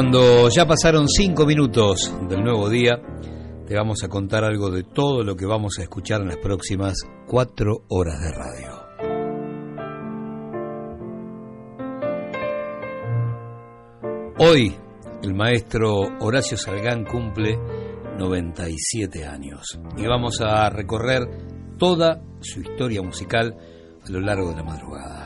cuando ya pasaron cinco minutos del nuevo día, te vamos a contar algo de todo lo que vamos a escuchar en las próximas cuatro horas de radio. Hoy, el maestro Horacio Salgán cumple 97 años y vamos a recorrer toda su historia musical a lo largo de la madrugada.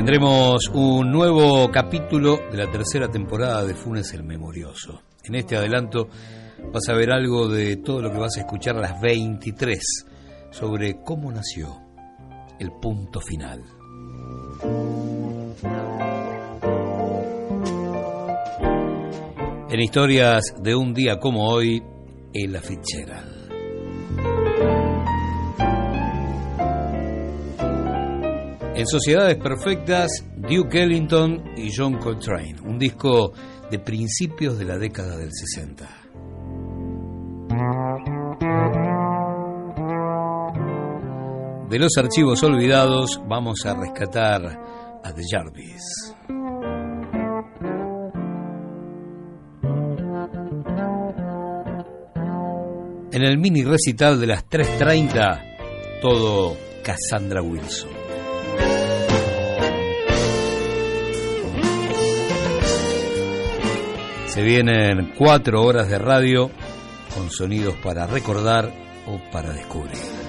Tendremos un nuevo capítulo de la tercera temporada de Funes el Memorioso. En este adelanto vas a ver algo de todo lo que vas a escuchar a las 23 sobre cómo nació el punto final. En historias de un día como hoy, Ella Fitzgerald. En Sociedades Perfectas, Duke Ellington y John Coltrane, un disco de principios de la década del 60. De los archivos olvidados vamos a rescatar a The Jarvis. En el mini recital de las 3.30, todo Cassandra Wilson. Se vienen cuatro horas de radio con sonidos para recordar o para descubrir.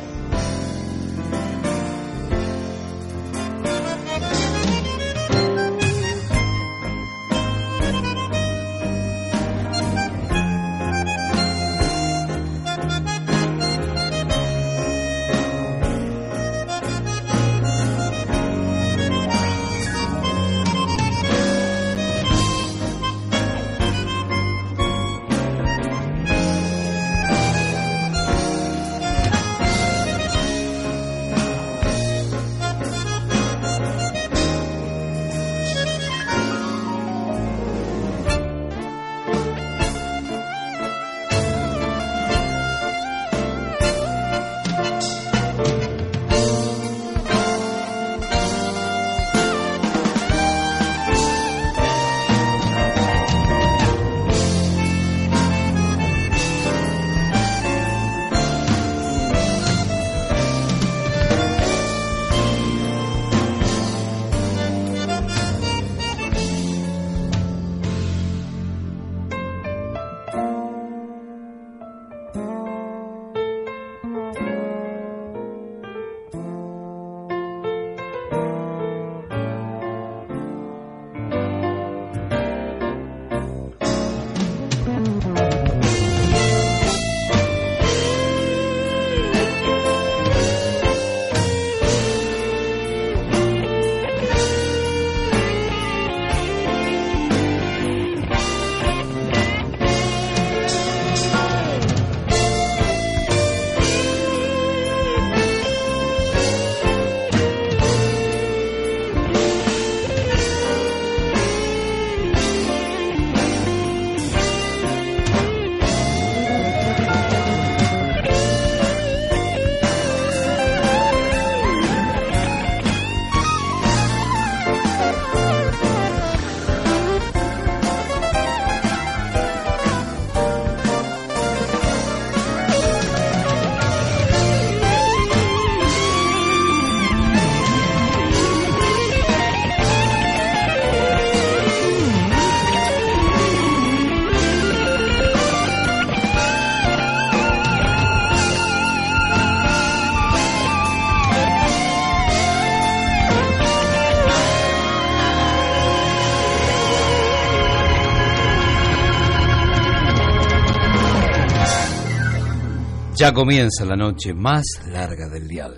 Ya comienza la noche más larga del dial.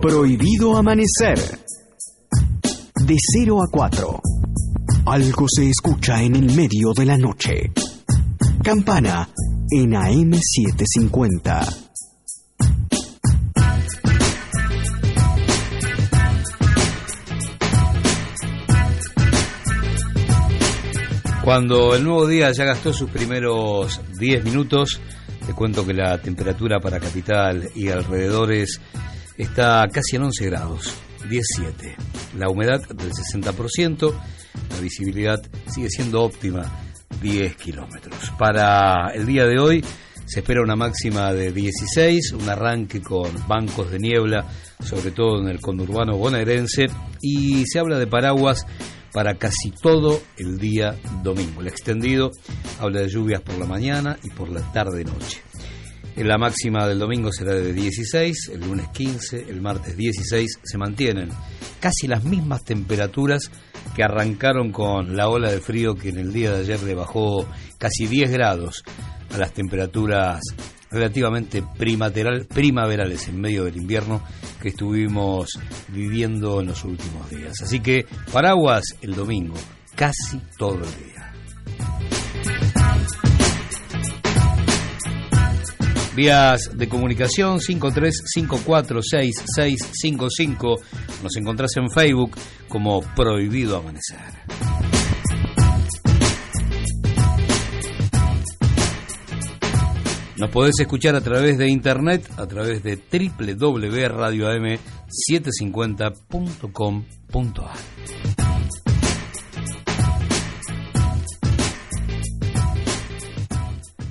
Prohibido amanecer. De 0 a 4. Algo se escucha en el medio de la noche. Campana en AM750. Cuando el nuevo día ya gastó sus primeros 10 minutos, te cuento que la temperatura para capital y alrededores está casi en 11 grados, 17. La humedad del 60%, la visibilidad sigue siendo óptima, 10 kilómetros. Para el día de hoy se espera una máxima de 16, un arranque con bancos de niebla, sobre todo en el conurbano bonaerense, y se habla de paraguas para casi todo el día domingo. El extendido habla de lluvias por la mañana y por la tarde-noche. La máxima del domingo será de 16, el lunes 15, el martes 16. Se mantienen casi las mismas temperaturas que arrancaron con la ola de frío que en el día de ayer le bajó casi 10 grados a las temperaturas relativamente primaverales en medio del invierno que estuvimos viviendo en los últimos días. Así que paraguas el domingo, casi todo el día. Vías de comunicación 53546655. Nos encontrás en Facebook como Prohibido Amanecer. Nos podés escuchar a través de internet, a través de www.radioam750.com.ar.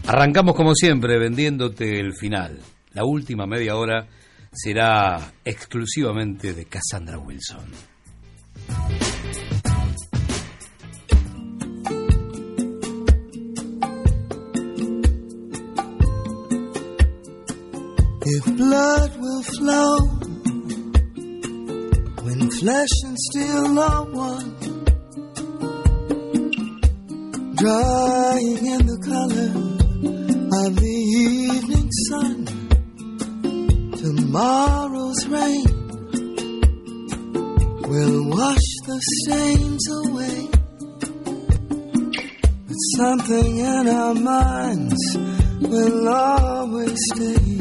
Arrancamos como siempre vendiéndote el final. La última media hora será exclusivamente de Cassandra Wilson. If blood will flow when flesh and steel are one, drying in the color of the evening sun. Tomorrow's rain will wash the stains away. But something in our minds will always stay.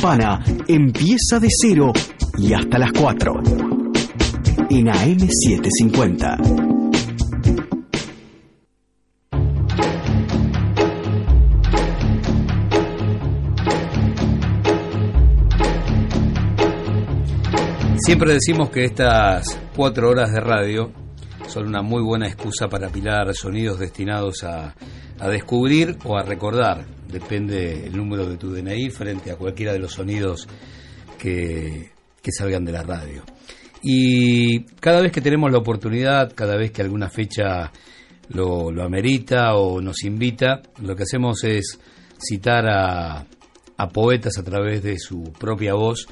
Campana empieza de cero y hasta las 4 en AM750. Siempre decimos que estas cuatro horas de radio son una muy buena excusa para apilar sonidos destinados a, descubrir o a recordar, depende el número de tu DNI frente a cualquiera de los sonidos que, salgan de la radio. Y cada vez que tenemos la oportunidad, cada vez que alguna fecha lo, lo amerita o nos invita, lo que hacemos es citar a, a poetas a través de su propia voz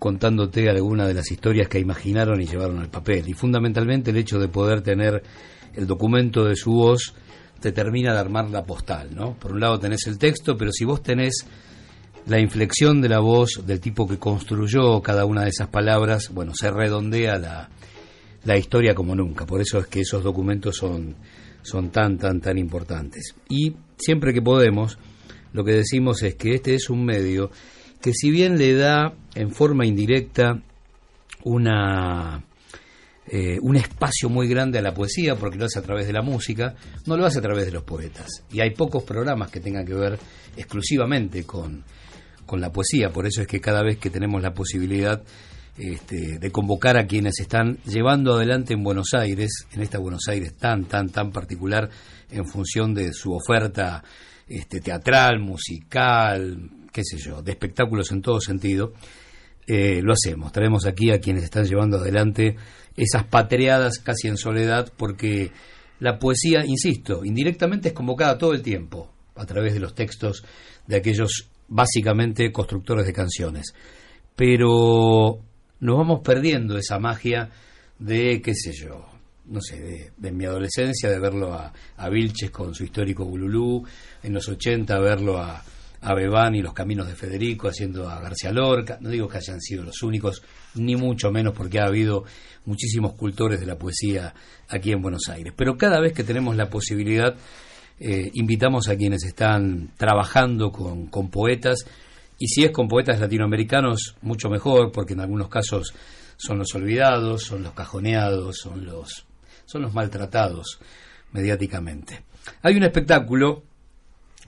contándote alguna de las historias que imaginaron y llevaron al papel. Y fundamentalmente el hecho de poder tener el documento de su voz te termina de armar la postal, ¿no? Por un lado tenés el texto, pero si vos tenés la inflexión de la voz del tipo que construyó cada una de esas palabras, bueno, se redondea la, la historia como nunca. Por eso es que esos documentos son, son tan, tan, tan importantes. Y siempre que podemos, lo que decimos es que este es un medio que si bien le da en forma indirecta una, eh, un espacio muy grande a la poesía, porque lo hace a través de la música, no lo hace a través de los poetas. Y hay pocos programas que tengan que ver exclusivamente con, con la poesía, por eso es que cada vez que tenemos la posibilidad este, de convocar a quienes están llevando adelante en Buenos Aires, en esta Buenos Aires tan, tan, tan particular en función de su oferta este, teatral, musical, qué sé yo, de espectáculos en todo sentido, eh, lo hacemos. Traemos aquí a quienes están llevando adelante esas patriadas casi en soledad, porque la poesía, insisto, indirectamente es convocada todo el tiempo a través de los textos de aquellos básicamente constructores de canciones. Pero nos vamos perdiendo esa magia de, qué sé yo, no sé, de, mi adolescencia, de verlo a, a Vilches con su histórico Bululú, en los 80 verlo a, a Bebán y los caminos de Federico, haciendo a García Lorca. No digo que hayan sido los únicos, ni mucho menos porque ha habido muchísimos cultores de la poesía aquí en Buenos Aires. Pero cada vez que tenemos la posibilidad, eh, invitamos a quienes están trabajando con, con poetas, y si es con poetas latinoamericanos, mucho mejor, porque en algunos casos son los olvidados, son los cajoneados, son los, son los maltratados mediáticamente. Hay un espectáculo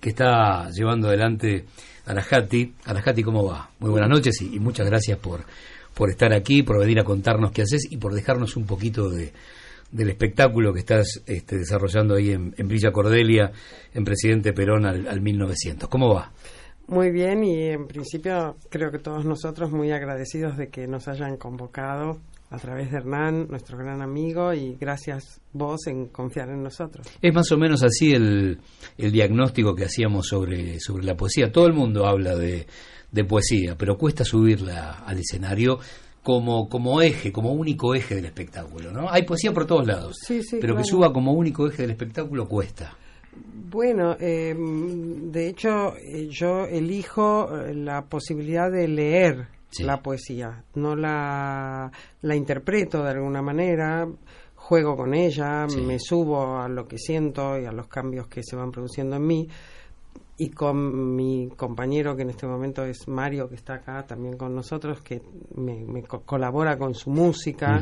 que está llevando adelante Arajati. Arajati, ¿cómo va? Muy buenas noches y, muchas gracias por, por estar aquí, por venir a contarnos qué haces y por dejarnos un poquito de, del espectáculo que estás este, desarrollando ahí en, Villa Cordelia, en Presidente Perón al, al 1900. ¿Cómo va? Muy bien y en principio creo que todos nosotros muy agradecidos de que nos hayan convocado a través de Hernán, nuestro gran amigo, y gracias vos en confiar en nosotros. Es más o menos así el, el diagnóstico que hacíamos sobre, sobre la poesía. Todo el mundo habla de, de poesía, pero cuesta subirla al escenario como, como eje, como único eje del espectáculo, ¿no? Hay poesía por todos lados, pero que suba como único eje del espectáculo cuesta. Bueno, em, de hecho eh, yo elijo eh, la posibilidad de leer la poesía, no la, la interpreto de alguna manera, juego con ella, me subo a lo que siento y a los cambios que se van produciendo en mí. Y con mi compañero, que en este momento es Mario, que está acá también con nosotros, que me, colabora con su música.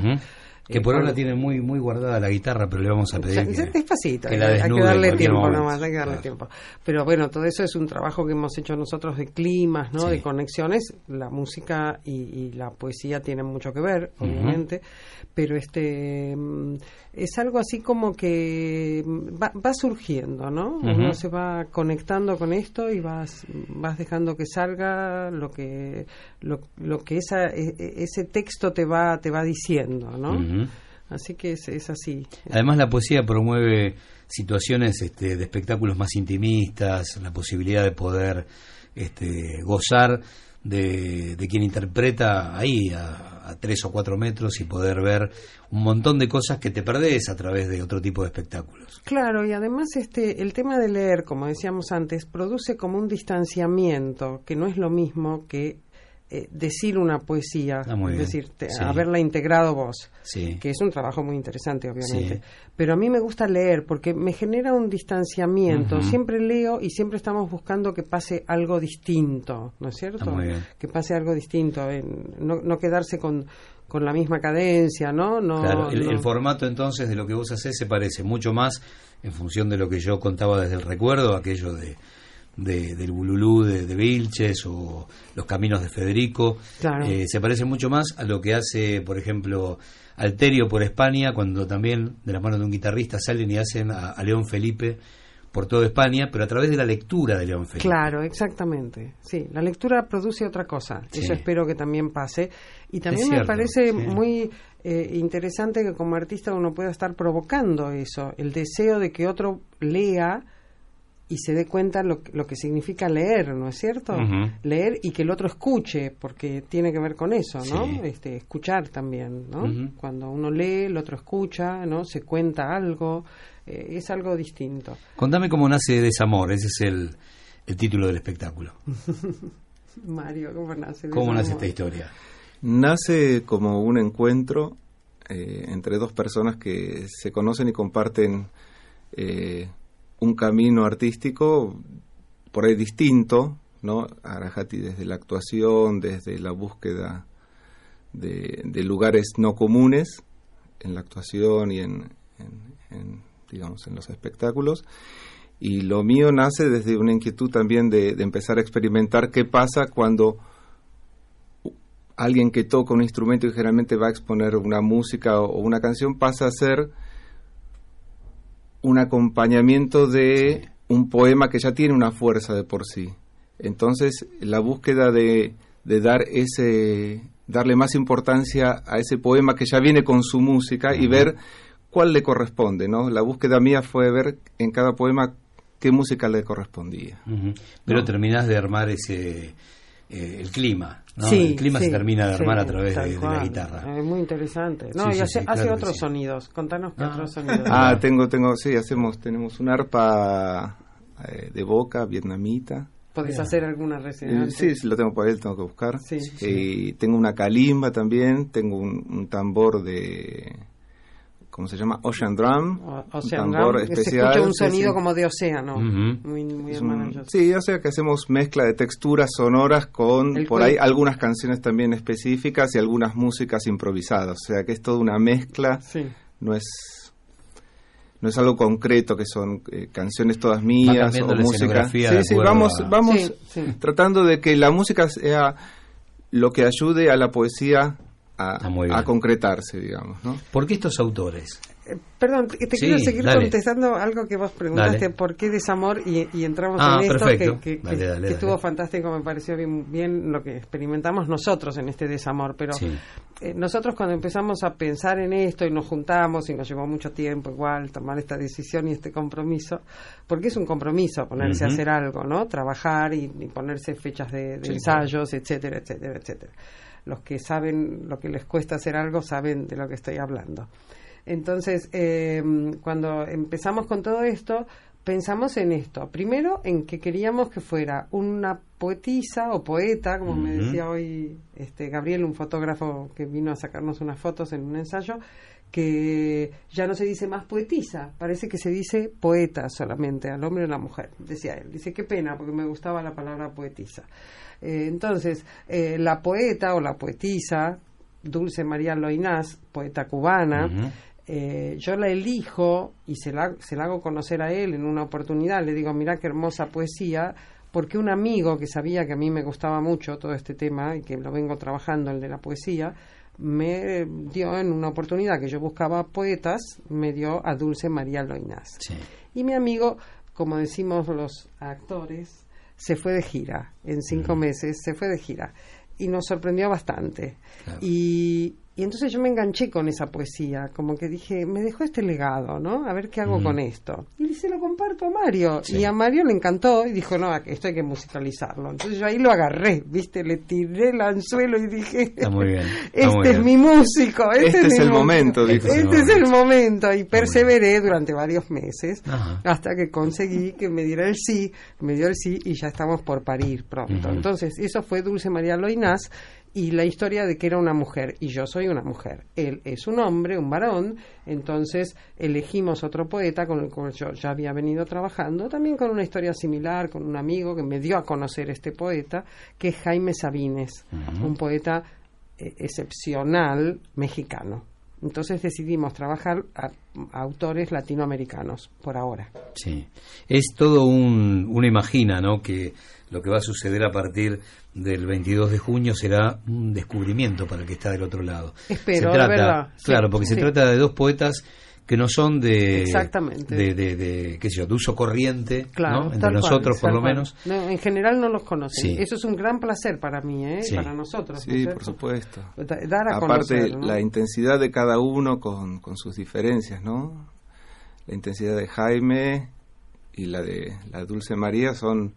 Que por ahora tiene muy muy guardada la guitarra, pero le vamos a pedir que, despacito, hay que darle tiempo nomás, hay que darle tiempo. Pero bueno, todo eso es un trabajo que hemos hecho nosotros de climas, ¿no? De conexiones. La música y, la poesía tienen mucho que ver, obviamente, pero este mm, es algo así como que va, surgiendo, ¿no? Uno se va conectando con esto y vas vas dejando que salga lo que lo, lo que esa, e, e, ese texto te va te va diciendo, ¿no? Así que es, así. Además la poesía promueve situaciones este, de espectáculos más intimistas, la posibilidad de poder este, gozar de, quien interpreta ahí a, a, tres o cuatro metros y poder ver un montón de cosas que te perdés a través de otro tipo de espectáculos. Claro, y además este, el tema de leer, como decíamos antes, produce como un distanciamiento, que no es lo mismo que eh, decir una poesía, ah, es decir, haberla integrado vos, que es un trabajo muy interesante, obviamente. Pero a mí me gusta leer porque me genera un distanciamiento. Siempre leo y siempre estamos buscando que pase algo distinto, ¿no es cierto? que pase algo distinto, no, no quedarse con con la misma cadencia, ¿no? no claro, el, formato entonces de lo que vos haces se parece mucho más en función de lo que yo contaba desde el recuerdo, aquello de, del Bululú de, Vilches o Los Caminos de Federico. Eh, se parece mucho más a lo que hace, por ejemplo, Alterio por España, cuando también de la mano de un guitarrista salen y hacen a León Felipe por toda España, pero a través de la lectura de León Felipe. Claro, exactamente. Sí, la lectura produce otra cosa. Eso espero que también pase. Y también me parece muy eh, interesante que como artista uno pueda estar provocando eso, el deseo de que otro lea y se dé cuenta lo, lo que significa leer, ¿no es cierto? Leer y que el otro escuche, porque tiene que ver con eso, ¿no? Este, escuchar también, ¿no? Cuando uno lee, el otro escucha, ¿no? Se cuenta algo, eh, es algo distinto. Contame cómo nace Desamor, ese es el, el título del espectáculo. Mario, ¿cómo nace ¿Cómo nace esta historia? Nace como un encuentro eh, entre dos personas que se conocen y comparten eh, un camino artístico por ahí distinto, ¿no? Arajati desde la actuación, desde la búsqueda de, lugares no comunes en la actuación y en, digamos, en los espectáculos. Y lo mío nace desde una inquietud también de, empezar a experimentar qué pasa cuando alguien que toca un instrumento y generalmente va a exponer una música o una canción pasa a ser un acompañamiento de un poema que ya tiene una fuerza de por sí. Entonces, la búsqueda de, de dar ese, darle más importancia a ese poema que ya viene con su música y ver cuál le corresponde, ¿no? La búsqueda mía fue ver en cada poema qué música le correspondía. Pero terminás de armar ese eh, el clima, ¿no? el clima se termina de armar a través de, la guitarra. Es muy interesante. No, y hace, otros sonidos. Contanos qué ah. otros sonidos. Ah, tengo, tengo, sí, hacemos, tenemos un arpa eh, de boca vietnamita. ¿Podés hacer alguna reseña? Eh, sí, lo tengo por ahí, tengo que buscar. Sí, tengo una calimba también, tengo un tambor de ¿cómo se llama? Ocean Drum, Ocean tambor especial. Se escucha un sonido como de océano, muy, muy Sí, o sea que hacemos mezcla de texturas sonoras con por ahí algunas canciones también específicas y algunas músicas improvisadas, o sea que es toda una mezcla, no es no es algo concreto que son eh, canciones todas mías o música. Sí, sí, vamos, vamos tratando de que la música sea lo que ayude a la poesía a, concretarse, digamos. ¿no? ¿Por qué estos autores? Eh, perdón, te, quiero seguir contestando algo que vos preguntaste, ¿por qué desamor? Y, y entramos ah, en esto que, estuvo fantástico, me pareció bien, bien lo que experimentamos nosotros en este desamor. Pero eh, nosotros cuando empezamos a pensar en esto y nos juntamos y nos llevó mucho tiempo igual tomar esta decisión y este compromiso, porque es un compromiso ponerse a hacer algo, ¿no? Trabajar y, ponerse fechas de, ensayos, etcétera, etcétera, etcétera los que saben lo que les cuesta hacer algo saben de lo que estoy hablando. Entonces, eh, cuando empezamos con todo esto, pensamos en esto. Primero, en que queríamos que fuera una poetisa o poeta, como me decía hoy este Gabriel, un fotógrafo que vino a sacarnos unas fotos en un ensayo, que ya no se dice más poetisa, parece que se dice poeta solamente, al hombre o a la mujer, decía él. Dice, qué pena, porque me gustaba la palabra poetisa. Eh, entonces, eh, la poeta o la poetisa, Dulce María Loinás, poeta cubana, eh, yo la elijo y se la, se la hago conocer a él en una oportunidad. Le digo, mira qué hermosa poesía, porque un amigo que sabía que a mí me gustaba mucho todo este tema y que lo vengo trabajando, el de la poesía, me dio en una oportunidad que yo buscaba poetas, me dio a Dulce María Loinás. Y mi amigo, como decimos los actores, se fue de gira, en cinco meses se fue de gira y nos sorprendió bastante. Y y entonces yo me enganché con esa poesía, como que dije, me dejó este legado, ¿no? A ver qué hago con esto. Y se lo comparto a Mario. Y a Mario le encantó y dijo, no, esto hay que musicalizarlo. Entonces yo ahí lo agarré, ¿viste? Le tiré el anzuelo y dije, este es mi músico, este, este es, el momento. Este, es el momento. Y perseveré durante varios meses hasta que conseguí que me diera el sí, me dio el sí y ya estamos por parir pronto. Entonces, eso fue Dulce María Loinás y la historia de que era una mujer y yo soy una mujer. Él es un hombre, un varón, entonces elegimos otro poeta con el cual yo ya había venido trabajando, también con una historia similar, con un amigo que me dio a conocer este poeta, que es Jaime Sabines, un poeta eh, excepcional mexicano. Entonces decidimos trabajar a, autores latinoamericanos por ahora. Sí, es todo un, uno imagina, ¿no? Que lo que va a suceder a partir del 22 de junio será un descubrimiento para el que está del otro lado. Espero, verdad. Claro, porque se trata de dos poetas que no son de exactamente. de, de, qué sé yo de uso corriente claro, entre nosotros por lo menos. En general no los conocen. Eso es un gran placer para mí ¿eh? para nosotros sí por supuesto. Dar a aparte la intensidad de cada uno con, con sus diferencias no la intensidad de Jaime y la de la Dulce María son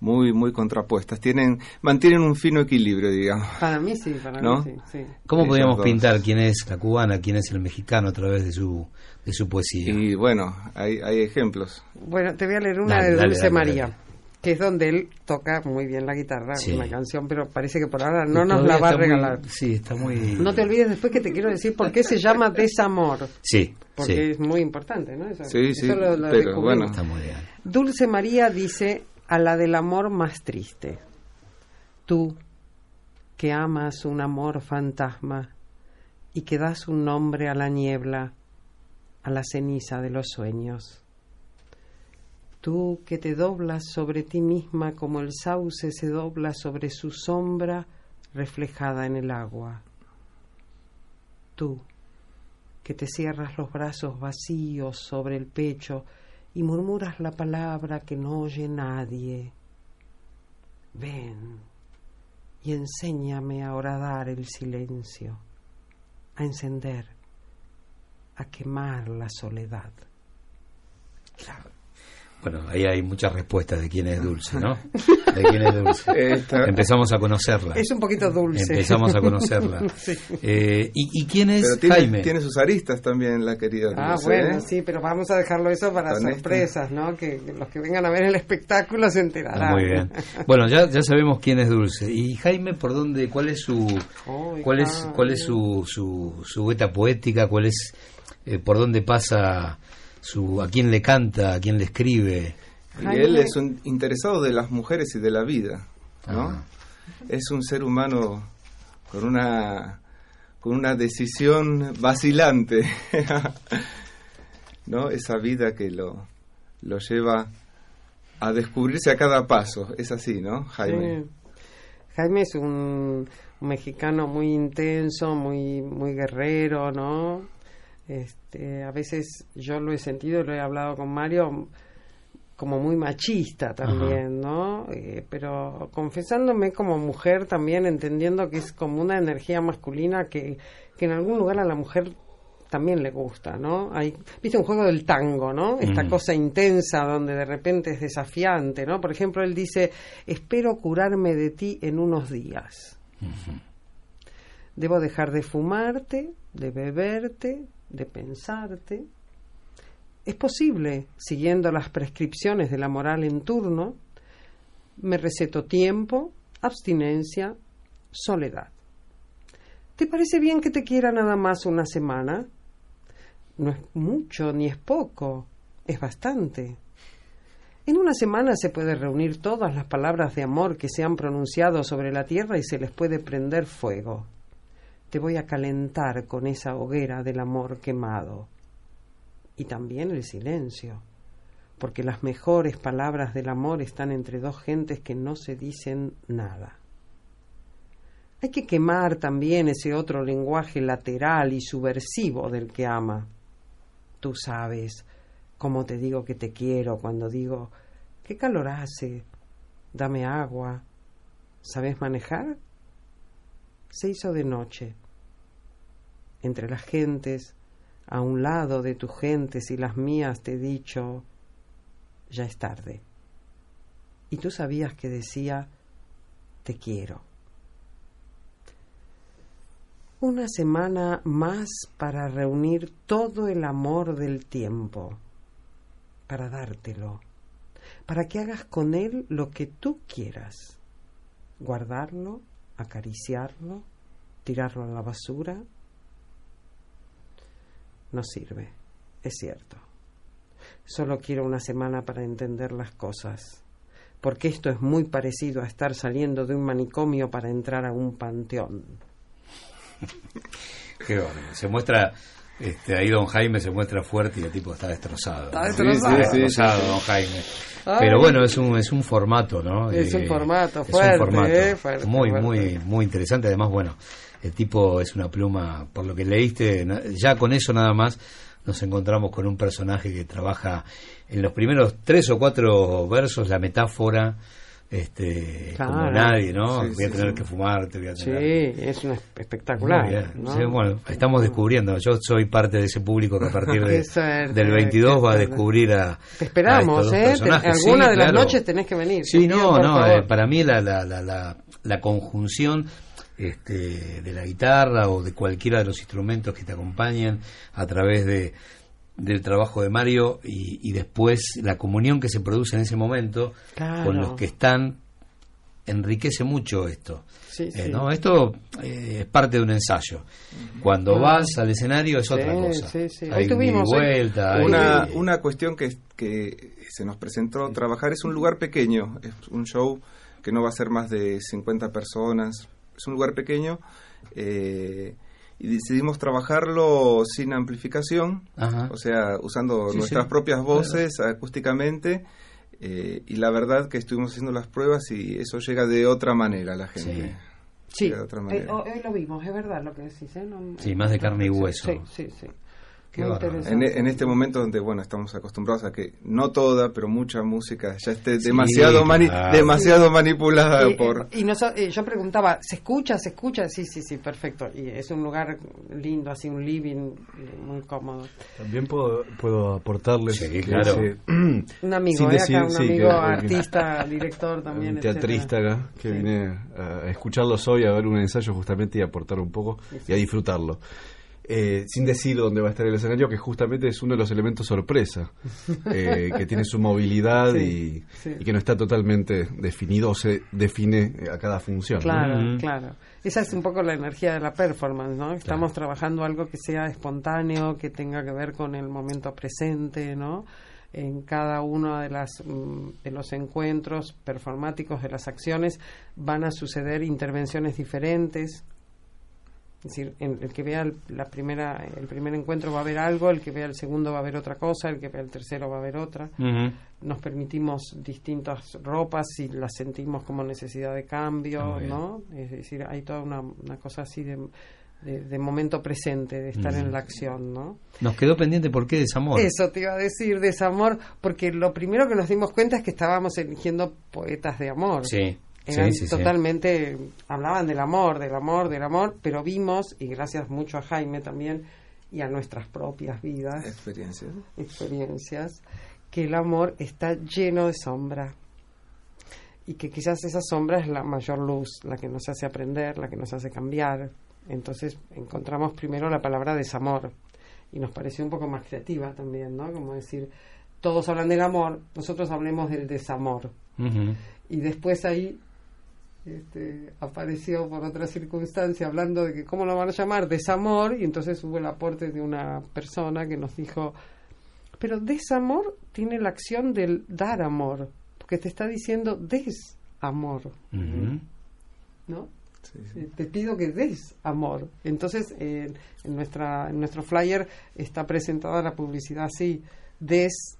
muy muy contrapuestas tienen mantienen un fino equilibrio digamos para mí sí para mí sí, sí. cómo podríamos pintar quién es la cubana quién es el mexicano a través de su de su poesía y bueno hay, hay ejemplos bueno te voy a leer una de Dulce María que es donde él toca muy bien la guitarra, una canción, pero parece que por ahora no nos la va a regalar. sí, está muy... No te olvides después que te quiero decir por qué se llama Desamor. Sí, Porque es muy importante, ¿no? sí, sí, pero bueno. Está muy bien. Dulce María dice, a la del amor más triste. Tú, que amas un amor fantasma y que das un nombre a la niebla, a la ceniza de los sueños. Tú que te doblas sobre ti misma como el sauce se dobla sobre su sombra reflejada en el agua. Tú que te cierras los brazos vacíos sobre el pecho y murmuras la palabra que no oye nadie. Ven y enséñame a horadar el silencio, a encender, a quemar la soledad. Bueno, ahí hay muchas respuestas de quién es dulce, ¿no? De quién es dulce. Empezamos a conocerla. Es un poquito dulce. Empezamos a conocerla. eh, ¿y, quién es Jaime? Tiene sus aristas también, la querida ah, dulce. Ah, bueno, sí, pero vamos a dejarlo eso para sorpresas, ¿no? Que los que vengan a ver el espectáculo se enterarán. muy bien. Bueno, ya, ya sabemos quién es dulce. ¿Y Jaime por dónde, cuál es su, cuál es, cuál es su, su, su beta poética, cuál es, eh, por dónde pasa su, a quién le canta, a quién le escribe. Y él es un interesado de las mujeres y de la vida, ¿no? Ah. Es un ser humano con una con una decisión vacilante, ¿no? Esa vida que lo, lo lleva a descubrirse a cada paso, es así, ¿no, Jaime? Jaime es un, un, mexicano muy intenso, muy muy guerrero, ¿no? Este, a veces yo lo he sentido, lo he hablado con Mario, como muy machista también, ¿no? Eh, pero confesándome como mujer también, entendiendo que es como una energía masculina que, que en algún lugar a la mujer también le gusta, ¿no? Hay, viste un juego del tango, ¿no? Esta cosa intensa donde de repente es desafiante, ¿no? Por ejemplo, él dice, espero curarme de ti en unos días. Debo dejar de fumarte, de beberte, de pensarte. Es posible, siguiendo las prescripciones de la moral en turno, me receto tiempo, abstinencia, soledad. ¿Te parece bien que te quiera nada más una semana? No es mucho ni es poco, es bastante. En una semana se puede reunir todas las palabras de amor que se han pronunciado sobre la tierra y se les puede prender fuego te voy a calentar con esa hoguera del amor quemado. Y también el silencio, porque las mejores palabras del amor están entre dos gentes que no se dicen nada. Hay que quemar también ese otro lenguaje lateral y subversivo del que ama. Tú sabes cómo te digo que te quiero cuando digo, ¿qué calor hace? Dame agua. ¿Sabes manejar? Se hizo de noche. entre las gentes, a un lado de tus gentes y las mías, te he dicho, ya es tarde. Y tú sabías que decía, te quiero. Una semana más para reunir todo el amor del tiempo, para dártelo, para que hagas con él lo que tú quieras, guardarlo, acariciarlo, tirarlo a la basura. No sirve, es cierto. Solo quiero una semana para entender las cosas, porque esto es muy parecido a estar saliendo de un manicomio para entrar a un panteón. Qué bueno. Se muestra, este, ahí don Jaime se muestra fuerte y el tipo está destrozado. Está destrozado. Está destrozado, don Jaime. Pero bueno, es un, es un formato, ¿no? Es un Eh, formato es un fuerte, formato eh, fuerte, muy, fuerte. muy, muy interesante. Además, bueno, el tipo es una pluma, por lo que leíste, ya con eso nada más nos encontramos con un personaje que trabaja en los primeros tres o cuatro versos la metáfora, este, como nadie, ¿no? Sí, voy a sí, tener sí. que fumar, te voy a Sí, tener... es una Muy espectacular. Sí, bueno, estamos descubriendo. Yo soy parte de ese público que a partir de- suerte, del 22 qué va a descubrir a. Te esperamos, a estos dos ¿eh? Te- alguna Sí, de las noches tenés que venir. Sí, no, no. eh, para mí la, la, la, la, la conjunción este, de la guitarra o de cualquiera de los instrumentos que te acompañan a través de del trabajo de Mario y, y después la comunión que se produce en ese momento Claro. con los que están enriquece mucho esto. Sí, Eh, sí. ¿no? Esto eh, es parte de un ensayo. Cuando vas al escenario es otra cosa. sí, sí. Hay tuvimos, ¿eh? vuelta. hay- Una, una cuestión que, que se nos presentó trabajar es un lugar pequeño, es un show que no va a ser más de 50 personas, es un lugar pequeño eh, y decidimos trabajarlo sin amplificación, Ajá. o sea, usando Sí, nuestras sí. propias voces acústicamente eh, y la verdad que estuvimos haciendo las pruebas y eso llega de otra manera a la gente. Sí, Llega de otra eh, manera. hoy hoy lo vimos, es verdad lo que decís, ¿eh? No- Sí, más de carne y Sí, hueso. Sí, sí, sí. Qué Muy bárbaro. En, este momento donde bueno estamos acostumbrados a que no toda pero mucha música ya esté demasiado mani- claro. demasiado manipulada Y, por y noso- y yo preguntaba, ¿se escucha? ¿Se escucha? Sí, sí, sí, perfecto. Y es un lugar lindo, así un living eh, muy cómodo. También puedo, puedo aportarles. Sí, claro. Un amigo, Sin ¿eh? decir, acá un sí, amigo que- artista, director también. un etcétera. teatrista acá que Sí. vine a escucharlos hoy, a ver un ensayo justamente y a aportar un poco y a disfrutarlo. Eh, sin decir dónde va a estar el escenario, que justamente es uno de los elementos sorpresa, eh, que tiene su movilidad Sí, y, sí. y que no está totalmente definido o se define a cada función. Claro, claro. Esa es un poco la energía de la performance, ¿no? Estamos trabajando algo que sea espontáneo, que tenga que ver con el momento presente, ¿no? En cada uno de, las, mm, de los encuentros performáticos de las acciones van a suceder intervenciones diferentes. Es decir, en- el que vea el, la primera, el primer encuentro va a ver algo, el que vea el segundo va a ver otra cosa, el que vea el tercero va a ver otra Ujú. nos permitimos distintas ropas y las sentimos como necesidad de cambio, bien. ¿no? Es decir, hay toda una, una cosa así de, de, de momento presente, de estar en la acción, ¿no? Nos quedó pendiente por qué desamor. Eso te iba a decir, desamor, porque lo primero que nos dimos cuenta es que estábamos eligiendo poetas de amor. Sí, Eran sí, sí, sí. totalmente, hablaban del amor, del amor, del amor, pero vimos, y gracias mucho a Jaime también, y a nuestras propias vidas, experiencias. experiencias, que el amor está lleno de sombra y que quizás esa sombra es la mayor luz, la que nos hace aprender, la que nos hace cambiar. Entonces encontramos primero la palabra desamor y nos pareció un poco más creativa también, ¿no? Como decir, todos hablan del amor, nosotros hablemos del desamor. Y después ahí este, apareció por otra circunstancia hablando de que cómo lo van a llamar desamor y entonces hubo el aporte de una persona que nos dijo pero desamor tiene la acción del dar amor porque te está diciendo desamor Ujú. ¿no? Sí, sí. Eh, te pido que des amor entonces eh, en nuestra en nuestro flyer está presentada la publicidad así des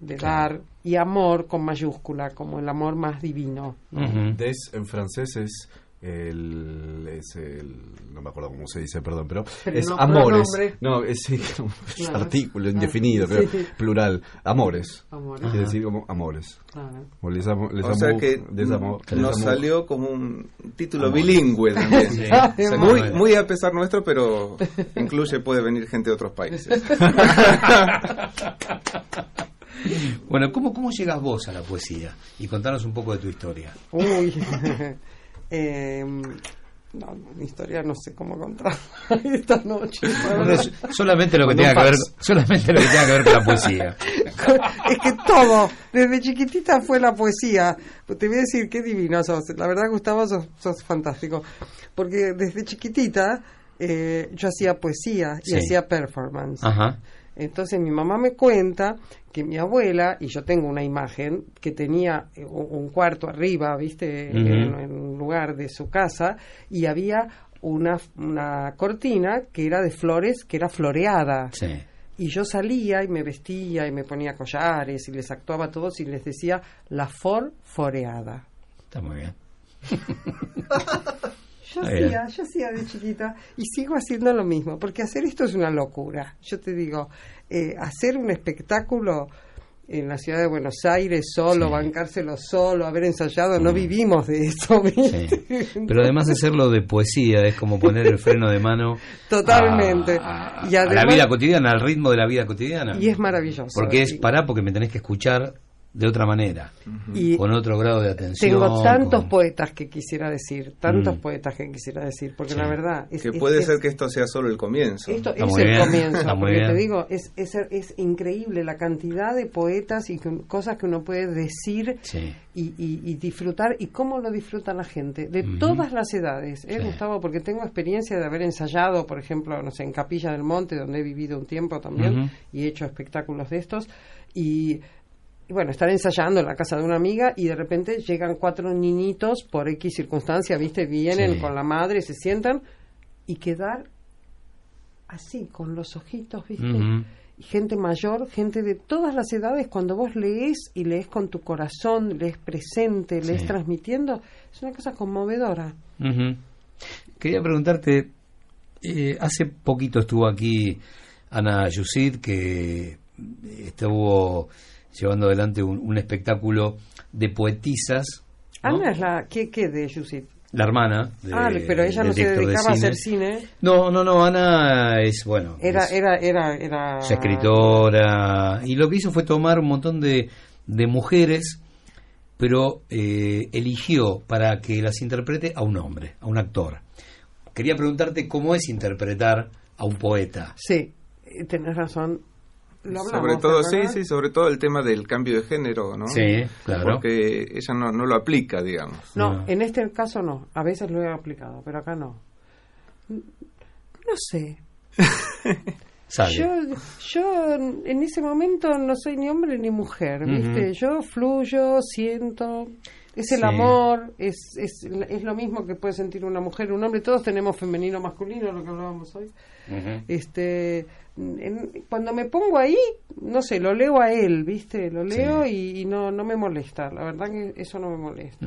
de Claro. dar y amor con mayúscula como el amor más divino ¿no? Ujú. Des en francés es el, es el, no me acuerdo cómo se dice, perdón, pero, es amores. No, es, artículo indefinido, pero plural, amores. amores. Quiere decir como amores. Claro. o sea que nos salió como un título bilingüe también. muy, muy a pesar nuestro, pero incluye, puede venir gente de otros países. bueno, ¿cómo, ¿cómo llegas vos a la poesía? Y contanos un poco de tu historia. Uy. Eh, no, mi historia no sé cómo contar esta noche. solamente lo que tenga que ver, solamente lo que tenga que ver con la poesía. es que todo, desde chiquitita fue la poesía. Te voy a decir qué divino sos. La verdad, Gustavo, sos, sos fantástico. Porque desde chiquitita eh, yo hacía poesía y hacía performance. Ajá. Entonces mi mamá me cuenta que mi abuela, y yo tengo una imagen, que tenía eh, un cuarto arriba, viste, en, un lugar de su casa, y había una, una cortina que era de flores, que era floreada. Y yo salía y me vestía y me ponía collares y les actuaba a todos y les decía la for foreada. Está muy bien. Yo hacía, yo hacía de chiquita y sigo haciendo lo mismo, porque hacer esto es una locura. Yo te digo, eh, hacer un espectáculo en la ciudad de Buenos Aires solo, bancárselo solo, haber ensayado, no vivimos de eso. Pero además de hacerlo de poesía, es como poner el freno de mano totalmente a, y a la vida cotidiana, al ritmo de la vida cotidiana. Y es maravilloso. Porque es para porque me tenés que escuchar de otra manera, y con otro grado de atención. Tengo tantos poetas que quisiera decir, tantos mm. poetas que quisiera decir, porque la verdad es que puede ser que esto sea solo el comienzo. Esto es el comienzo, porque te digo, es, es, es, increíble la cantidad de poetas y cosas que uno puede decir y, y, disfrutar y cómo lo disfruta la gente, de todas las edades, ¿eh, Gustavo? Porque tengo experiencia de haber ensayado, por ejemplo, no sé, en Capilla del Monte, donde he vivido un tiempo también y he hecho espectáculos de estos y y bueno, estar ensayando en la casa de una amiga y de repente llegan cuatro niñitos por X circunstancia, ¿viste? Vienen con la madre, se sientan y quedar así, con los ojitos, ¿viste? Y gente mayor, gente de todas las edades, cuando vos lees y lees con tu corazón, lees presente, lees transmitiendo, es una cosa conmovedora. Quería preguntarte, eh, hace poquito estuvo aquí Ana Yusid, que estuvo llevando adelante un, espectáculo de poetisas. Ana es la... ¿Qué, qué de Yusit? La hermana. ah, pero ella no se dedicaba a hacer cine. No, no, no, Ana es, bueno... Era, era, era, era... escritora. Y lo que hizo fue tomar un montón de, de mujeres, pero eh, eligió para que las interprete a un hombre, a un actor. Quería preguntarte cómo es interpretar a un poeta. Sí, tenés razón sobre todo, sí, sí, sobre todo el tema del cambio de género, ¿no? Sí, claro. Porque ella no, no lo aplica, digamos. No, en este caso no. A veces lo he aplicado, pero acá no. No sé. Yo, yo en ese momento no soy ni hombre ni mujer, ¿viste? Yo fluyo, siento, es el amor, es, es, es, lo mismo que puede sentir una mujer, un hombre, todos tenemos femenino, masculino, lo que hablábamos hoy. Este cuando me pongo ahí, no sé, lo leo a él, ¿viste? Lo leo y, no, no me molesta, la verdad que eso no me molesta.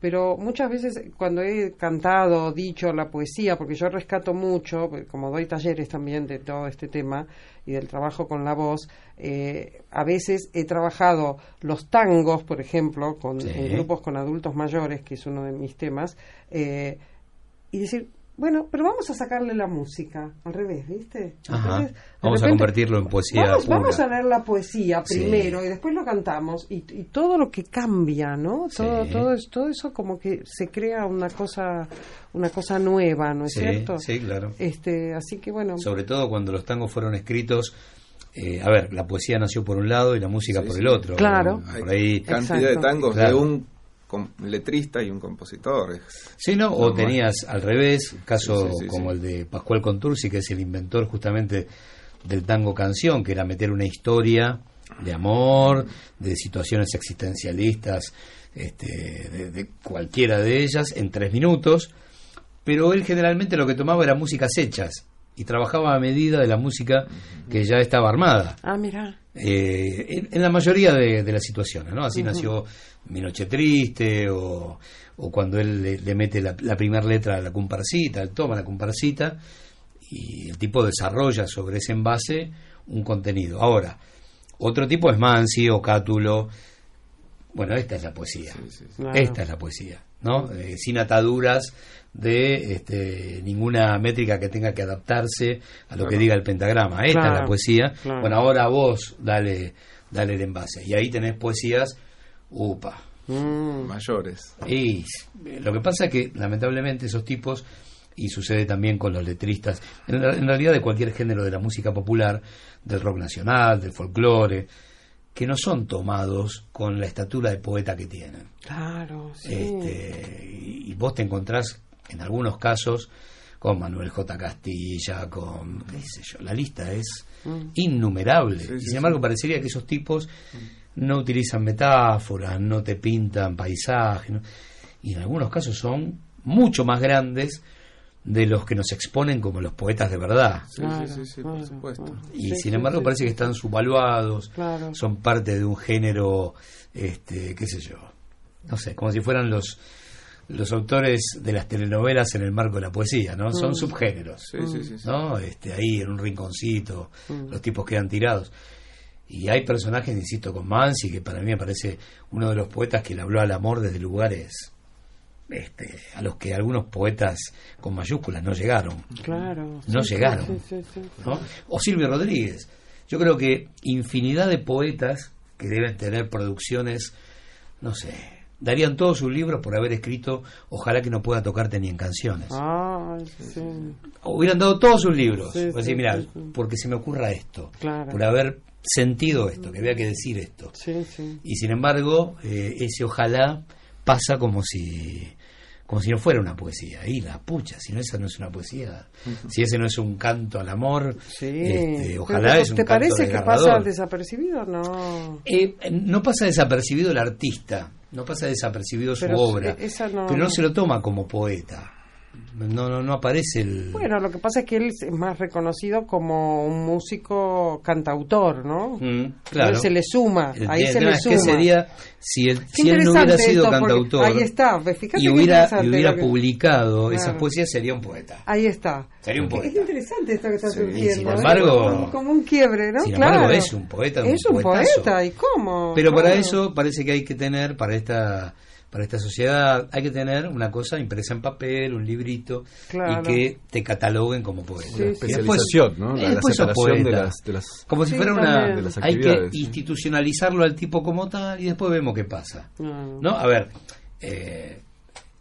Pero muchas veces cuando he cantado, dicho la poesía, porque yo rescato mucho, como doy talleres también de todo este tema y del trabajo con la voz, eh, a veces he trabajado los tangos, por ejemplo, con, en grupos con adultos mayores, que es uno de mis temas, eh, y decir, bueno, pero vamos a sacarle la música, al revés, ¿viste? vamos a convertirlo en poesía. Vamos, a leer la poesía primero y después lo cantamos y, todo lo que cambia, ¿no? Todo, todo, todo eso como que se crea una cosa, una cosa nueva, ¿no es cierto? Sí, claro. Este, así que bueno. Sobre todo cuando los tangos fueron escritos. Eh, a ver, la poesía nació por un lado y la música por el otro. Claro. Por ahí cantidad de tangos de un letrista y un compositor. Sí, ¿no? O tenías al revés, caso como el de Pascual Contursi, que es el inventor justamente del tango canción, que era meter una historia de amor, de situaciones existencialistas, este, de, cualquiera de ellas, en tres minutos, pero él generalmente lo que tomaba era músicas hechas y trabajaba a medida de la música que ya estaba armada. Ah, mira. Eh, en, la mayoría de, las situaciones, ¿no? Así nació Mi Noche Triste o, cuando él le, mete la, primera letra a la comparsita, él toma la comparsita y el tipo desarrolla sobre ese envase un contenido. Ahora, otro tipo es Mansi o Cátulo. Bueno, esta es la poesía. Esta es la poesía, ¿no? Eh, sin ataduras de este, ninguna métrica que tenga que adaptarse a lo que diga el pentagrama. Esta es la poesía. Bueno, ahora vos dale, dale el envase. Y ahí tenés poesías, upa. Mm. Mayores. Y lo que pasa es que lamentablemente esos tipos, y sucede también con los letristas, en, realidad de cualquier género de la música popular, del rock nacional, del folclore, que no son tomados con la estatura de poeta que tienen. Claro, sí. Este, y vos te encontrás en algunos casos con Manuel J. Castilla, con, qué sé yo, la lista es mm. innumerable. y sin embargo parecería que esos tipos no utilizan metáforas, no te pintan paisajes, y en algunos casos son mucho más grandes de los que nos exponen como los poetas de verdad. Sí, sí, por supuesto. Y sin embargo parece que están subvaluados, son parte de un género, este, qué sé yo, no sé, como si fueran los los autores de las telenovelas en el marco de la poesía, ¿no? Son mm. subgéneros, ¿no? Este, ahí en un rinconcito, mm. los tipos quedan tirados. Y hay personajes, insisto, con Mansi, que para mí me parece uno de los poetas que le habló al amor desde lugares este, a los que algunos poetas con mayúsculas no llegaron. Claro. No llegaron. ¿no? O Silvio Rodríguez. Yo creo que infinidad de poetas que deben tener producciones, no sé, darían todos sus libros por haber escrito Ojalá que no pueda tocarte ni en canciones. Hubieran dado todos sus libros. decir, mira, porque se me ocurra esto, por haber sentido esto, que había que decir esto. Y sin embargo, eh, ese ojalá pasa como si como si no fuera una poesía. Y la pucha, si no esa no es una poesía, si ese no es un canto al amor, este, ojalá es un ¿Te parece que pasa desapercibido? No. Eh, no pasa desapercibido el artista, no pasa desapercibido su obra, pero no se lo toma como poeta no, no, no aparece el... Bueno, lo que pasa es que él es más reconocido como un músico cantautor, ¿no? Mm, claro. Él se le suma, ahí se le suma. sería, si él, si él no hubiera sido cantautor ahí está, y hubiera, y hubiera publicado esas poesías, sería un poeta. Ahí está. Sería un poeta. Es interesante esto que estás diciendo. Sin ¿eh? embargo... Como, un quiebre, ¿no? Sin embargo, es un poeta. Es un, poeta, ¿y cómo? Pero para eso parece que hay que tener, para esta para esta sociedad hay que tener una cosa impresa en papel, un librito, y que te cataloguen como poeta. Sí, especialización, ¿no? La, separación de las, Como si fuera una... hay que institucionalizarlo al tipo como tal y después vemos qué pasa. ¿No? A ver, eh,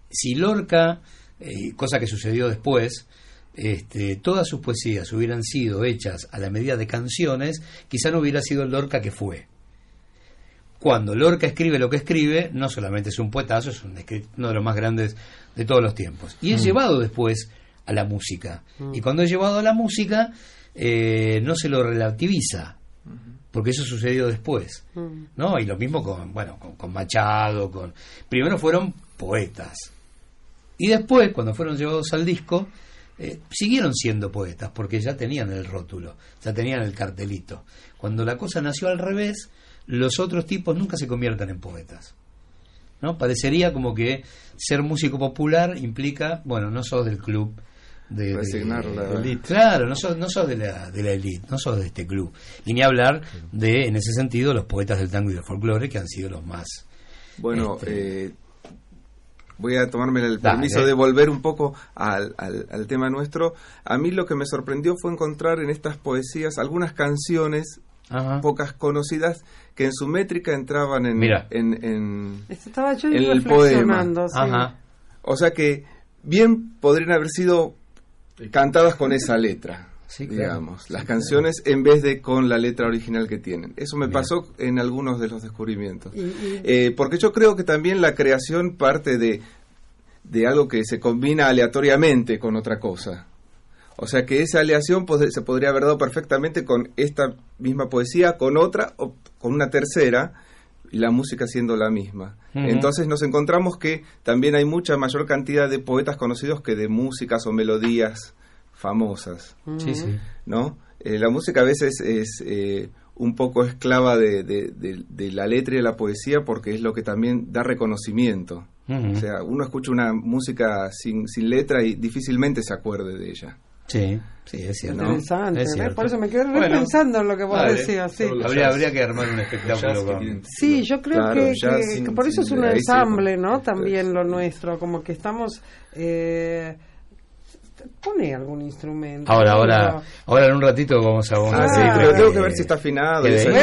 si Lorca, eh, cosa que sucedió después, este, todas sus poesías hubieran sido hechas a la medida de canciones, quizá no hubiera sido el Lorca que fue cuando Lorca escribe lo que escribe, no solamente es un poetazo, es uno de los más grandes de todos los tiempos. Y es mm. llevado después a la música. Mm. Y cuando es llevado a la música, eh, no se lo relativiza, porque eso sucedió después. Mm. ¿no? Y lo mismo con, bueno, con, Machado, con... Primero fueron poetas. Y después, cuando fueron llevados al disco, eh, siguieron siendo poetas, porque ya tenían el rótulo, ya tenían el cartelito. Cuando la cosa nació al revés, los otros tipos nunca se conviertan en poetas. ¿no? Parecería como que ser músico popular implica, bueno, no sos del club de, la elite. Claro, no sos, no sos de la, de la elite, no sos de este club. Y ni hablar de, en ese sentido, los poetas del tango y del folclore que han sido los más. Bueno, este, eh, voy a tomarme el permiso de volver un poco al, al, tema nuestro. A mí lo que me sorprendió fue encontrar en estas poesías algunas canciones pocas conocidas que en su métrica entraban en, en, en, el poema. O sea que bien podrían haber sido cantadas con esa letra. digamos, las canciones en vez de con la letra original que tienen. Eso me pasó en algunos de los descubrimientos. Eh, porque yo creo que también la creación parte de, de algo que se combina aleatoriamente con otra cosa. O sea que esa aleación se podría haber dado perfectamente con esta misma poesía, con otra o con una tercera, y la música siendo la misma. Entonces nos encontramos que también hay mucha mayor cantidad de poetas conocidos que de músicas o melodías famosas. Sí, sí. ¿No? Eh, la música a veces es eh, un poco esclava de, de, la letra y de la poesía porque es lo que también da reconocimiento. O sea, uno escucha una música sin, sin letra y difícilmente se acuerde de ella. Sí, sí, es cierto. Interesante, por eso me quedé pensando en lo que vos decías. Sí. Habría, habría que armar un espectáculo. Sí, yo creo que, que, por eso es un ensamble, ¿no? También lo nuestro, como que estamos... Eh, pone algún instrumento. Ahora, ahora, ahora en un ratito vamos a... Ah, sí, pero tengo que ver si está afinado. bueno, si no,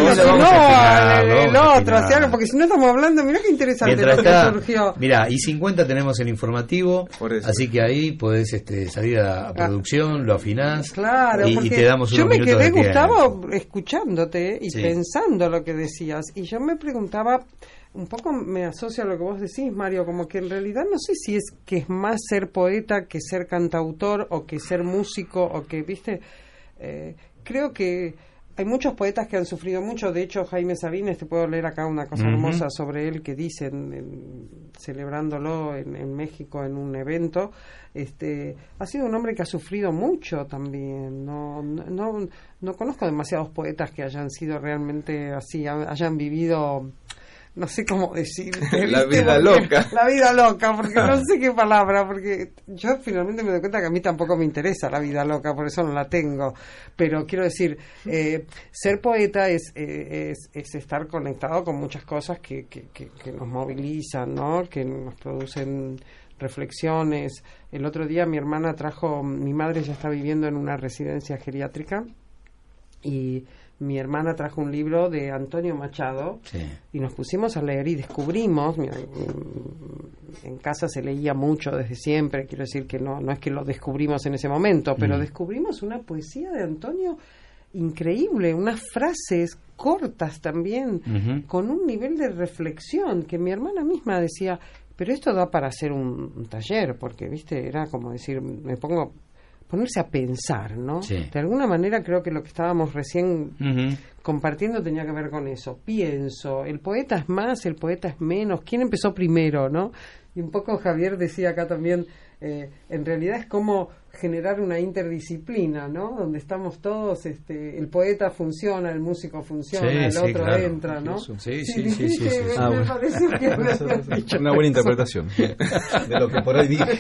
el, otro, porque si no estamos hablando, mira qué interesante lo que surgió. Mira, y 50 tenemos el informativo, así que ahí podés este, salir a, ah. producción, lo afinás claro, y, te damos unos Yo me quedé, Gustavo, escuchándote y pensando lo que decías, y yo me preguntaba un poco me asocia a lo que vos decís, Mario, como que en realidad no sé si es que es más ser poeta que ser cantautor o que ser músico o que, viste, eh, creo que hay muchos poetas que han sufrido mucho. De hecho, Jaime Sabines, te puedo leer acá una cosa hermosa sobre él que dicen, celebrándolo en, México en un evento. Este, ha sido un hombre que ha sufrido mucho también. No, no, no conozco demasiados poetas que hayan sido realmente así, hayan vivido no sé cómo decir. la vida loca. La vida loca, porque no sé qué palabra, porque yo finalmente me doy cuenta que a mí tampoco me interesa la vida loca, por eso no la tengo. Pero quiero decir, eh, ser poeta es, eh, es, es, estar conectado con muchas cosas que, que, que, que nos movilizan, ¿no? Que nos producen reflexiones. El otro día mi hermana trajo, mi madre ya está viviendo en una residencia geriátrica y mi hermana trajo un libro de Antonio Machado y nos pusimos a leer y descubrimos, en casa se leía mucho desde siempre, quiero decir que no, no es que lo descubrimos en ese momento, pero mm. descubrimos una poesía de Antonio increíble, unas frases cortas también, con un nivel de reflexión que mi hermana misma decía, pero esto da para hacer un taller, porque, viste, era como decir, me pongo ponerse a pensar, ¿no? De alguna manera creo que lo que estábamos recién compartiendo tenía que ver con eso. Pienso, el poeta es más, el poeta es menos, ¿quién empezó primero, no? Y un poco Javier decía acá también, eh, en realidad es como generar una interdisciplina, ¿no? Donde estamos todos, este, el poeta funciona, el músico funciona, el otro entra, ¿no? Sí, sí, sí, sí. Ah, una buena interpretación de lo que por ahí dije.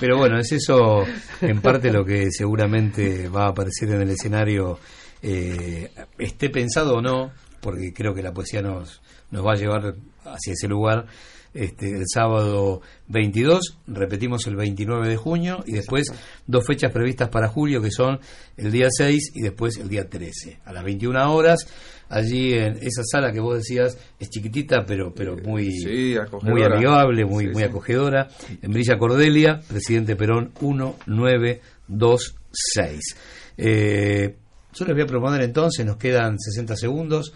Pero bueno, es eso en parte lo que seguramente va a aparecer en el escenario, eh, esté pensado o no, porque creo que la poesía nos, nos va a llevar hacia ese lugar. Este, el sábado 22, repetimos el 29 de junio y después dos fechas previstas para julio que son el día 6 y después el día 13 a las 21 horas allí en esa sala que vos decías es chiquitita pero pero muy muy amigable muy muy acogedora. En Brilla Cordelia presidente Perón 1926 eh, yo les voy a proponer entonces nos quedan 60 segundos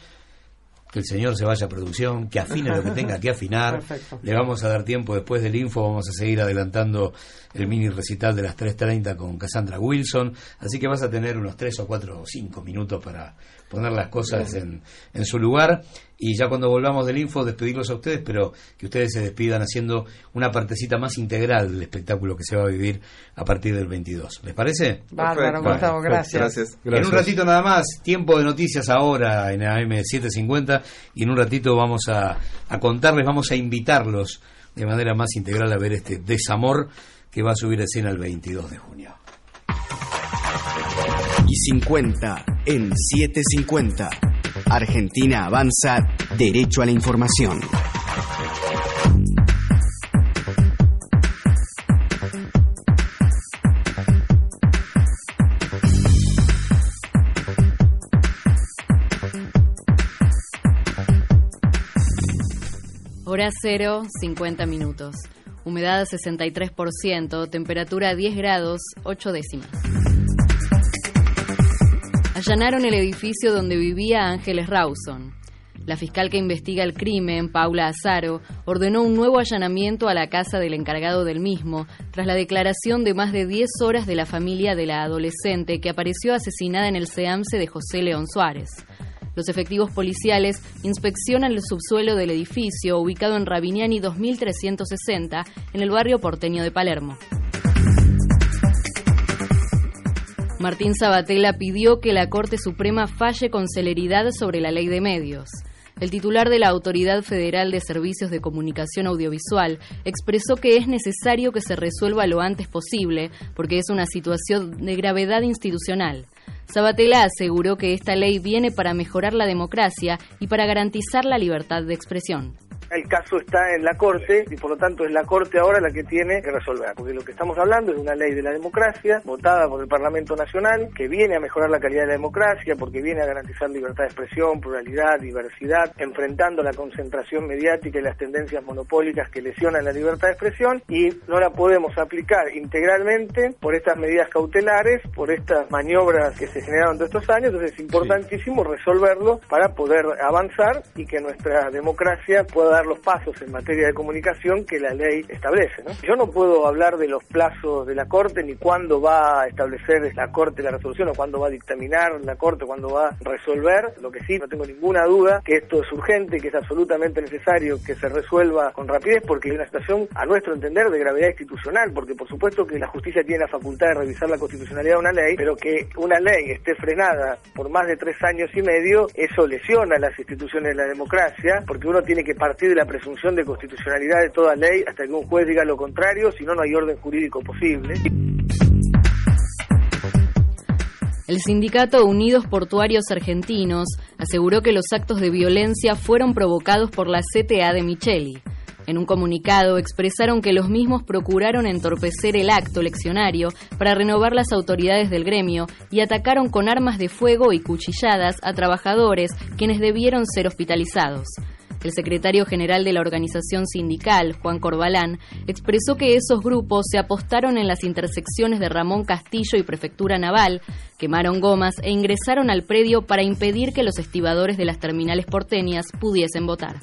que el señor se vaya a producción, que afine lo que tenga que afinar. Le vamos a dar tiempo después del info, vamos a seguir adelantando el mini recital de las 3.30 con Cassandra Wilson, así que vas a tener unos 3 o 4 o 5 minutos para poner las cosas en, en su lugar y ya cuando volvamos del info despedirlos a ustedes, pero que ustedes se despidan haciendo una partecita más integral del espectáculo que se va a vivir a partir del 22. ¿Les parece? Bárbaro, Gustavo, gracias. En un ratito nada más, tiempo de noticias ahora en AM750 y en un ratito vamos a, a contarles, vamos a invitarlos de manera más integral a ver este desamor que va a subir a escena el 22 de junio. Y 50 en 750. Argentina avanza derecho a la información. Hora cero, 50 minutos. Humedad 63%, temperatura 10 grados, 8 décimas. Allanaron el edificio donde vivía Ángeles Rawson. La fiscal que investiga el crimen, Paula Azaro, ordenó un nuevo allanamiento a la casa del encargado del mismo, tras la declaración de más de 10 horas de la familia de la adolescente que apareció asesinada en el SEAMSE de José León Suárez. Los efectivos policiales inspeccionan el subsuelo del edificio ubicado en Rabiniani 2360, en el barrio porteño de Palermo. Martín Sabatella pidió que la Corte Suprema falle con celeridad sobre la ley de medios. El titular de la Autoridad Federal de Servicios de Comunicación Audiovisual expresó que es necesario que se resuelva lo antes posible porque es una situación de gravedad institucional. Sabatella aseguró que esta ley viene para mejorar la democracia y para garantizar la libertad de expresión. El caso está en la Corte y por lo tanto es la Corte ahora la que tiene que resolver, porque lo que estamos hablando es de una ley de la democracia votada por el Parlamento Nacional que viene a mejorar la calidad de la democracia porque viene a garantizar libertad de expresión, pluralidad, diversidad, enfrentando la concentración mediática y las tendencias monopólicas que lesionan la libertad de expresión y no la podemos aplicar integralmente por estas medidas cautelares, por estas maniobras que se generaron de estos años, entonces es importantísimo resolverlo para poder avanzar y que nuestra democracia pueda los pasos en materia de comunicación que la ley establece. Yo no puedo hablar de los plazos de la Corte ni cuándo va a establecer la Corte la resolución o cuándo va a dictaminar la Corte, cuándo va a resolver. Lo que sí, no tengo ninguna duda que esto es urgente, que es absolutamente necesario que se resuelva con rapidez porque hay una situación, a nuestro entender, de gravedad institucional, porque por supuesto que la justicia tiene la facultad de revisar la constitucionalidad de una ley, pero que una ley esté frenada por más de tres años y medio, eso lesiona las instituciones de la democracia, porque uno tiene que partir de la presunción de constitucionalidad de toda ley hasta que un juez diga lo contrario, si no, no hay orden jurídico posible. El sindicato Unidos Portuarios Argentinos aseguró que los actos de violencia fueron provocados por la CTA de Micheli. En un comunicado expresaron que los mismos procuraron entorpecer el acto leccionario para renovar las autoridades del gremio y atacaron con armas de fuego y cuchilladas a trabajadores quienes debieron ser hospitalizados. El secretario general de la organización sindical, Juan Corbalán, expresó que esos grupos se apostaron en las intersecciones de Ramón Castillo y Prefectura Naval, quemaron gomas e ingresaron al predio para impedir que los estibadores de las terminales porteñas pudiesen votar.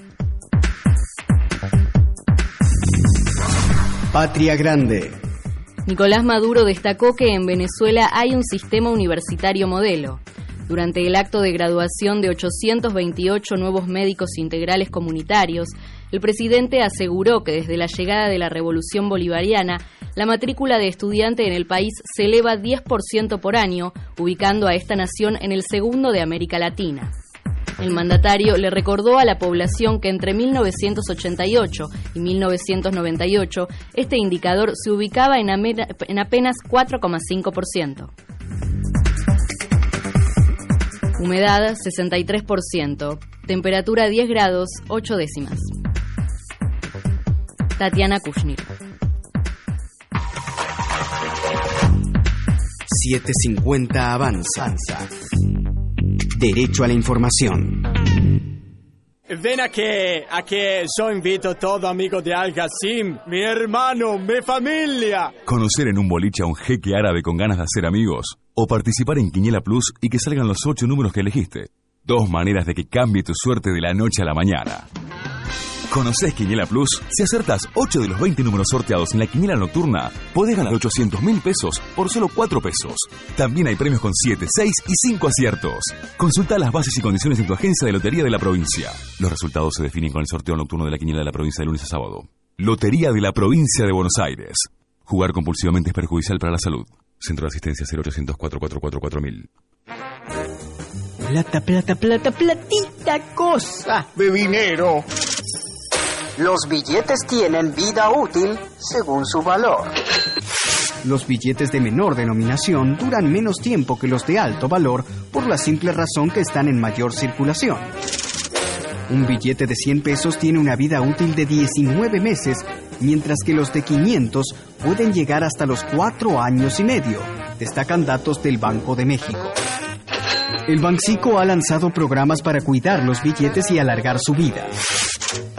Patria Grande. Nicolás Maduro destacó que en Venezuela hay un sistema universitario modelo. Durante el acto de graduación de 828 nuevos médicos integrales comunitarios, el presidente aseguró que desde la llegada de la revolución bolivariana, la matrícula de estudiante en el país se eleva 10% por año, ubicando a esta nación en el segundo de América Latina. El mandatario le recordó a la población que entre 1988 y 1998 este indicador se ubicaba en, apenas 4,5%. Humedad 63%. Temperatura 10 grados 8 décimas. Tatiana Kushnir. 750 Avanza. Derecho a la información. Ven a que, a que yo invito todo amigo de Al Sim, mi hermano, mi familia. Conocer en un boliche a un jeque árabe con ganas de hacer amigos o participar en Quiniela Plus y que salgan los ocho números que elegiste. Dos maneras de que cambie tu suerte de la noche a la mañana. ¿Conoces Quiniela Plus? Si acertas 8 de los 20 números sorteados en la quiniela nocturna, podés ganar 800 mil pesos por solo 4 pesos. También hay premios con 7, 6 y 5 aciertos. Consulta las bases y condiciones en tu agencia de Lotería de la provincia. Los resultados se definen con el sorteo nocturno de la quiniela de la provincia de lunes a sábado. Lotería de la provincia de Buenos Aires. Jugar compulsivamente es perjudicial para la salud. Centro de Asistencia 0800 444 Plata, plata, plata, platita cosa de dinero. Los billetes tienen vida útil según su valor. Los billetes de menor denominación duran menos tiempo que los de alto valor por la simple razón que están en mayor circulación. Un billete de 100 pesos tiene una vida útil de 19 meses mientras que los de 500 pueden llegar hasta los 4 años y medio, destacan datos del Banco de México. El Bancico ha lanzado programas para cuidar los billetes y alargar su vida.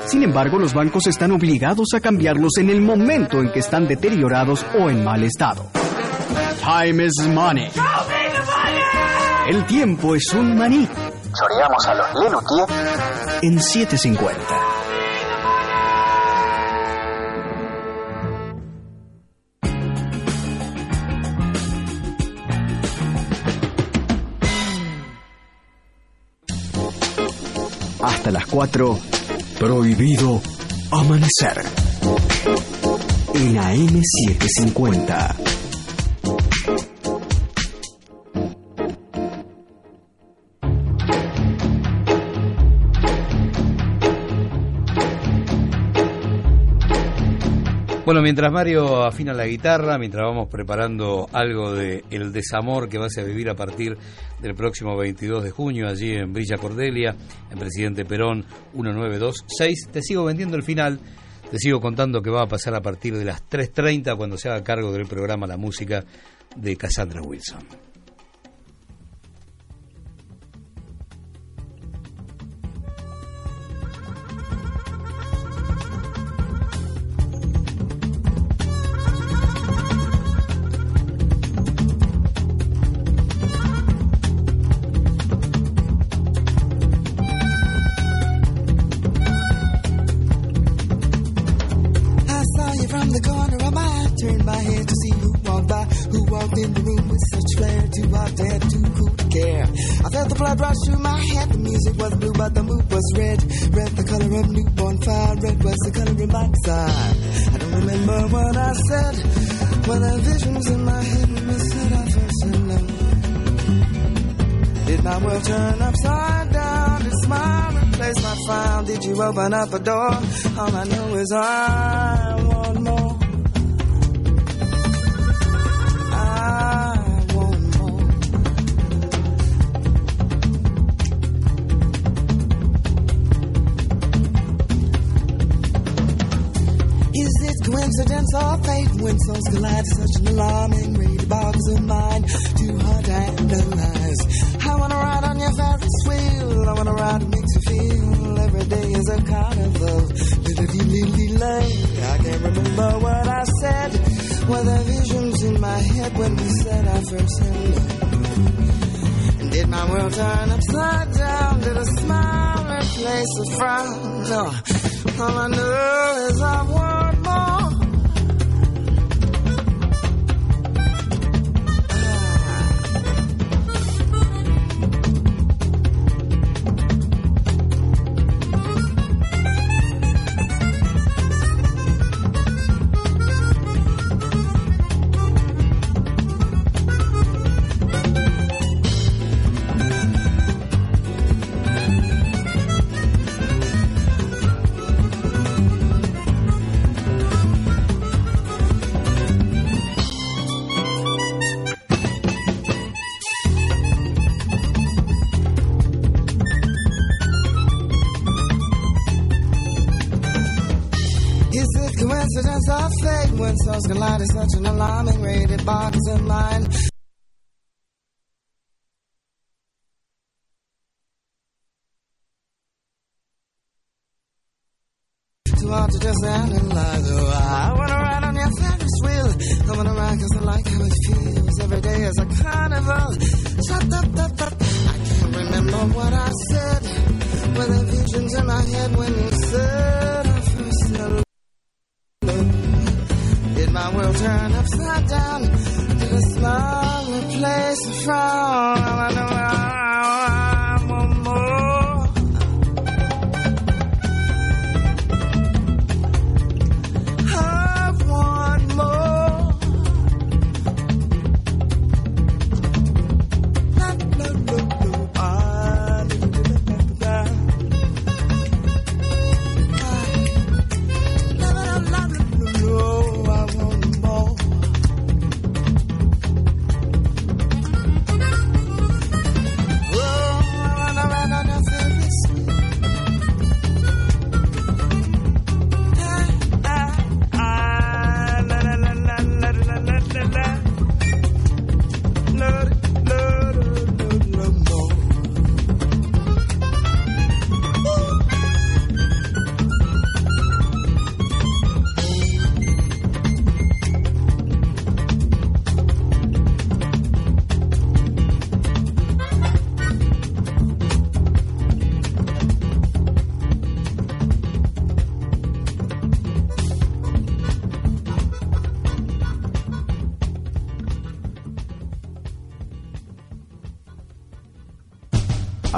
Sin embargo, los bancos están obligados a cambiarlos en el momento en que están deteriorados o en mal estado. Time is money. El tiempo es un maní. A los Lelutier en 750. Hasta las 4, prohibido amanecer. En AM750. Bueno, mientras Mario afina la guitarra, mientras vamos preparando algo de el desamor que vas a vivir a partir del próximo 22 de junio allí en Villa Cordelia, en Presidente Perón 1926, te sigo vendiendo el final, te sigo contando que va a pasar a partir de las 3.30 cuando se haga cargo del programa La Música de Cassandra Wilson.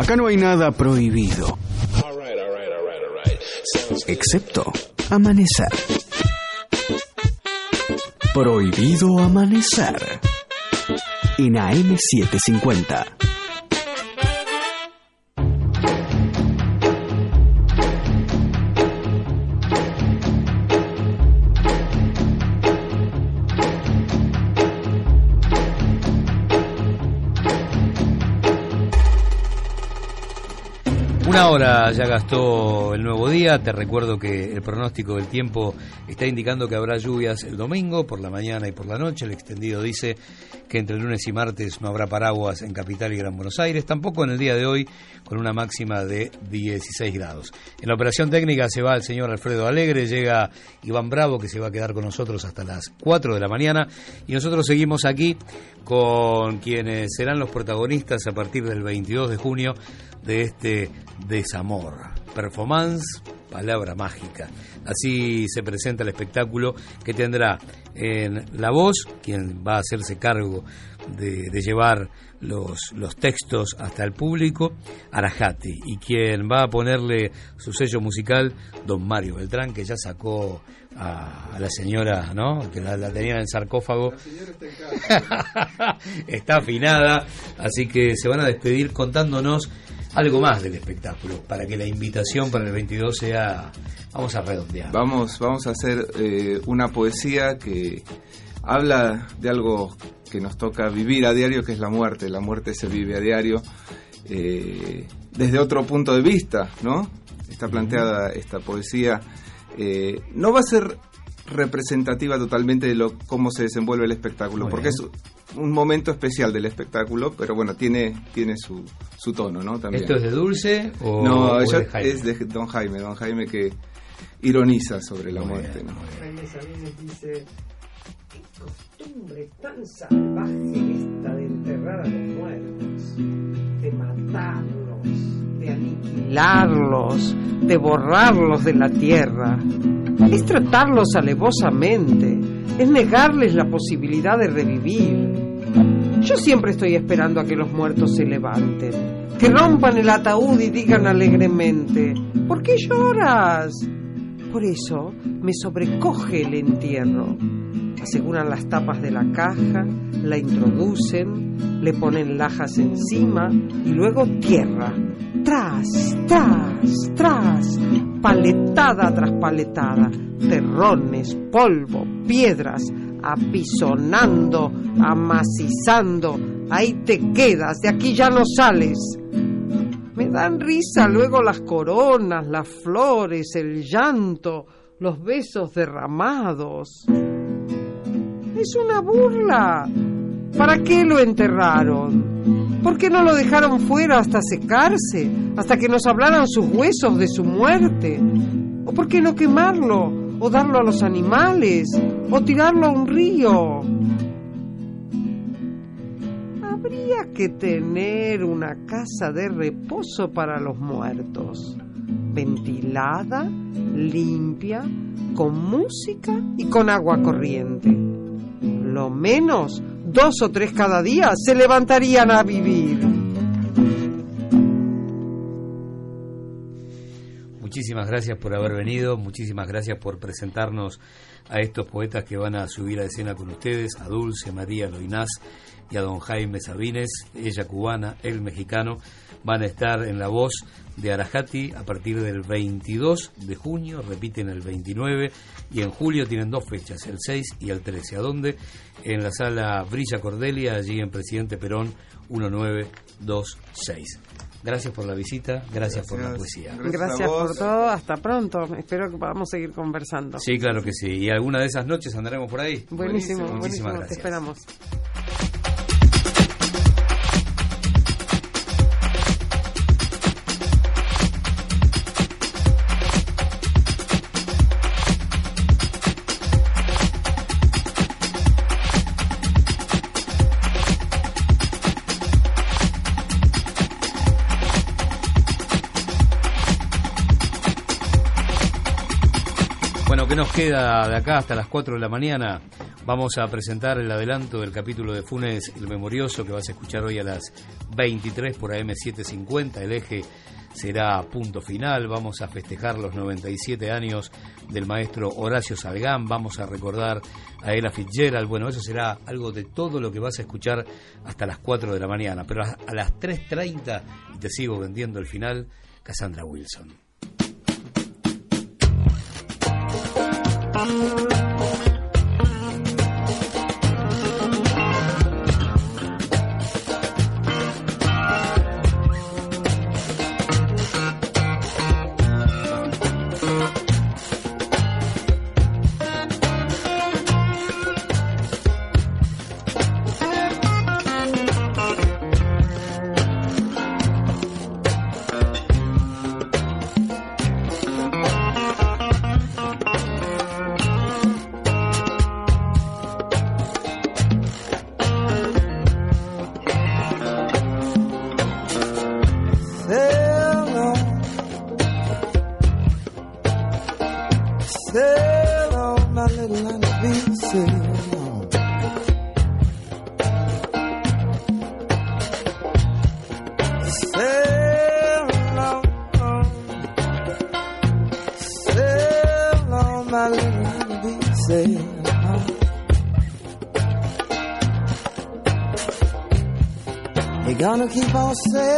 Acá no hay nada prohibido. Excepto amanecer. Prohibido amanecer. En AM750. Ya gastó el nuevo día. Te recuerdo que el pronóstico del tiempo está indicando que habrá lluvias el domingo por la mañana y por la noche. El extendido dice que entre lunes y martes no habrá paraguas en Capital y Gran Buenos Aires. Tampoco en el día de hoy con una máxima de 16 grados. En la operación técnica se va el señor Alfredo Alegre, llega Iván Bravo que se va a quedar con nosotros hasta las 4 de la mañana y nosotros seguimos aquí con quienes serán los protagonistas a partir del 22 de junio de este desamor. Performance, palabra mágica. Así se presenta el espectáculo que tendrá en la voz, quien va a hacerse cargo de, llevar los, los, textos hasta el público, Arajati, y quien va a ponerle su sello musical, don Mario Beltrán, que ya sacó a, la señora, ¿no? Que la, tenía en el sarcófago. está, está afinada, así que se van a despedir contándonos algo más del espectáculo, para que la invitación para el 22 sea, vamos a redondear. Vamos, vamos a hacer eh, una poesía que habla de algo que nos toca vivir a diario, que es la muerte. La muerte se vive a diario eh, desde otro punto de vista, ¿no? Está planteada esta poesía. Eh, no va a ser representativa totalmente de lo cómo se desenvuelve el espectáculo, porque es un momento especial del espectáculo, pero bueno, tiene, tiene su, su tono, ¿no? También. ¿Esto es de Dulce o, no, es de Don Jaime, Don Jaime que ironiza sobre la muerte, ¿no? Jaime Sabines dice, qué costumbre tan salvaje esta de enterrar a los muertos, de matarlos, de aniquilarlos, de borrarlos de la tierra es tratarlos alevosamente, es negarles la posibilidad de revivir. Yo siempre estoy esperando a que los muertos se levanten, que rompan el ataúd y digan alegremente, ¿por qué lloras? Por eso me sobrecoge el entierro. Aseguran las tapas de la caja, la introducen, le ponen lajas encima y luego tierra. Tras, tras, tras, paletada tras paletada, terrones, polvo, piedras, apisonando, amacizando, ahí te quedas, de aquí ya no sales. Me dan risa luego las coronas, las flores, el llanto, los besos derramados. Es una burla. ¿Para qué lo enterraron? ¿Por qué no lo dejaron fuera hasta secarse, hasta que nos hablaran sus huesos de su muerte? ¿O por qué no quemarlo, o darlo a los animales, o tirarlo a un río? Habría que tener una casa de reposo para los muertos, ventilada, limpia, con música y con agua corriente. Lo menos dos o tres cada día se levantarían a vivir. Muchísimas gracias por haber venido, muchísimas gracias por presentarnos a estos poetas que van a subir a escena con ustedes, a Dulce María Loinás y a don Jaime Sabines, ella cubana, él mexicano, van a estar en la voz de Arajati a partir del 22 de junio, repiten el 29 y en julio tienen dos fechas, el 6 y el 13. ¿A dónde? En la sala Brilla Cordelia, allí en Presidente Perón 1926. Gracias por la visita, gracias, por la poesía. Gracias, por todo, hasta pronto. Espero que podamos seguir conversando. Sí, claro que sí. Y alguna de esas noches andaremos por ahí. Buenísimo, buenísimo. Te esperamos. Nos queda de acá hasta las 4 de la mañana? Vamos a presentar el adelanto del capítulo de Funes el Memorioso que vas a escuchar hoy a las 23 por AM750. El eje será punto final. Vamos a festejar los 97 años del maestro Horacio Salgán. Vamos a recordar a Ella Fitzgerald. Bueno, eso será algo de todo lo que vas a escuchar hasta las 4 de la mañana. Pero a las 3.30, y te sigo vendiendo el final, Cassandra Wilson. Little gonna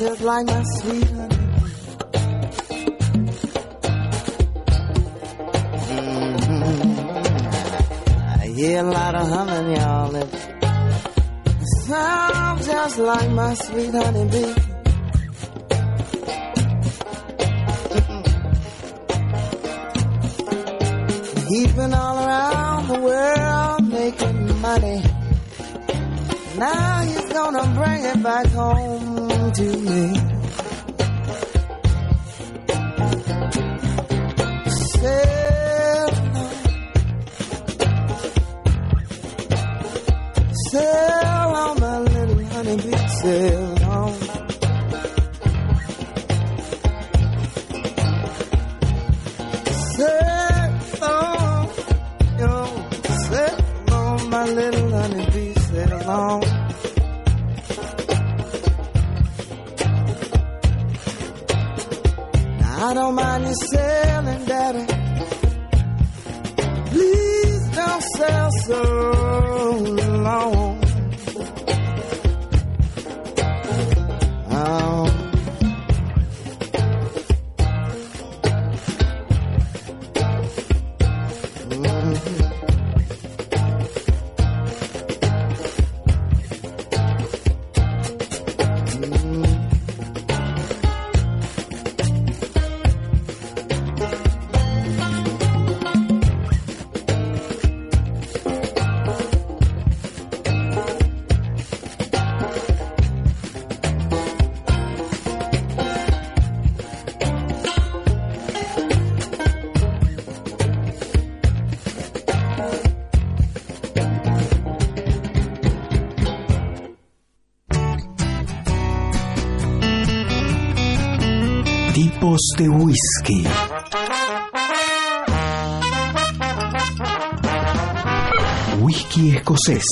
just like my sweet honey. Mhm. I hear a lot of humming, y'all. It sounds just like my sweet honey bee. Keeping all around the world making money. Now he's gonna bring it back home to me. Sail sail on, my little honeybee. Sail whisky. Whisky escocés.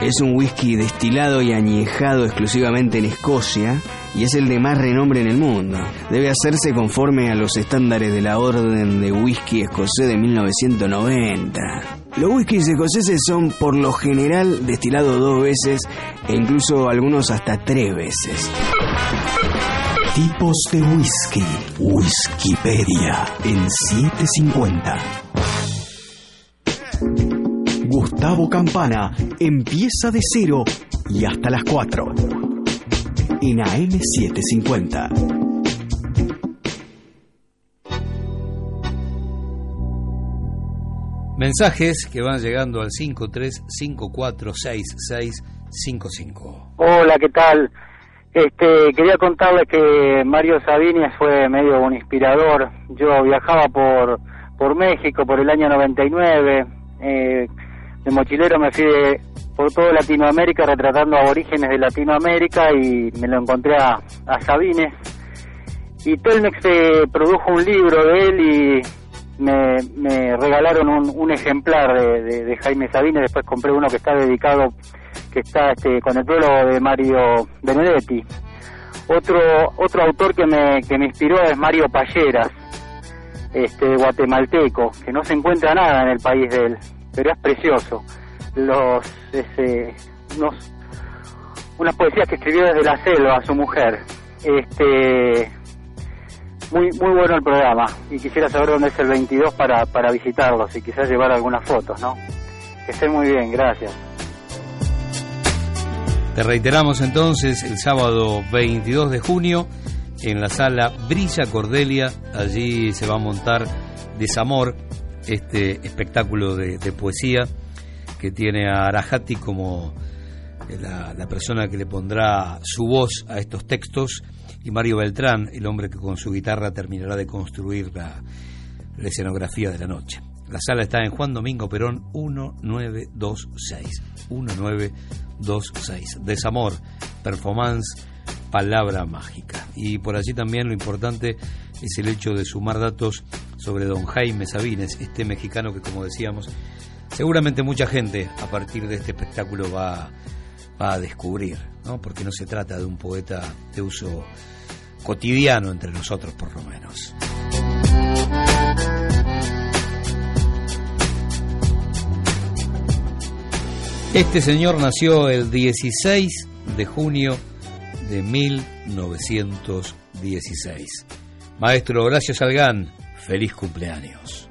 Es un whisky destilado y añejado exclusivamente en Escocia y es el de más renombre en el mundo. Debe hacerse conforme a los estándares de la Orden de Whisky Escocés de 1990. Los whiskies escoceses son por lo general destilados dos veces e incluso algunos hasta tres veces. Tipos de whisky. Whiskypedia en 750. Gustavo Campana empieza de cero y hasta las 4. En AM750. Mensajes que van llegando al 53546655. Hola, ¿qué tal? Este, quería contarles que Mario Sabines fue medio un inspirador. Yo viajaba por, por México por el año 99. Eh, de mochilero me fui por toda Latinoamérica retratando aborígenes de Latinoamérica y me lo encontré a, Sabines. Y Telmex eh, produjo un libro de él y me, me regalaron un, un ejemplar de, de, de, Jaime Sabines. Después compré uno que está dedicado que está este, con el prólogo de Mario Benedetti. Otro otro autor que me, que me inspiró es Mario Palleras, este guatemalteco, que no se encuentra nada en el país de él, pero es precioso. Los ese, unos, unas poesías que escribió desde la selva a su mujer. Este muy muy bueno el programa y quisiera saber dónde es el 22 para, para visitarlos y quizás llevar algunas fotos, ¿no? Que esté muy bien, gracias. Te reiteramos entonces el sábado 22 de junio en la sala Brilla Cordelia. Allí se va a montar Desamor, este espectáculo de, poesía que tiene a Arajati como la, la, persona que le pondrá su voz a estos textos y Mario Beltrán, el hombre que con su guitarra terminará de construir la escenografía de la noche. La sala está en Juan Domingo Perón 1926. 1926. Desamor, performance, palabra mágica. Y por allí también lo importante es el hecho de sumar datos sobre don Jaime Sabines, este mexicano que como decíamos, seguramente mucha gente a partir de este espectáculo va, va a descubrir, ¿no? porque no se trata de un poeta de uso cotidiano entre nosotros por lo menos. Este señor nació el 16 de junio de 1916. Maestro Horacio Salgán, feliz cumpleaños.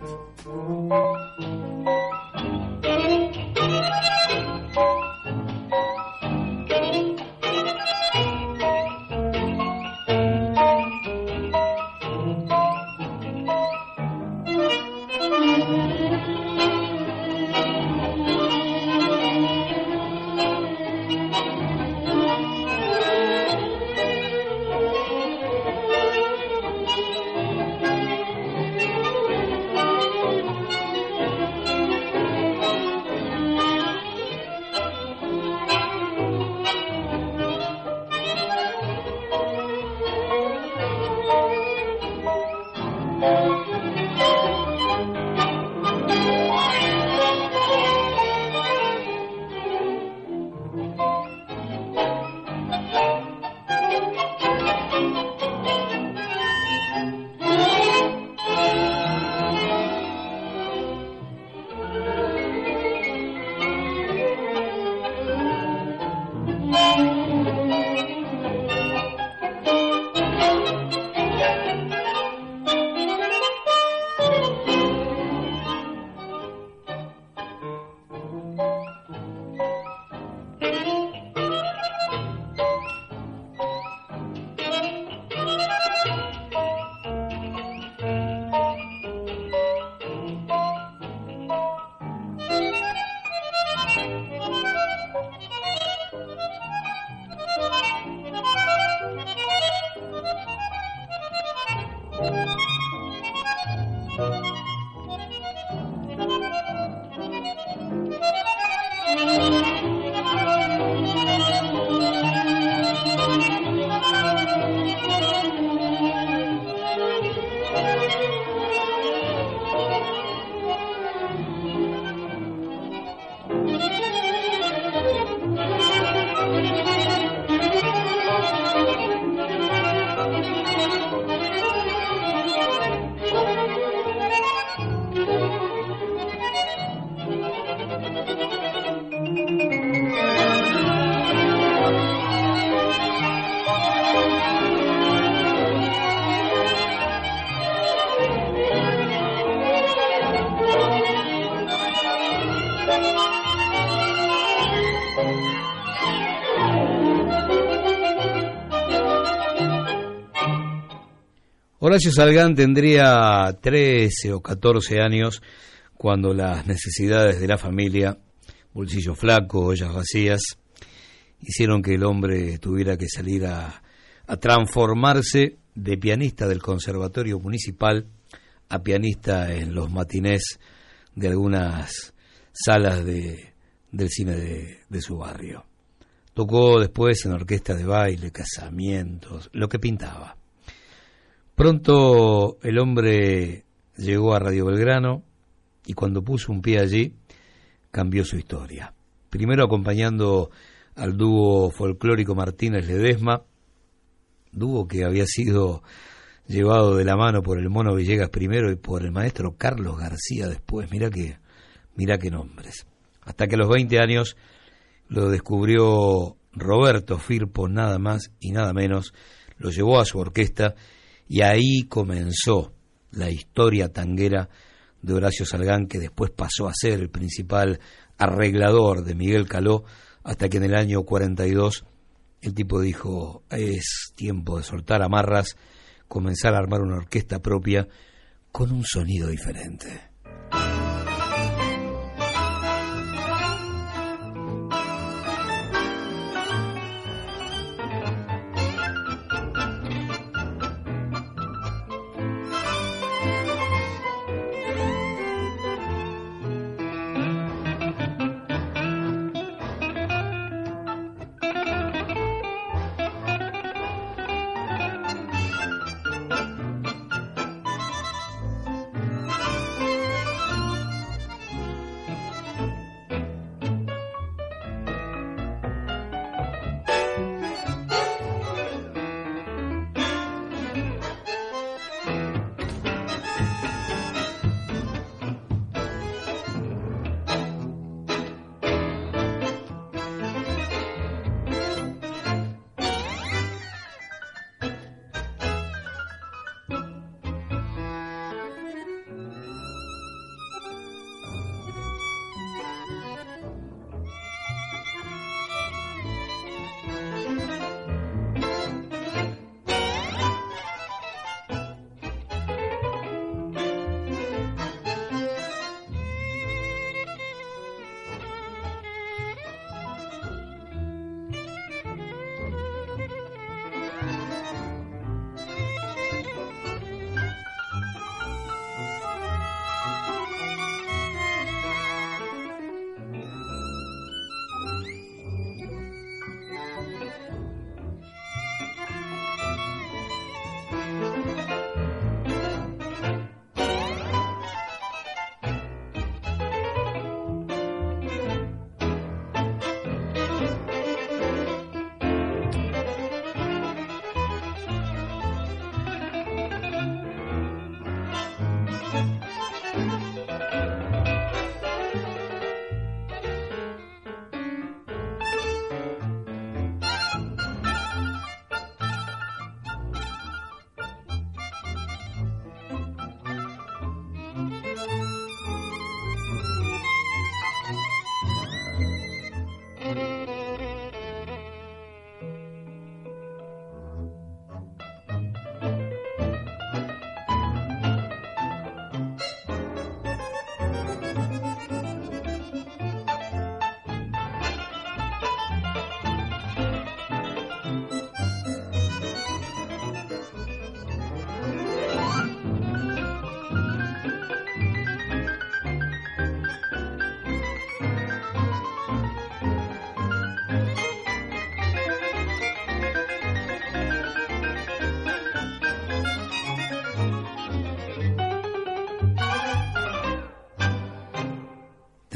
Horacio Salgán tendría 13 o 14 años cuando las necesidades de la familia, bolsillo flaco, ollas vacías, hicieron que el hombre tuviera que salir a, transformarse de pianista del Conservatorio Municipal a pianista en los matinés de algunas salas de, del cine de, de su barrio. Tocó después en orquesta de baile, casamientos, lo que pintaba. Pronto el hombre llegó a Radio Belgrano y cuando puso un pie allí cambió su historia. Primero acompañando al dúo folclórico Martínez Ledesma, dúo que había sido llevado de la mano por el Mono Villegas primero y por el maestro Carlos García después. Mira que, mira qué nombres. Hasta que a los 20 años lo descubrió Roberto Firpo, nada más y nada menos, lo llevó a su orquesta y ahí comenzó la historia tanguera de Horacio Salgán, que después pasó a ser el principal arreglador de Miguel Caló, hasta que en el año 42 el tipo dijo, es tiempo de soltar amarras, comenzar a armar una orquesta propia con un sonido diferente.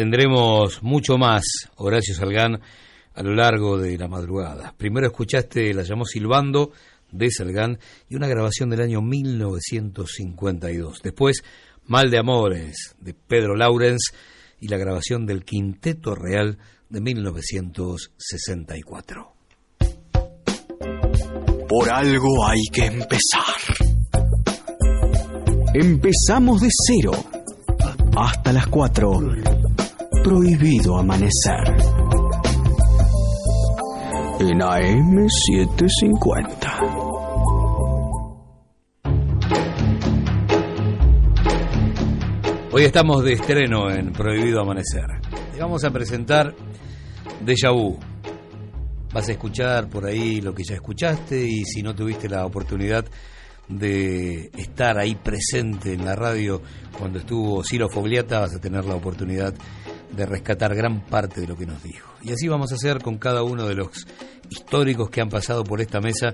Tendremos mucho más, Horacio Salgán, a lo largo de la madrugada. Primero escuchaste, la llamó Silbando, de Salgán, y una grabación del año 1952. Después, Mal de Amores, de Pedro Laurens, y la grabación del Quinteto Real de 1964. Por algo hay que empezar. Empezamos de cero. Hasta las cuatro prohibido amanecer. En AM750. Hoy estamos de estreno en Prohibido Amanecer. Vamos a presentar Deja Vu. Vas a escuchar por ahí lo que ya escuchaste y si no tuviste la oportunidad de estar ahí presente en la radio cuando estuvo Ciro Fogliata, vas a tener la oportunidad de rescatar gran parte de lo que nos dijo. Y así vamos a hacer con cada uno de los históricos que han pasado por esta mesa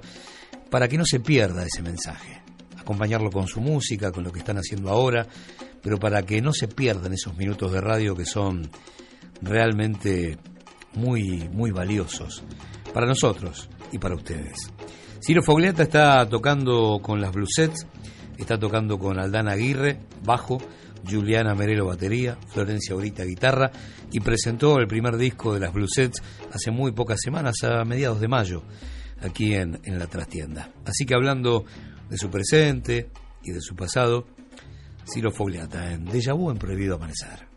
para que no se pierda ese mensaje. Acompañarlo con su música, con lo que están haciendo ahora, pero para que no se pierdan esos minutos de radio que son realmente muy, muy valiosos para nosotros y para ustedes. Ciro Fogliata está tocando con las Bluesets, está tocando con Aldana Aguirre, bajo, Juliana Merelo batería, Florencia Aurita guitarra y presentó el primer disco de las Bluesets hace muy pocas semanas, a mediados de mayo, aquí en, en la trastienda. Así que hablando de su presente y de su pasado, Ciro Fogliata en Deja Vu en Prohibido Amanecer.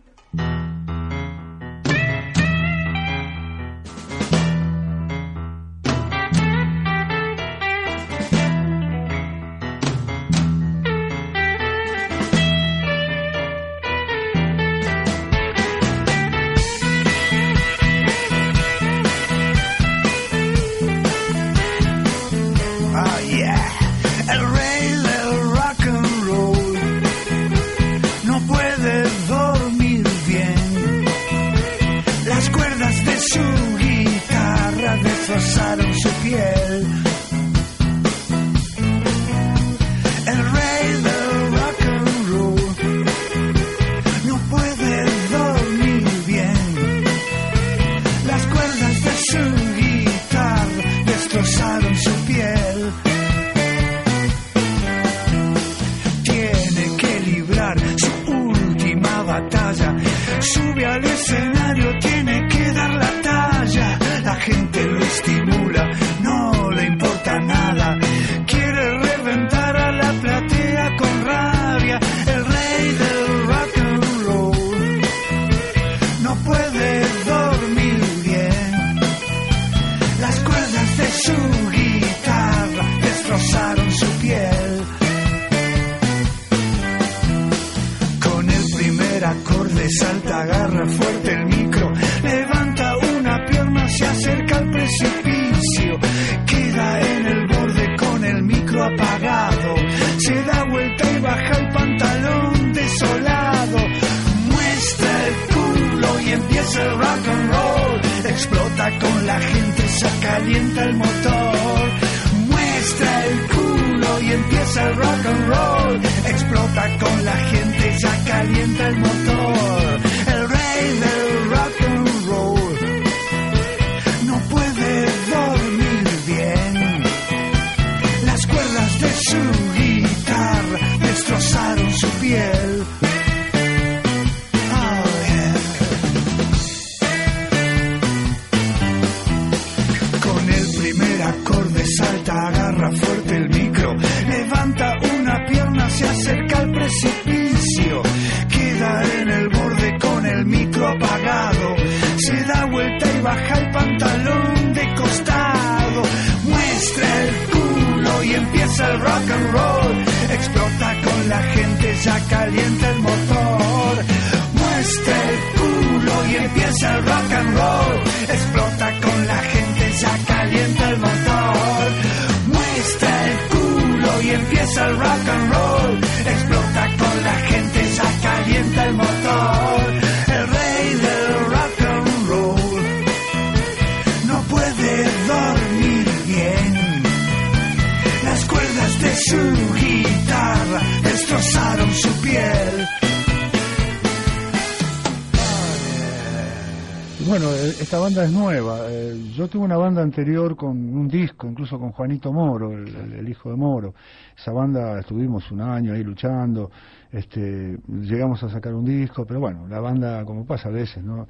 Juanito Moro, el, hijo de Moro. Esa banda estuvimos un año ahí luchando, este, llegamos a sacar un disco, pero bueno, la banda, como pasa a veces, ¿no?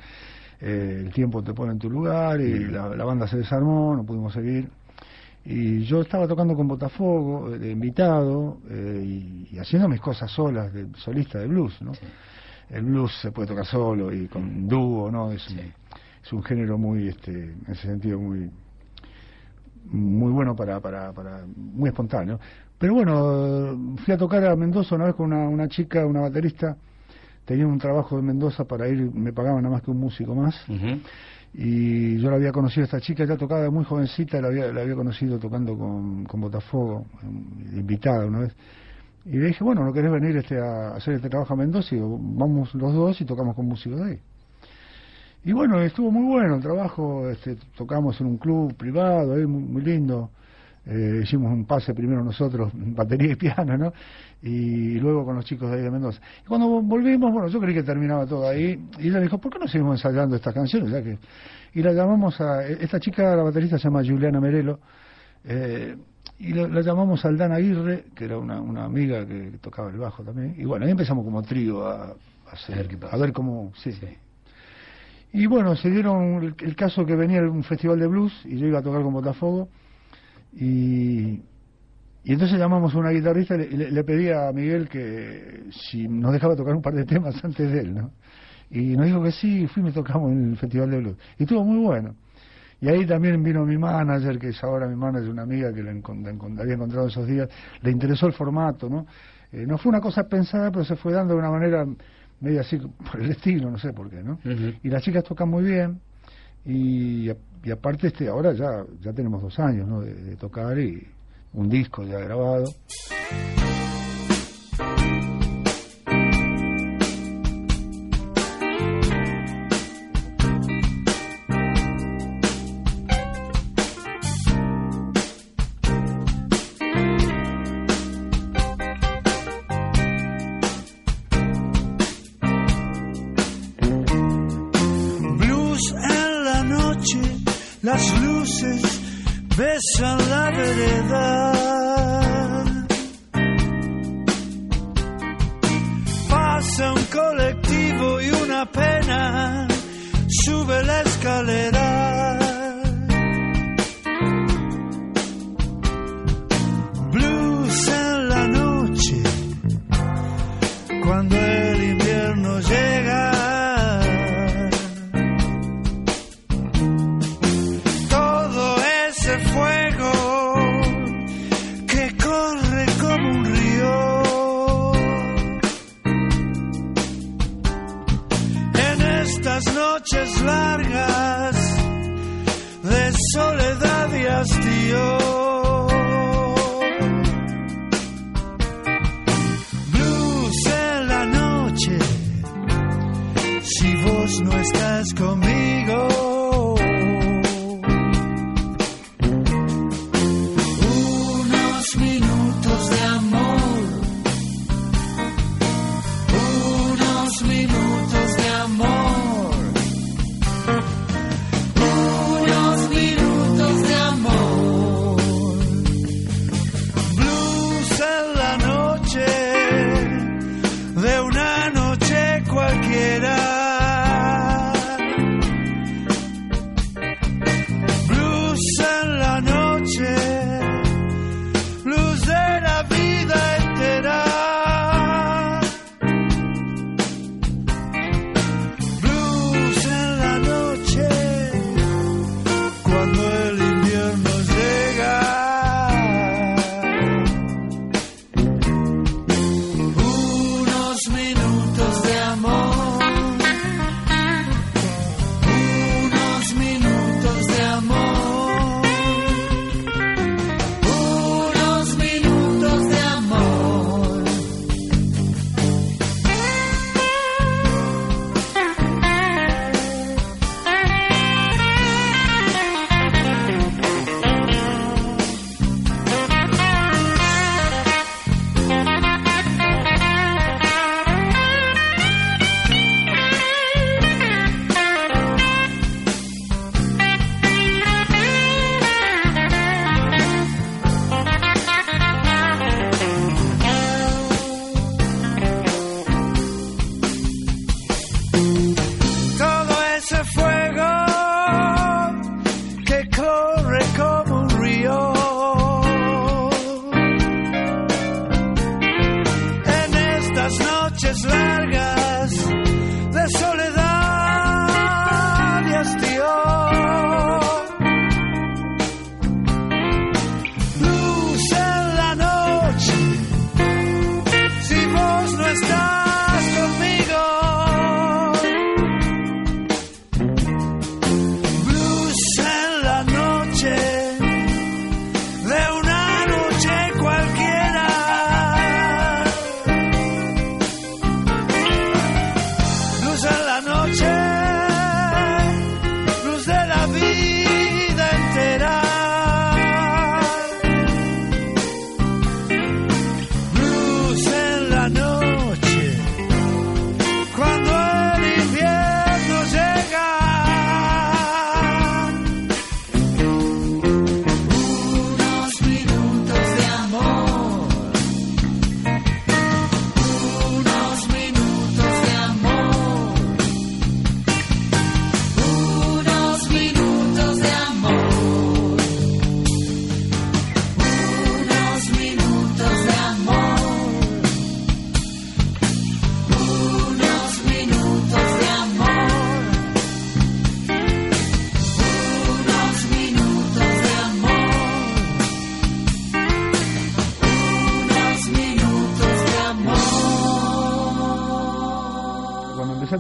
Eh, el tiempo te pone en tu lugar y la, banda se desarmó, no pudimos seguir. Y yo estaba tocando con Botafogo, de invitado, eh, y, haciendo mis cosas solas, de solista de blues, ¿no? El blues se puede tocar solo y con dúo, ¿no? Es, es un género muy, este, en ese sentido, muy muy bueno para, para, para muy espontáneo. Pero bueno, fui a tocar a Mendoza una vez con una, una chica, una baterista, tenía un trabajo de Mendoza para ir, me pagaban nada más que un músico más. Y yo la había conocido a esta chica, ya tocaba muy jovencita, la había, la había conocido tocando con, con Botafogo, invitada una vez. Y le dije, bueno, ¿no querés venir este, a hacer este trabajo a Mendoza? Y vamos los dos y tocamos con músicos de ahí. Y bueno, estuvo muy bueno el trabajo, este, tocamos en un club privado, ahí, muy, muy lindo. Eh, hicimos un pase primero nosotros, batería y piano, ¿no? Y luego con los chicos de ahí de Mendoza. Y cuando volvimos, bueno, yo creí que terminaba todo ahí, y ella dijo, ¿por qué no seguimos ensayando estas canciones? Ya que... Y la llamamos a, esta chica, la baterista se llama Juliana Merelo, eh, y la, llamamos a Aldana Aguirre, que era una, una amiga que, tocaba el bajo también, y bueno, ahí empezamos como trío a, a, hacer, a ver cómo... Sí, sí. Y bueno, se dieron el, el caso que venía un festival de blues, y yo iba a tocar con Botafogo, y, y entonces llamamos a una guitarrista y le, pedí a Miguel que si nos dejaba tocar un par de temas antes de él, ¿no? Y nos dijo que sí, y fui y tocamos en el Festival de Blues. Y estuvo muy bueno. Y ahí también vino mi manager, que es ahora mi manager, una amiga que la, había encontrado esos días. Le interesó el formato, ¿no? Eh, no fue una cosa pensada, pero se fue dando de una manera medio así, por el estilo, no sé por qué, ¿no? Y las chicas tocan muy bien. Y, y, aparte este ahora ya ya tenemos dos años ¿no? de, de tocar y un disco ya grabado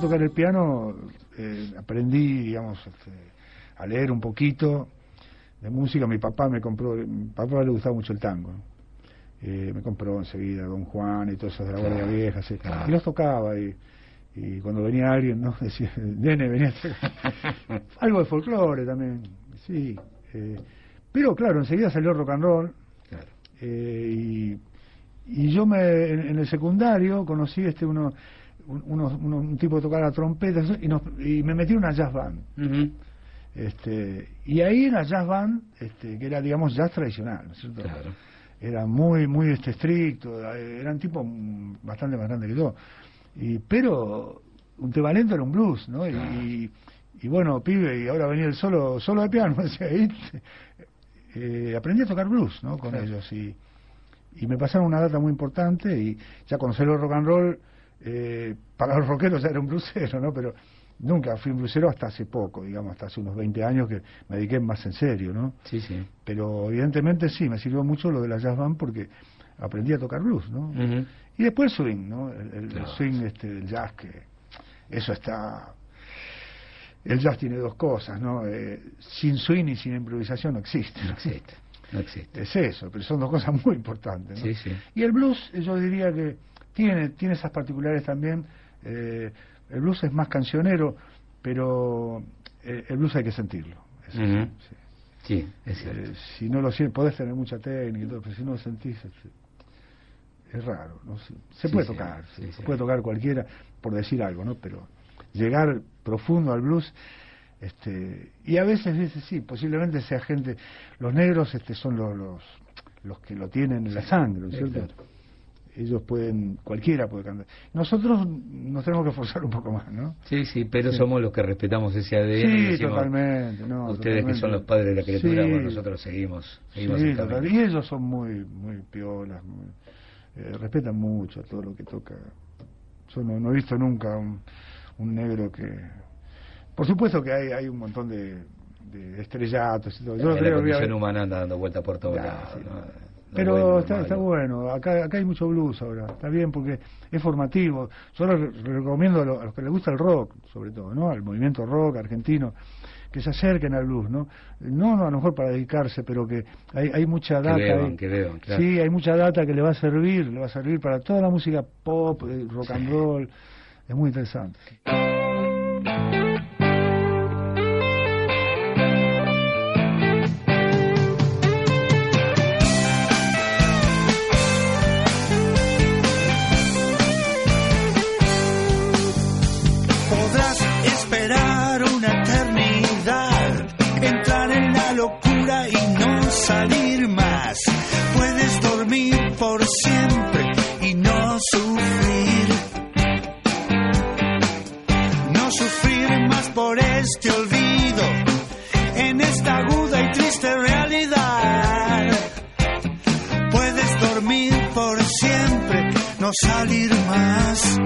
tocar el piano, eh, aprendí, digamos, este, a leer un poquito de música. Mi papá me compró, mi papá le gustaba mucho el tango. Eh, me compró enseguida Don Juan y todos esos de la Guardia Vieja, y los tocaba. Y, y cuando venía alguien, ¿no? Decía, nene, venía Algo de folclore también, sí. Eh, pero claro, enseguida salió rock and roll. Eh, y, y, yo me, en, el secundario conocí este uno, un tipo que tocaba la trompeta y, nos, y me metí en una jazz band. este, y ahí en la jazz band, este, que era digamos jazz tradicional, ¿no es cierto? Era muy, muy este, estricto, eran tipos bastante más grandes que yo y, pero un tema lento era un blues, ¿no? Y, y, bueno, pibe, y ahora venía el solo, solo de piano, eh, aprendí a tocar blues, ¿no? Con ellos y, y me pasaron una data muy importante y ya conocí el rock and roll, eh, para los rockeros ya era un bluesero, ¿no? Pero nunca fui un bluesero hasta hace poco, digamos, hasta hace unos 20 años que me dediqué más en serio, ¿no? Sí, sí. Pero evidentemente sí, me sirvió mucho lo de la jazz band porque aprendí a tocar blues, ¿no? Y después el swing, ¿no? El, swing este, del jazz, que eso está... El jazz tiene dos cosas, ¿no? Eh, sin swing y sin improvisación no existe. No existe, no existe. Es eso, pero son dos cosas muy importantes, ¿no? Sí, sí. Y el blues, yo diría que tiene, tiene esas particulares también. Eh, el blues es más cancionero, pero eh, el blues hay que sentirlo. sí. es cierto. si no lo sientes, podés tener mucha técnica y todo, pero si no lo sentís, es raro. ¿no? Se, puede tocar, se puede tocar cualquiera, por decir algo, ¿no? Pero llegar profundo al blues, este, y a veces dice, sí, posiblemente sea gente, los negros este, son los, los, los que lo tienen en la sangre, ¿no es cierto? Ellos pueden, cualquiera puede cantar. Nosotros nos tenemos que forzar un poco más, ¿no? Sí, sí, pero somos los que respetamos ese ADN. Sí, totalmente. No, ustedes que son los padres de la criatura, bueno, nosotros seguimos. seguimos sí, y ellos son muy, muy piolas, muy, eh, respetan mucho todo lo que toca. Yo no, he visto nunca un, un, negro que... Por supuesto que hay, hay un montón de, de estrellatos y todo. Yo la, creo, condición humana anda dando vuelta por todos lados. Pero está, está, bueno, acá, acá hay mucho blues ahora, está bien porque es formativo. Yo lo recomiendo a los que les gusta el rock, sobre todo, ¿no? Al movimiento rock argentino que se acerquen al blues, ¿no? No, a lo mejor para dedicarse, pero que hay, hay mucha data. Que Sí, hay mucha data que le va a servir, le va a servir para toda la música pop, eh, rock and roll. Es muy interesante. Por este olvido en esta aguda y triste realidad. Puedes dormir por siempre, no salir más.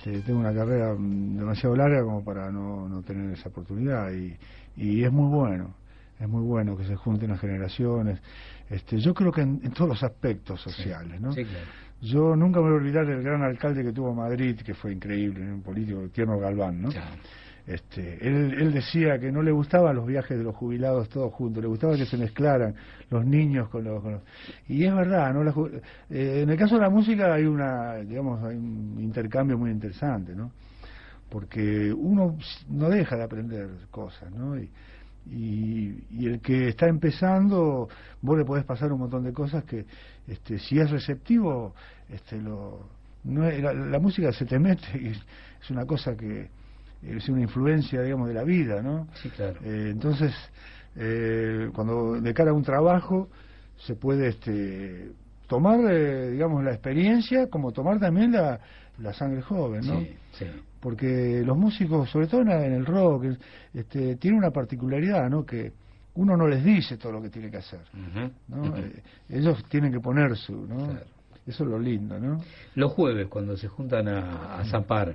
Este, tengo una carrera mm, demasiado larga como para no, no tener esa oportunidad y, y es muy bueno, es muy bueno que se junten las generaciones. Este, yo creo que en, todos los aspectos sociales, ¿no? Yo nunca me voy a olvidar del gran alcalde que tuvo Madrid, que fue increíble, un político, Tierno Galván, ¿no? Este, él, él decía que no le gustaban los viajes de los jubilados todos juntos, le gustaba que se mezclaran los niños con los... Y es verdad, ¿no? Eh, en el caso de la música hay una, digamos, hay un intercambio muy interesante, ¿no? Porque uno no deja de aprender cosas, ¿no? Y, y, el que está empezando, vos le podés pasar un montón de cosas que, este, si es receptivo, este, lo, no la, música se te mete y es una cosa que es una influencia, digamos, de la vida, ¿no? Sí, claro. Eh, entonces, eh, cuando de cara a un trabajo se puede este, tomar, eh, digamos, la experiencia como tomar también la, la sangre joven, ¿no? Sí, sí. Porque los músicos, sobre todo en el rock, este, tienen una particularidad, ¿no? Que uno no les dice todo lo que tiene que hacer, ¿no? ellos tienen que poner su, ¿no? Eso es lo lindo, ¿no? Los jueves, cuando se juntan a, a zapar,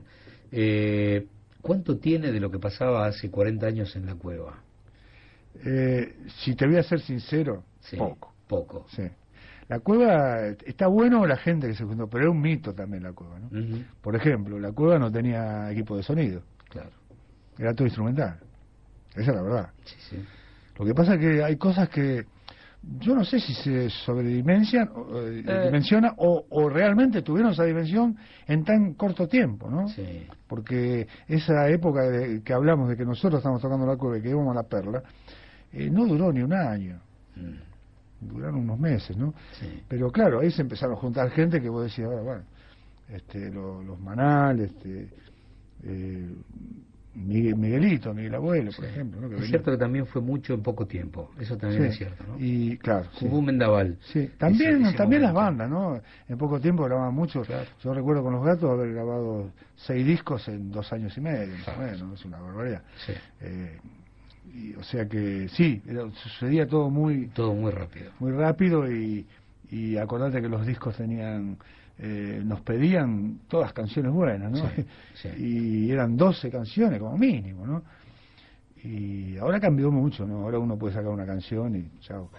eh, ¿Cuánto tiene de lo que pasaba hace 40 años en la cueva? Eh, si te voy a ser sincero, poco. Poco. Sí. La cueva, está bueno la gente que se juntó, pero era un mito también la cueva, ¿no? Por ejemplo, la cueva no tenía equipo de sonido. Claro. Era todo instrumental. Esa es la verdad. Sí, sí. Lo que pasa es que hay cosas que yo no sé si se sobredimensiona eh, eh. dimensiona o, o, realmente tuvieron esa dimensión en tan corto tiempo, ¿no? Sí. Porque esa época de, que hablamos de que nosotros estamos tocando la cueva y que íbamos a la perla, eh, no duró ni un año. Mm. Duraron unos meses, ¿no? Sí. Pero claro, ahí se empezaron a juntar gente que vos decías, bueno, bueno este, los, manales, este, Miguelito, Miguel Abuelo, por ejemplo. ¿no? es cierto que también fue mucho en poco tiempo, eso también es cierto, ¿no? Y claro. Hubo un Mendaval. Sí, también, también las bandas, ¿no? En poco tiempo grababan mucho. Yo recuerdo con los gatos haber grabado seis discos en dos años y medio, bueno, es una barbaridad. Sí. Eh, y, o sea que sí, sucedía todo muy. Todo muy rápido. Muy rápido y, y acordate que los discos tenían eh, nos pedían todas canciones buenas, ¿no? y eran 12 canciones como mínimo, ¿no? Y ahora cambió mucho, ¿no? Ahora uno puede sacar una canción y chao.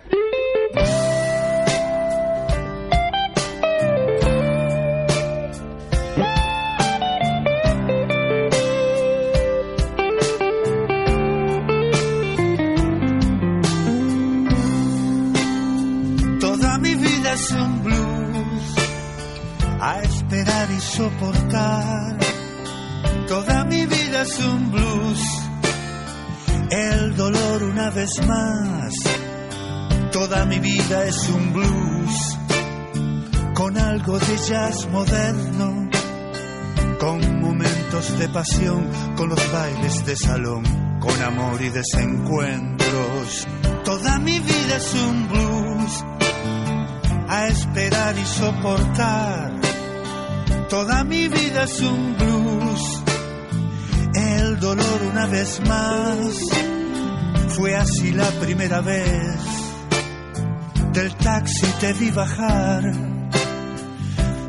Soportar. Toda mi vida es un blues, el dolor una vez más. Toda mi vida es un blues, con algo de jazz moderno, con momentos de pasión, con los bailes de salón, con amor y desencuentros. Toda mi vida es un blues, a esperar y soportar Toda mi vida es un blues. El dolor una vez más. Fue así la primera vez. Del taxi te vi bajar.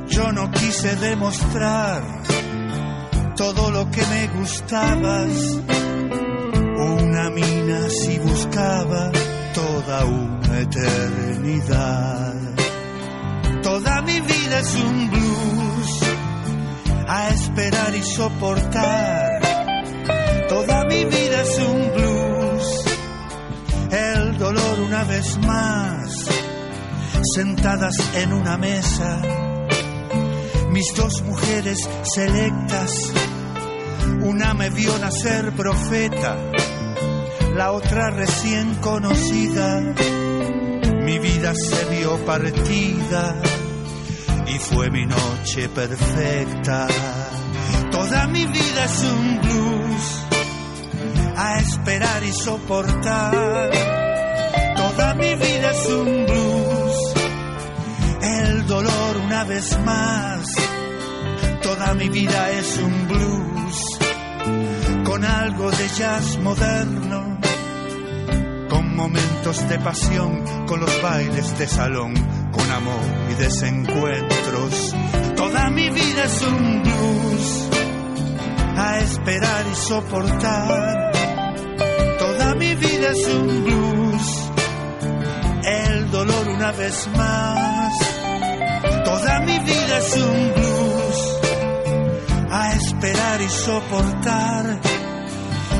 Yo no quise demostrar todo lo que me gustabas. Una mina si buscaba toda una eternidad. Toda mi vida es un blues esperar y soportar. Toda mi vida es un blues, el dolor una vez más, sentadas en una mesa, mis dos mujeres selectas, una me vio nacer profeta, la otra recién conocida, mi vida se vio partida. Y fue mi noche perfecta. Toda mi vida es un blues a esperar y soportar. Toda mi vida es un blues, el dolor una vez más. Toda mi vida es un blues con algo de jazz moderno, con momentos de pasión, con los bailes de salón, con amor y desencuentros. Toda mi vida es un blues a esperar y soportar. Toda mi vida es un blues, el dolor una vez más. Toda mi vida es un blues a esperar y soportar.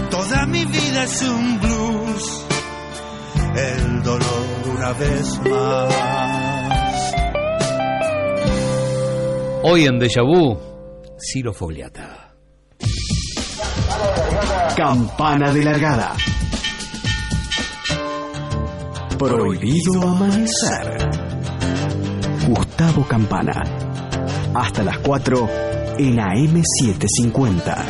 Toda mi vida es un blues, el dolor una vez más. Hoy en Deja Vu, Ciro Fogliata. Campana de largada. Prohibido amanecer. Gustavo Campana. Hasta las 4 en AM750.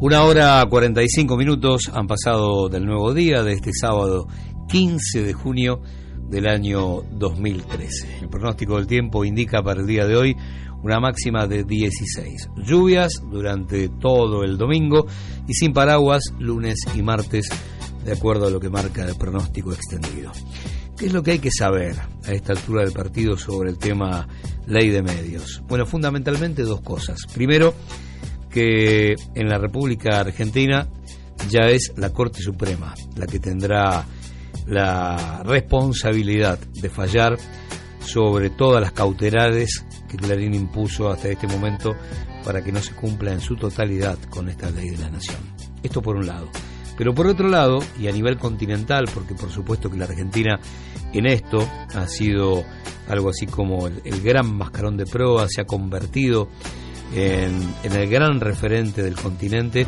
Una hora 45 minutos han pasado del nuevo día de este sábado 15 de junio del año 2013. El pronóstico del tiempo indica para el día de hoy una máxima de 16. Lluvias durante todo el domingo y sin paraguas lunes y martes, de acuerdo a lo que marca el pronóstico extendido. ¿Qué es lo que hay que saber a esta altura del partido sobre el tema ley de medios? Bueno, fundamentalmente dos cosas. Primero, que en la República Argentina ya es la Corte Suprema la que tendrá la responsabilidad de fallar sobre todas las cautelares que Clarín impuso hasta este momento para que no se cumpla en su totalidad con esta ley de la nación. Esto por un lado. Pero por otro lado, y a nivel continental, porque por supuesto que la Argentina en esto ha sido algo así como el, gran mascarón de proa, se ha convertido en el gran referente del continente.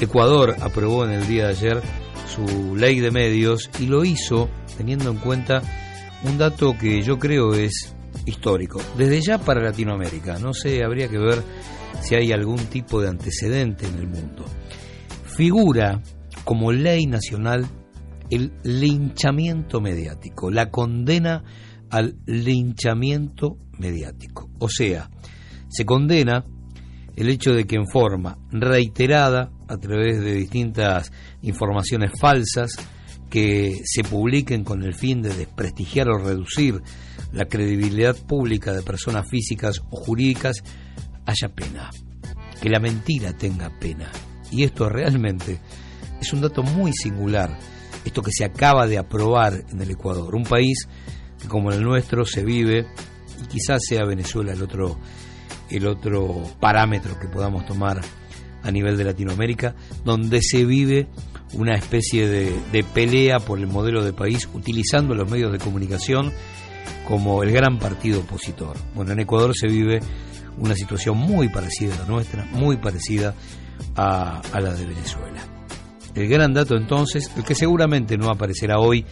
Ecuador aprobó en el día de ayer su ley de medios y lo hizo teniendo en cuenta un dato que yo creo es histórico. Desde ya para Latinoamérica, no sé, habría que ver si hay algún tipo de antecedente en el mundo. Figura como ley nacional el linchamiento mediático, la condena al linchamiento mediático. O sea, se condena el hecho de que en forma reiterada, a través de distintas informaciones falsas, que se publiquen con el fin de desprestigiar o reducir la credibilidad pública de personas físicas o jurídicas, haya pena. Que la mentira tenga pena. Y esto realmente es un dato muy singular, esto que se acaba de aprobar en el Ecuador, un país que como el nuestro se vive, y quizás sea Venezuela el otro el otro parámetro que podamos tomar a nivel de Latinoamérica, donde se vive una especie de, de, pelea por el modelo de país utilizando los medios de comunicación como el gran partido opositor. Bueno, en Ecuador se vive una situación muy parecida a la nuestra, muy parecida a, la de Venezuela. El gran dato entonces, el que seguramente no aparecerá hoy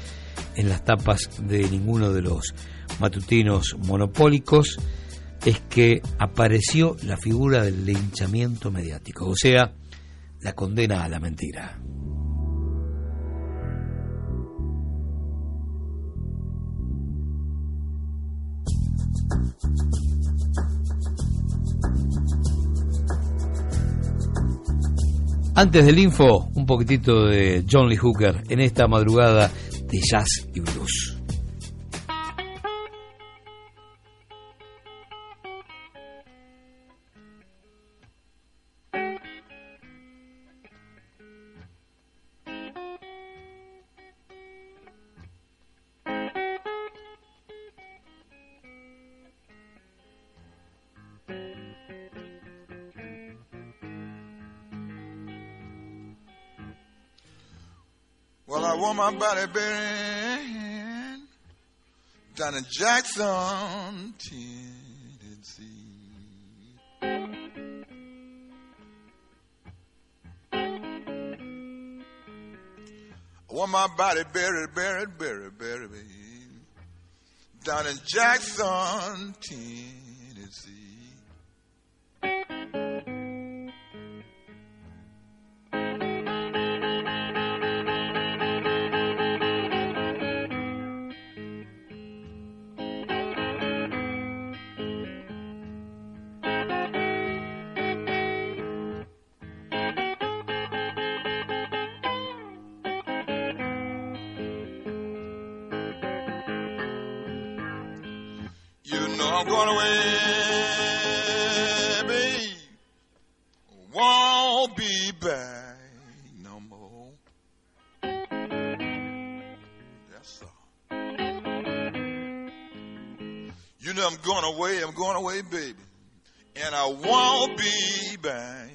en las tapas de ninguno de los matutinos monopólicos, es que apareció la figura del linchamiento mediático, o sea, la condena a la mentira. Antes del info, un poquitito de John Lee Hooker en esta madrugada de jazz y blues. Want my body buried down in Jackson, Tennessee. I want my body buried, buried, buried, buried, buried down in Jackson, Tennessee. Going away, babe. Won't be back no more. That's all. You know I'm going away, I'm going away, baby. And I won't be back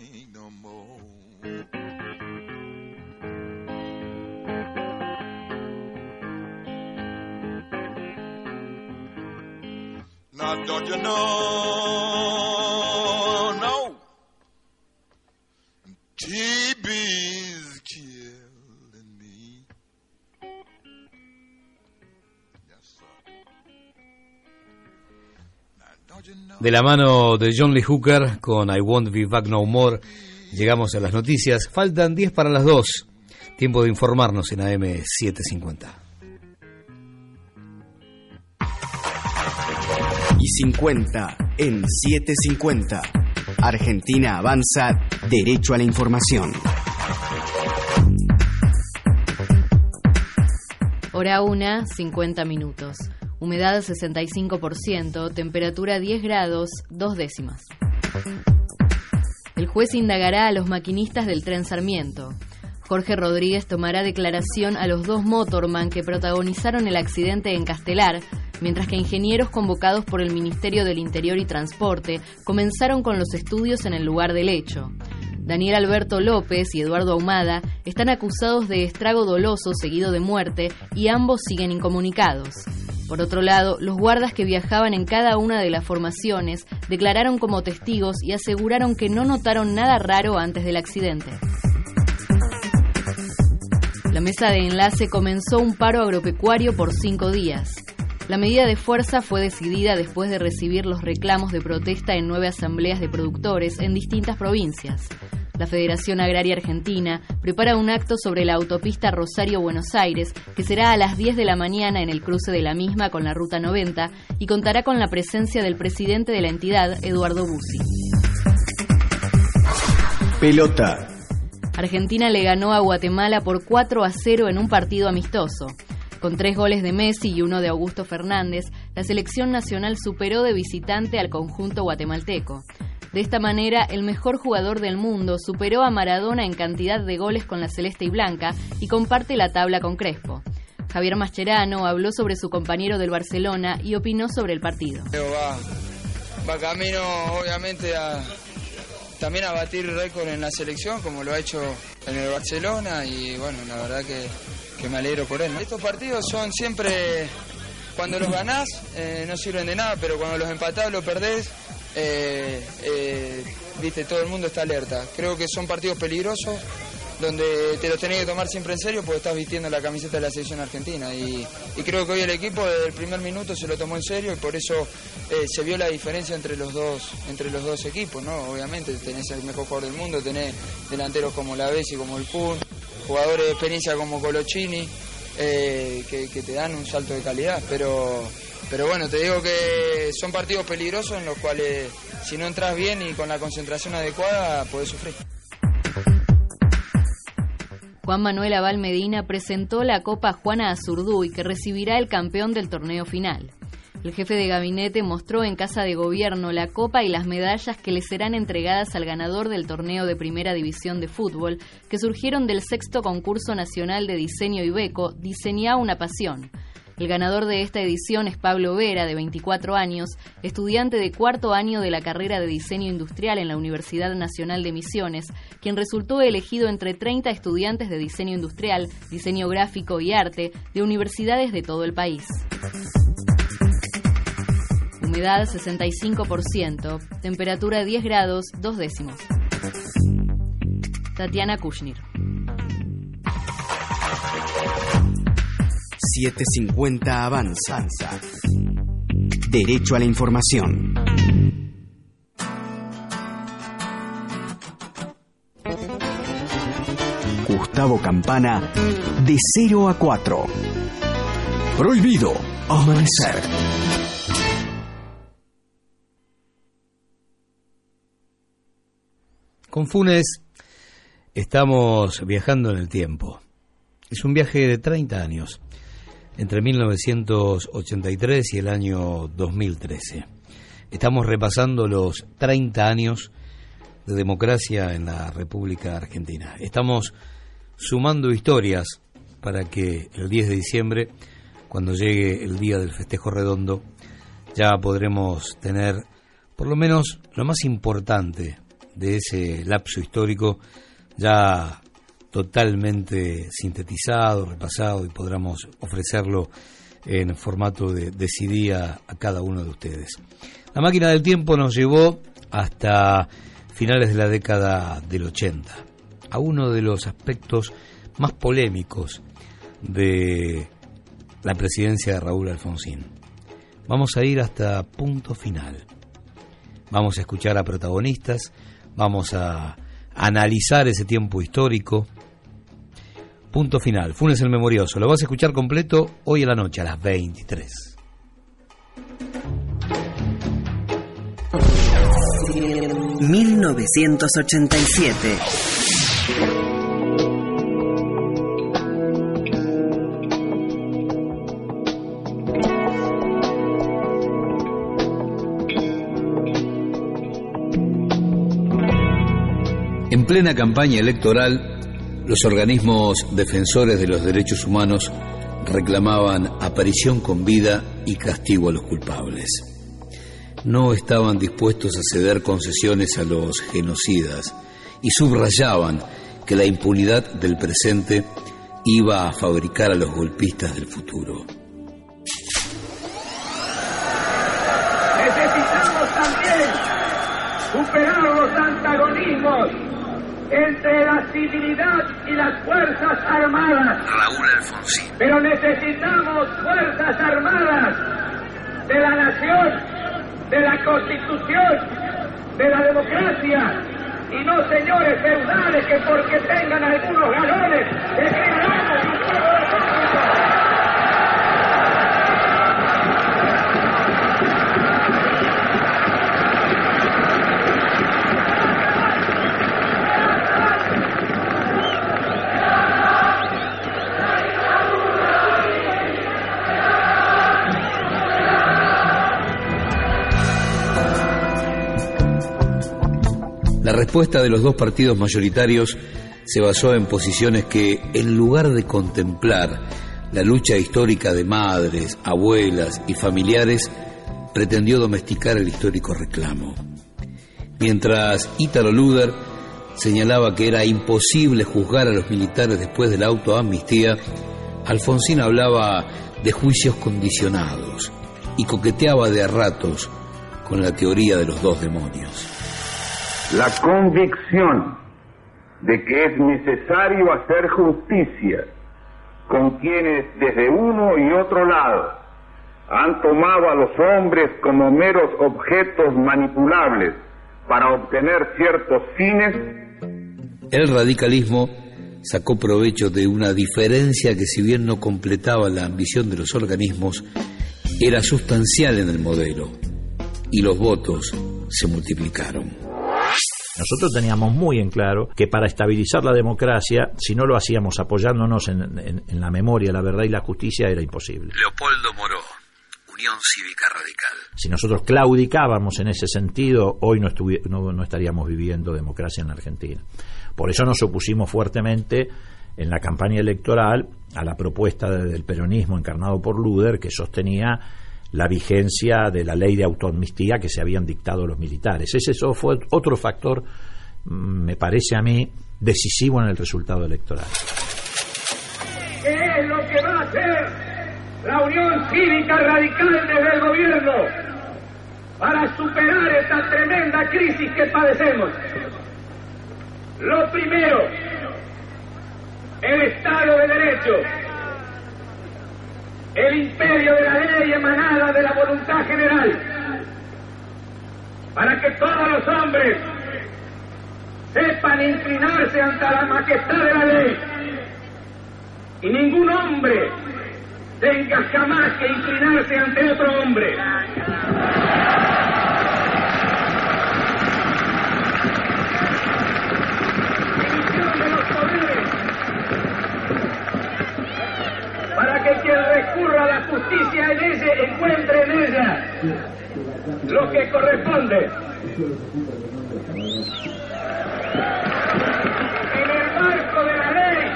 Now don't you know, no, TB's killing me. De la mano de John Lee Hooker con I Won't Be Back No More, llegamos a las noticias. Faltan 10 para las 2. Tiempo de informarnos en AM 750. Y 50 en 750. Argentina avanza derecho a la información. Hora 1, 50 minutos. Humedad 65%, temperatura 10 grados, dos décimas. El juez indagará a los maquinistas del tren Sarmiento. Jorge Rodríguez tomará declaración a los dos motorman que protagonizaron el accidente en Castelar, mientras que ingenieros convocados por el Ministerio del Interior y Transporte comenzaron con los estudios en el lugar del hecho. Daniel Alberto López y Eduardo Ahumada están acusados de estrago doloso seguido de muerte y ambos siguen incomunicados. Por otro lado, los guardas que viajaban en cada una de las formaciones declararon como testigos y aseguraron que no notaron nada raro antes del accidente. La mesa de enlace comenzó un paro agropecuario por cinco días. La medida de fuerza fue decidida después de recibir los reclamos de protesta en nueve asambleas de productores en distintas provincias. La Federación Agraria Argentina prepara un acto sobre la autopista Rosario-Buenos Aires, que será a las 10 de la mañana en el cruce de la misma con la Ruta 90 y contará con la presencia del presidente de la entidad, Eduardo Bussi. Pelota. Argentina le ganó a Guatemala por 4 a 0 en un partido amistoso. Con tres goles de Messi y uno de Augusto Fernández, la selección nacional superó de visitante al conjunto guatemalteco. De esta manera, el mejor jugador del mundo superó a Maradona en cantidad de goles con la celeste y blanca y comparte la tabla con Crespo. Javier Mascherano habló sobre su compañero del Barcelona y opinó sobre el partido. Va, camino, obviamente, también a batir récord en la selección, como lo ha hecho en el Barcelona, y bueno, la verdad que, que me alegro por él. Estos partidos son siempre, cuando los ganás, eh, no sirven de nada, pero cuando los empatás, lo perdés, eh, eh, viste, todo el mundo está alerta. Creo que son partidos peligrosos donde te los tenés que tomar siempre en serio porque estás vistiendo la camiseta de la selección argentina y, creo que hoy el equipo desde el primer minuto se lo tomó en serio y por eso se vio la diferencia entre los dos entre los dos equipos no obviamente tenés el mejor jugador del mundo tenés delanteros como la Bessi como el Kun jugadores de experiencia como Colochini eh, que, te dan un salto de calidad pero pero bueno, te digo que son partidos peligrosos en los cuales si no entras bien y con la concentración adecuada puedes sufrir. Juan Manuel Abal Medina presentó la Copa Juana Azurduy que recibirá el campeón del torneo final. El jefe de gabinete mostró en Casa de Gobierno la copa y las medallas que le serán entregadas al ganador del torneo de Primera División de Fútbol, que surgieron del sexto concurso nacional de diseño Ibeco, Diseñá una pasión. El ganador de esta edición es Pablo Vera, de 24 años, estudiante de cuarto año de la carrera de diseño industrial en la Universidad Nacional de Misiones, quien resultó elegido entre 30 estudiantes de diseño industrial, diseño gráfico y arte de universidades de todo el país. Humedad 65%, temperatura 10 grados, dos décimos. Tatiana Kushnir. 750 Avanza. Derecho a la información. Gustavo Campana, de 0 a 4. Prohibido amanecer. Con Funes estamos viajando en el tiempo. Es un viaje de 30 años. entre 1983 y el año 2013. Estamos repasando los 30 años de democracia en la República Argentina. Estamos sumando historias para que el 10 de diciembre, cuando llegue el día del festejo redondo, ya podremos tener por lo menos lo más importante de ese lapso histórico ya totalmente sintetizado, repasado y podamos ofrecerlo en formato de, de a, a cada uno de ustedes. La máquina del tiempo nos llevó hasta finales de la década del 80, a uno de los aspectos más polémicos de la presidencia de Raúl Alfonsín. Vamos a ir hasta punto final. Vamos a escuchar a protagonistas, vamos a analizar ese tiempo histórico. Punto final. Funes el Memorioso. Lo vas a escuchar completo hoy en la noche a las 23. 1987 En plena campaña electoral, los organismos defensores de los derechos humanos reclamaban aparición con vida y castigo a los culpables. No estaban dispuestos a ceder concesiones a los genocidas y subrayaban que la impunidad del presente iba a fabricar a los golpistas del futuro. Entre la civilidad y las Fuerzas Armadas. Raúl Alfonsín. Pero necesitamos Fuerzas Armadas de la nación, de la Constitución, de la democracia, y no señores feudales que porque tengan algunos galones, La respuesta de los dos partidos mayoritarios se basó en posiciones que, en lugar de contemplar la lucha histórica de madres, abuelas y familiares, pretendió domesticar el histórico reclamo. Mientras Ítalo Luder señalaba que era imposible juzgar a los militares después de la autoamnistía, Alfonsín hablaba de juicios condicionados y coqueteaba de a ratos con la teoría de los dos demonios la convicción de que es necesario hacer justicia con quienes desde uno y otro lado han tomado a los hombres como meros objetos manipulables para obtener ciertos fines. El radicalismo sacó provecho de una diferencia que si bien no completaba la ambición de los organismos, era sustancial en el modelo y los votos se multiplicaron. Nosotros teníamos muy en claro que para estabilizar la democracia, si no lo hacíamos apoyándonos en, la memoria, la verdad y la justicia, era imposible. Leopoldo Moró, Unión Cívica Radical. Si nosotros claudicábamos en ese sentido, hoy no, no estaríamos viviendo democracia en la Argentina. Por eso nos opusimos fuertemente en la campaña electoral a la propuesta del peronismo encarnado por Luder, que sostenía la vigencia de la ley de autoamnistía que se habían dictado los militares. Ese fue otro factor, mm, me parece a mí, decisivo en el resultado electoral. ¿Qué es lo que va a hacer la Unión Cívica Radical desde el gobierno para superar esta tremenda crisis que padecemos? Lo primero, el Estado de Derecho el imperio de la ley emanada de la voluntad general, para que todos los hombres sepan inclinarse ante la majestad de la ley y ningún hombre tenga jamás que inclinarse ante otro hombre. que quien recurra a la justicia en ella encuentre en ella lo que corresponde. En el marco de la ley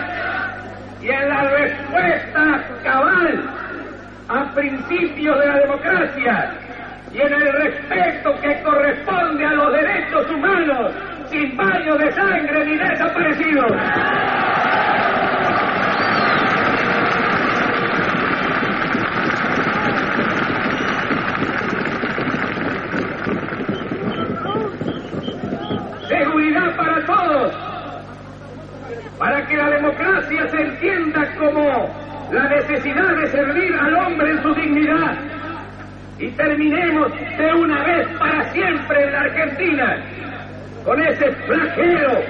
y en la respuesta cabal a principios de la democracia y en el respeto que corresponde a los derechos humanos sin baño de sangre ni desaparecidos. Se entienda como la necesidad de servir al hombre en su dignidad y terminemos de una vez para siempre en la Argentina con ese flagelo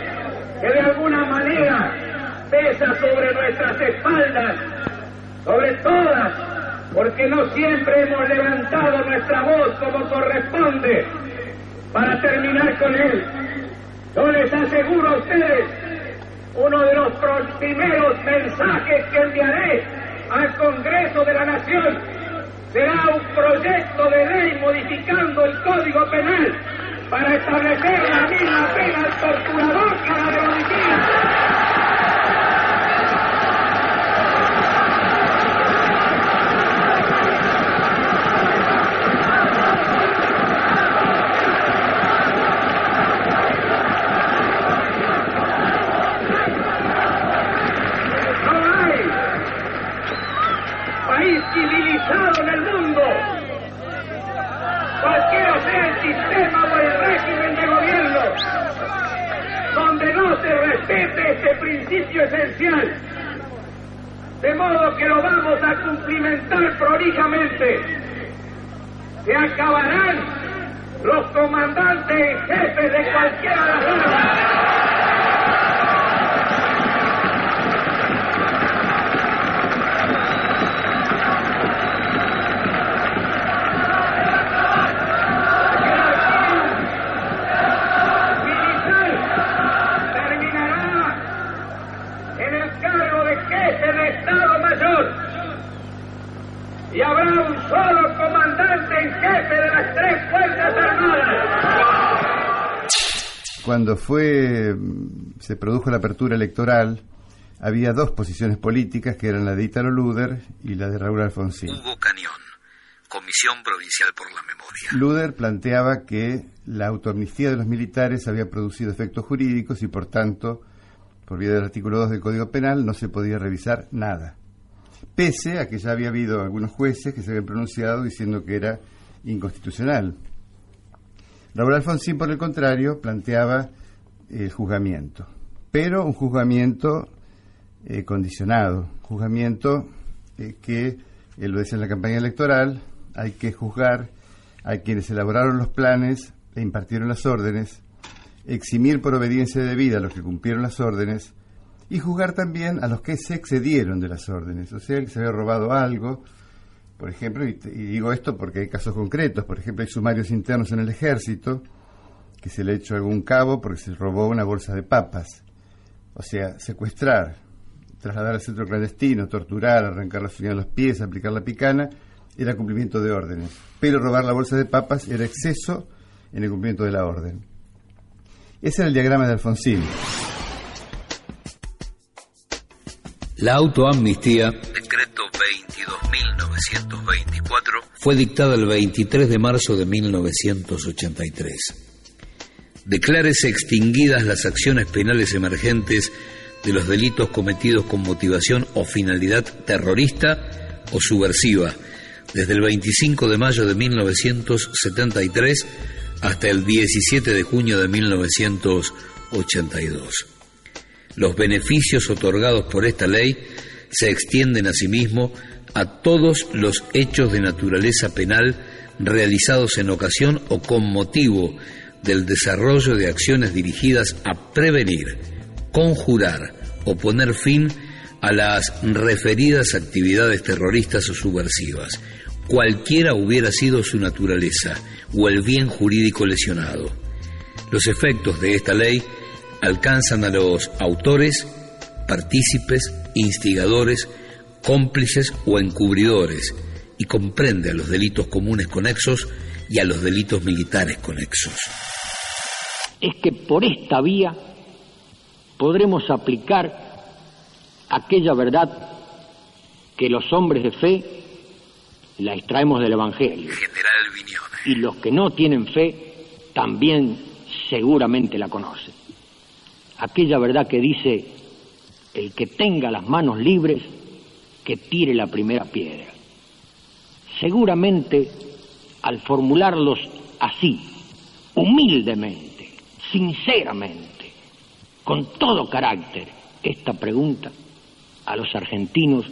que de alguna manera pesa sobre nuestras espaldas, sobre todas, porque no siempre hemos levantado nuestra voz como corresponde para terminar con él. Yo les aseguro a ustedes, uno de los primeros mensajes que enviaré al Congreso de la Nación será un proyecto de ley modificando el Código Penal para establecer la misma pena al torturador que la de fue, se produjo la apertura electoral, había dos posiciones políticas que eran la de Italo Luder y la de Raúl Alfonsín. Hugo Cañón, Comisión Provincial por la Memoria. Luder planteaba que la autoamnistía de los militares había producido efectos jurídicos y por tanto, por vía del artículo 2 del Código Penal, no se podía revisar nada pese a que ya había habido algunos jueces que se habían pronunciado diciendo que era inconstitucional. Raúl Alfonsín, por el contrario, planteaba el juzgamiento, pero un juzgamiento eh, condicionado, juzgamiento eh, que, él lo decía en la campaña electoral, hay que juzgar a quienes elaboraron los planes e impartieron las órdenes, eximir por obediencia debida a los que cumplieron las órdenes, y juzgar también a los que se excedieron de las órdenes, o sea, el que se había robado algo, por ejemplo, y, digo esto porque hay casos concretos, por ejemplo, hay sumarios internos en el ejército que se le ha hecho a algún cabo porque se robó una bolsa de papas, o sea, secuestrar, trasladar al centro clandestino, torturar, arrancar la uñas de los pies, aplicar la picana, era cumplimiento de órdenes, pero robar la bolsa de papas era exceso en el cumplimiento de la orden. Ese era el diagrama de Alfonsín. La autoamnistía, decreto 22.924, fue dictada el 23 de marzo de 1983. Declárese extinguidas las acciones penales emergentes de los delitos cometidos con motivación o finalidad terrorista o subversiva desde el 25 de mayo de 1973 hasta el 17 de junio de 1982. Los beneficios otorgados por esta ley se extienden asimismo a todos los hechos de naturaleza penal realizados en ocasión o con motivo del desarrollo de acciones dirigidas a prevenir, conjurar o poner fin a las referidas actividades terroristas o subversivas, cualquiera hubiera sido su naturaleza o el bien jurídico lesionado. Los efectos de esta ley alcanzan a los autores, partícipes, instigadores, cómplices o encubridores y comprende a los delitos comunes conexos y a los delitos militares conexos. Es que por esta vía podremos aplicar aquella verdad que los hombres de fe la extraemos del Evangelio. Y los que no tienen fe también seguramente la conocen. Aquella verdad que dice, el que tenga las manos libres, que tire la primera piedra. Seguramente al formularlos así, humildemente, sinceramente, con todo carácter, esta pregunta, a los argentinos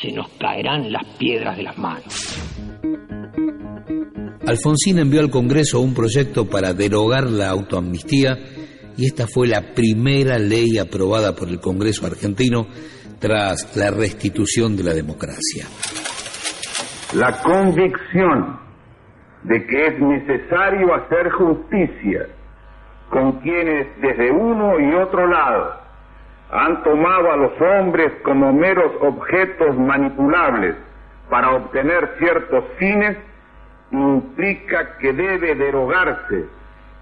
se nos caerán las piedras de las manos. Alfonsín envió al Congreso un proyecto para derogar la autoamnistía y esta fue la primera ley aprobada por el Congreso argentino tras la restitución de la democracia. La convicción de que es necesario hacer justicia con quienes desde uno y otro lado han tomado a los hombres como meros objetos manipulables para obtener ciertos fines, implica que debe derogarse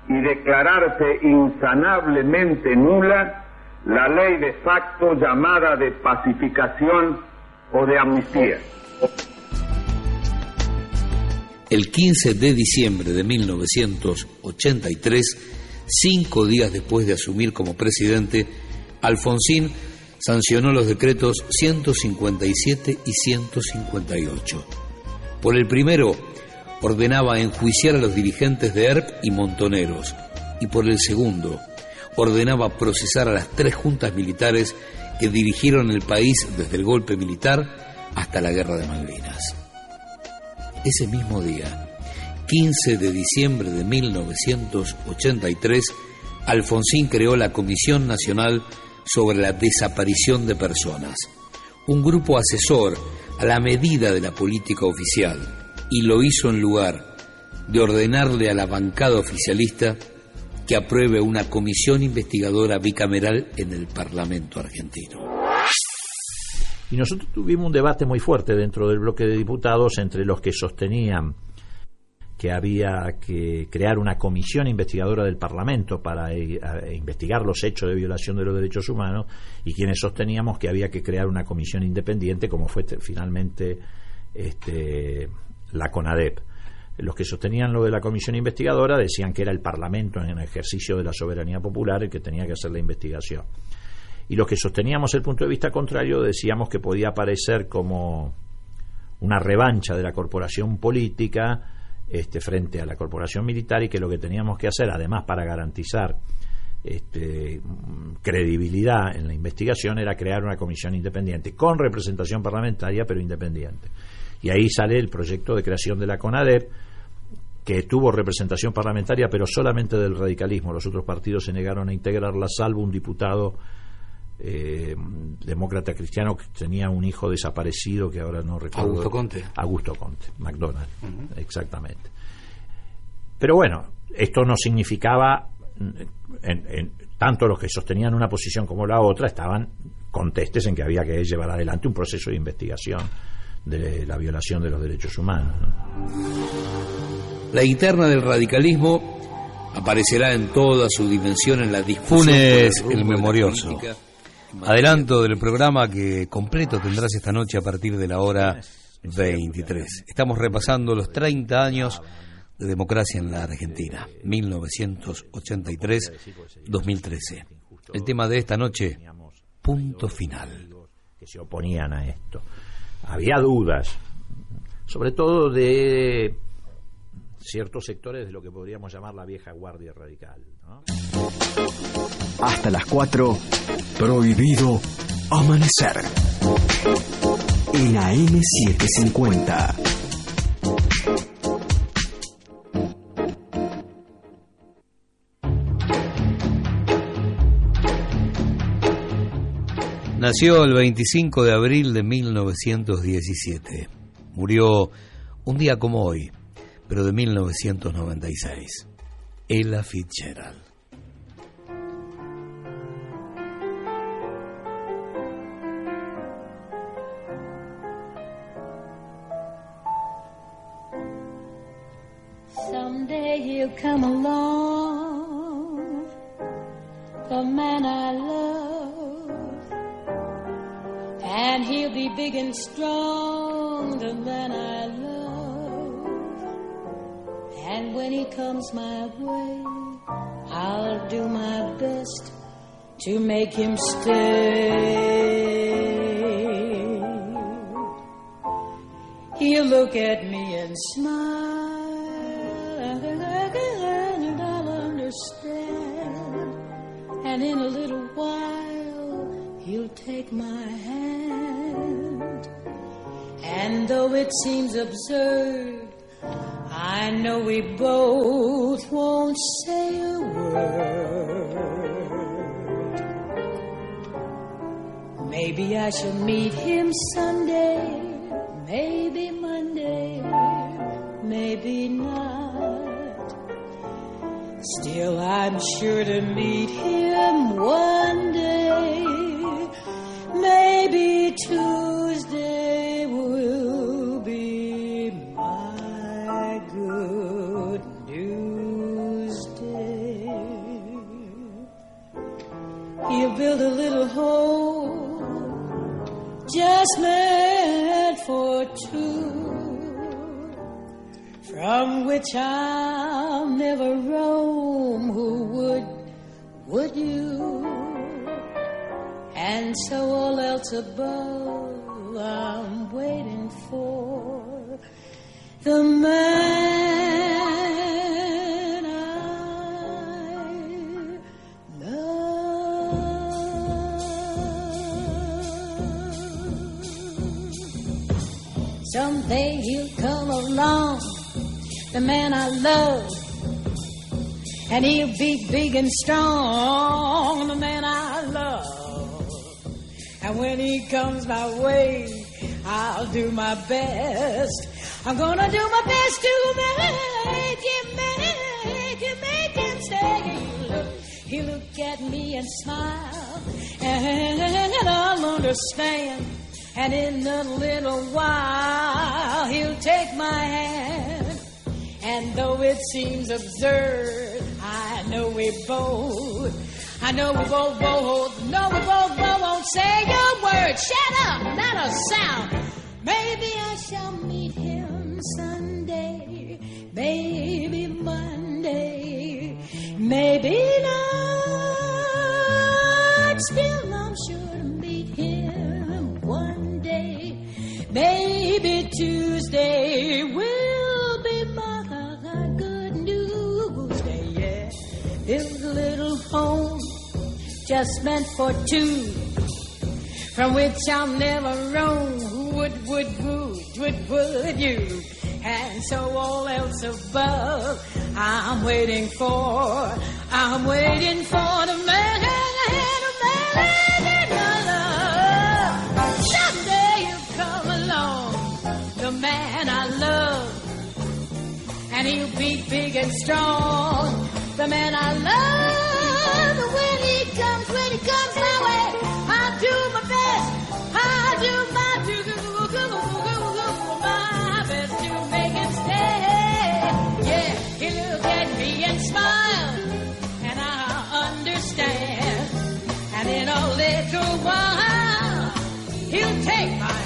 y declararse insanablemente nula la ley de facto llamada de pacificación o de amnistía. El 15 de diciembre de 1983, cinco días después de asumir como presidente, Alfonsín sancionó los decretos 157 y 158. Por el primero, ordenaba enjuiciar a los dirigentes de ERP y Montoneros, y por el segundo, ordenaba procesar a las tres juntas militares que dirigieron el país desde el golpe militar hasta la guerra de Malvinas. Ese mismo día, 15 de diciembre de 1983, Alfonsín creó la Comisión Nacional sobre la Desaparición de Personas, un grupo asesor a la medida de la política oficial, y lo hizo en lugar de ordenarle a la bancada oficialista que apruebe una comisión investigadora bicameral en el Parlamento argentino. Y nosotros tuvimos un debate muy fuerte dentro del bloque de diputados entre los que sostenían que había que crear una comisión investigadora del Parlamento para eh, investigar los hechos de violación de los derechos humanos y quienes sosteníamos que había que crear una comisión independiente como fue finalmente este, la CONADEP. Los que sostenían lo de la comisión investigadora decían que era el Parlamento en el ejercicio de la soberanía popular el que tenía que hacer la investigación y los que sosteníamos el punto de vista contrario decíamos que podía aparecer como una revancha de la corporación política este, frente a la corporación militar y que lo que teníamos que hacer, además para garantizar este, credibilidad en la investigación, era crear una comisión independiente, con representación parlamentaria, pero independiente. Y ahí sale el proyecto de creación de la CONADEP, que tuvo representación parlamentaria, pero solamente del radicalismo. Los otros partidos se negaron a integrarla, salvo un diputado eh, demócrata cristiano que tenía un hijo desaparecido que ahora no recuerdo. Augusto Conte. Augusto Conte, McDonald, exactamente. Pero bueno, esto no significaba, en, tanto los que sostenían una posición como la otra estaban contestes en que había que llevar adelante un proceso de investigación de la violación de los derechos humanos. La interna del radicalismo aparecerá en toda su dimensión en la discusión. Funes el memorioso. Adelanto del programa que completo tendrás esta noche a partir de la hora 23. Estamos repasando los 30 años de democracia en la Argentina, 1983-2013. El tema de esta noche, punto final. Que se oponían a esto. Había dudas, sobre todo de ciertos sectores de lo que podríamos llamar la vieja guardia radical. Hasta las 4, prohibido amanecer. En AM750. Nació el 25 de abril de 1917. Murió un día como hoy, pero de 1996. Ella Fitzgerald. Someday he'll come along, the man I love, and he'll be big and strong, the man I love. And when he comes my way, I'll do my best to make him stay. He'll look at me and smile, and I'll understand. And in a little while, he'll take my hand. And though it seems absurd, I know we both won't say a word. Maybe I shall meet him Sunday, maybe Monday, maybe not. Still, I'm sure to meet him one day, maybe Tuesday will be my good news day. He'll build a little home just meant for two, from which I'll never roam. Who would, would you? And so all else above, I'm waiting for the man I love. Someday he'll come along, the man I love. And he'll be big and strong, the man I love. And when he comes my way, I'll do my best. I'm gonna do my best to make him, make him, make him stay. Look, he'll look at me and smile, and I'll understand. And in a little while, he'll take my hand. And though it seems absurd, I know we both, I know we both, both, know we both, both won't say a word. Shut up, not a sound. Maybe I shall meet him Sunday, maybe Monday, maybe not. Still, I'm sure to meet him one day, maybe Tuesday will home just meant for two, from which I'll never roam. Would, would, would, would, would you? And so all else above, I'm waiting for, I'm waiting for the man, the man I love. Someday you'll come along, the man I love, and he'll be big and strong, the man I love.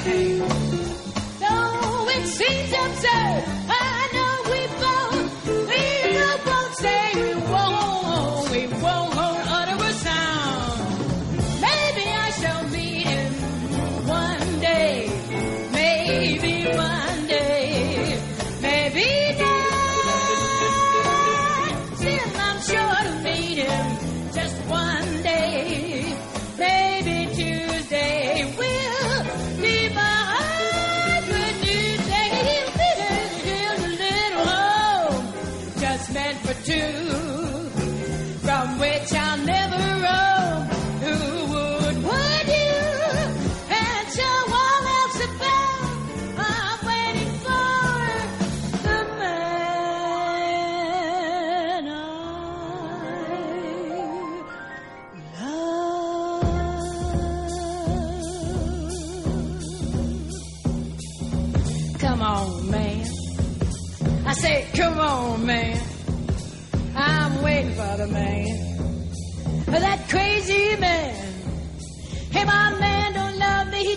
hurricane. Though it seems absurd.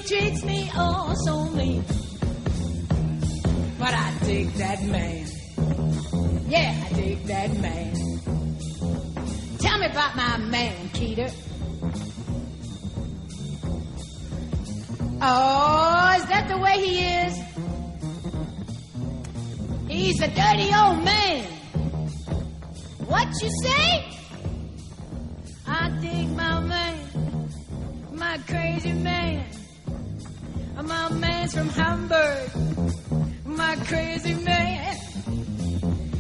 Treats me all so mean. But I dig that man. Yeah, I dig that man. Tell me about my man, Keeter. Oh, is that the way he is? He's a dirty old man. What you say? I dig my man, my crazy man. My man's from Hamburg, my crazy man.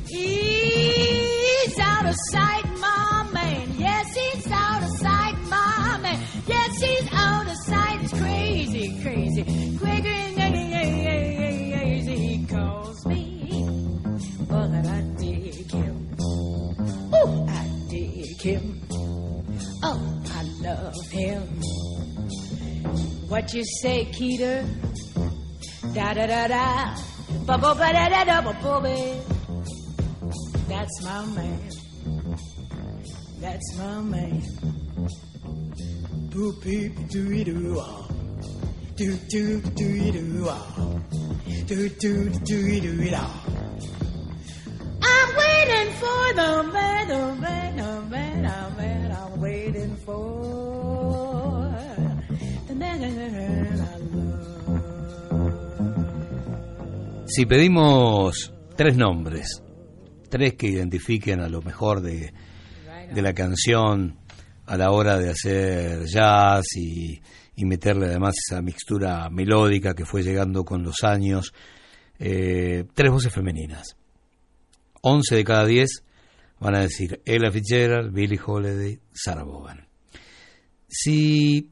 He's out of sight, my man. Yes, he's out of sight, my man. Yes, he's out of sight. It's crazy, crazy, crazy. He calls me, but I dig him. Oh, I dig him. Oh, I love him. What you say, Keeter? Da da da da. Ba ba ba da da da ba ba. That's my man. That's my man. Boo beep doo doo ah. Do do do do ah. Do do do do ah. I'm waiting for the man, the man, the man, the man. I'm waiting for Si pedimos tres nombres, tres que identifiquen a lo mejor de, la canción a la hora de hacer jazz y, meterle además esa mixtura melódica que fue llegando con los años, eh, tres voces femeninas. 11 de cada 10 van a decir Ella Fitzgerald, Billie Holiday, Sarah Vaughan. Si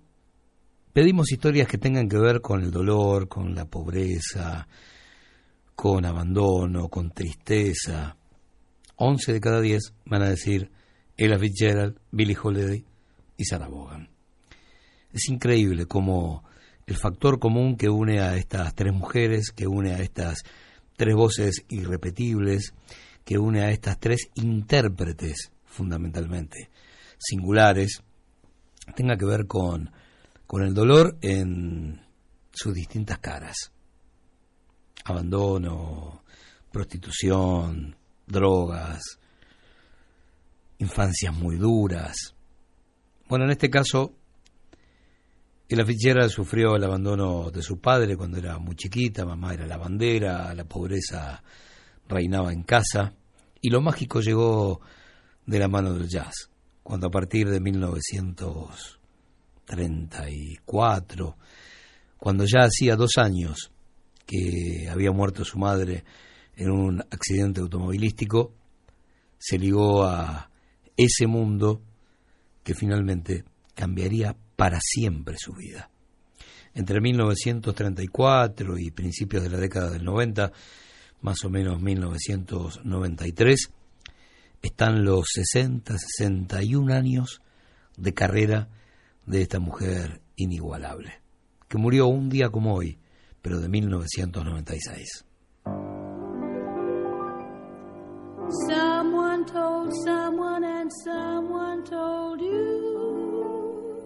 pedimos historias que tengan que ver con el dolor, con la pobreza, con abandono, con tristeza, 11 de cada 10 van a decir Ella Fitzgerald, Billie Holiday y Sarah Vaughan. Es increíble cómo el factor común que une a estas tres mujeres, que une a estas tres voces irrepetibles, que une a estas tres intérpretes fundamentalmente singulares, tenga que ver con, con el dolor en sus distintas caras. Abandono, prostitución, drogas, infancias muy duras. Bueno, en este caso, la Fitzgerald sufrió el abandono de su padre cuando era muy chiquita, mamá era la bandera, la pobreza reinaba en casa, y lo mágico llegó de la mano del jazz, cuando a partir de 1934, cuando ya hacía dos años que había muerto su madre en un accidente automovilístico, se ligó a ese mundo que finalmente cambiaría para siempre su vida. Entre 1934 y principios de la década del 90, más o menos 1993, están los 60, 61 años de carrera de esta mujer inigualable, que murió un día como hoy, pero de 1996. Someone told someone and someone told you,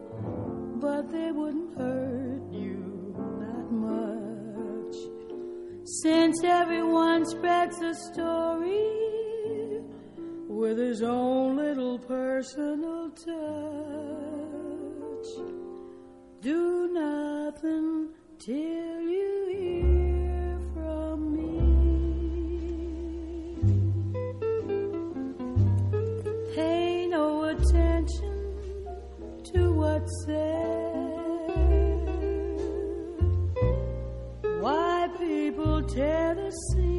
but they wouldn't hurt you that much. Since everyone spreads a story with his own little personal touch, do nothing till you hear from me. Pay no attention to what's said. Why people tear the seam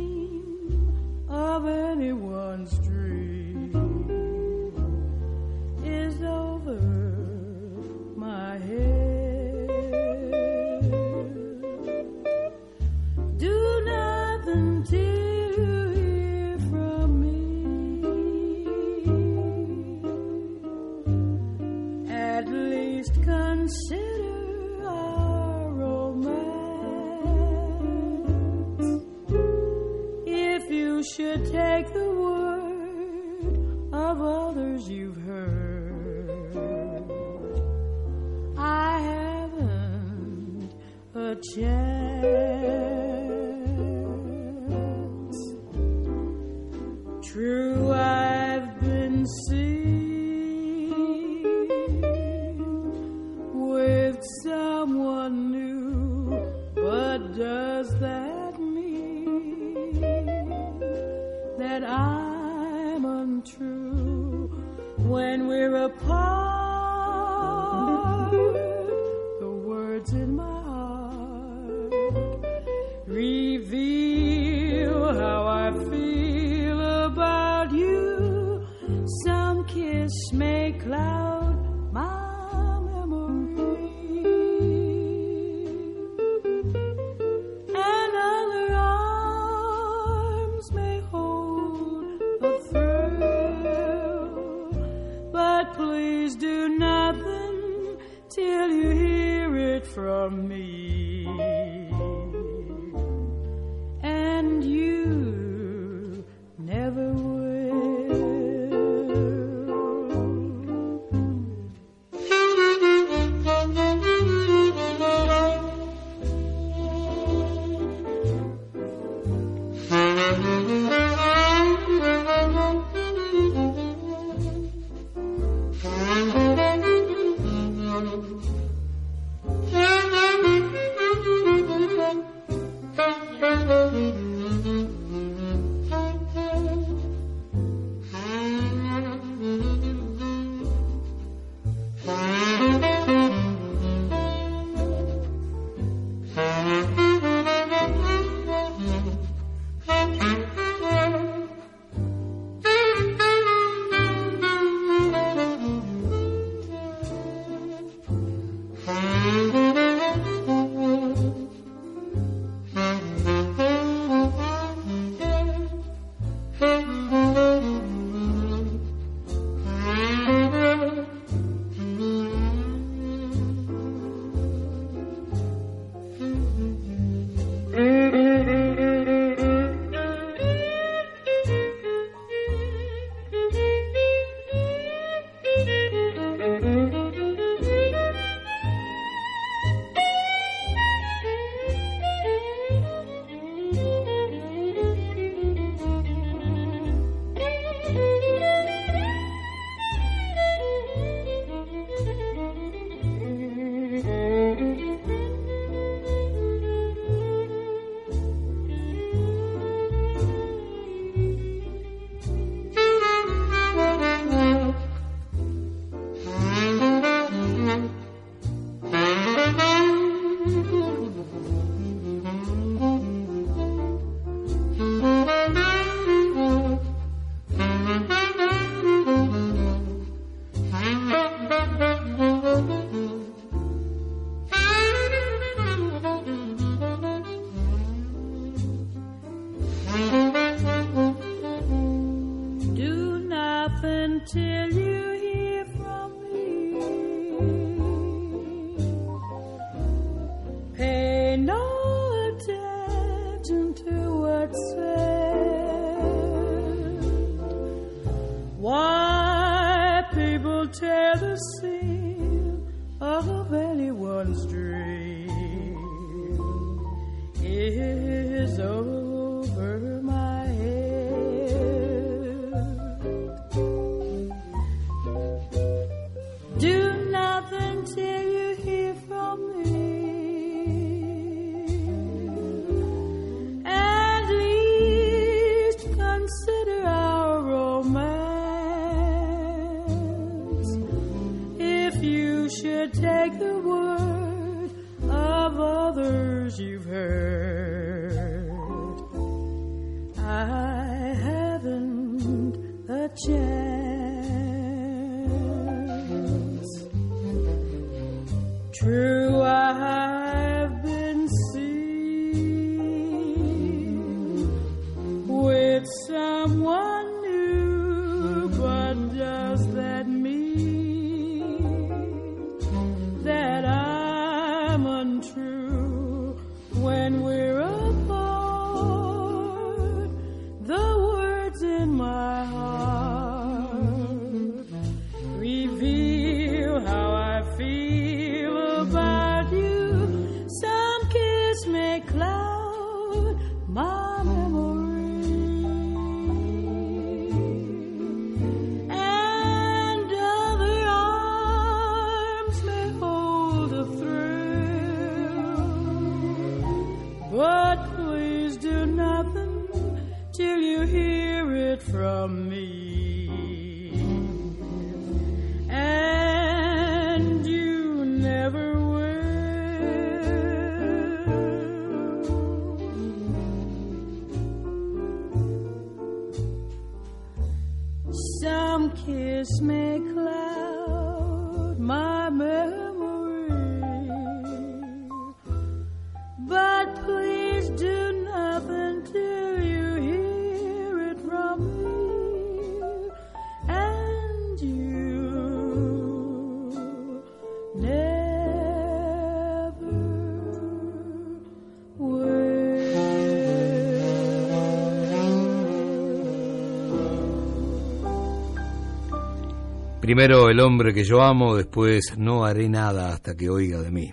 Primero el hombre que yo amo, después no haré nada hasta que oiga de mí.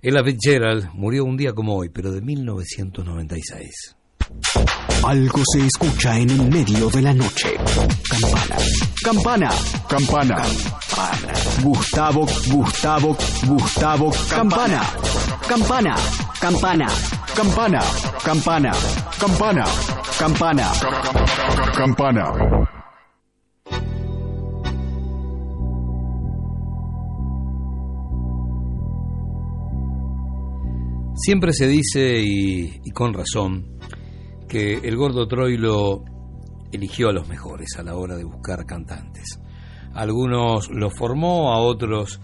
Ella Fitzgerald murió un día como hoy, pero de 1996. Algo se escucha en el medio de la noche. Campana. Campana. Campana. Campana. Gustavo, Gustavo, Gustavo. Campana. Campana. Campana. Campana. Campana. Campana. Campana. Campana. Siempre se dice, y, con razón, que el gordo Troilo eligió a los mejores a la hora de buscar cantantes. Algunos los formó, a otros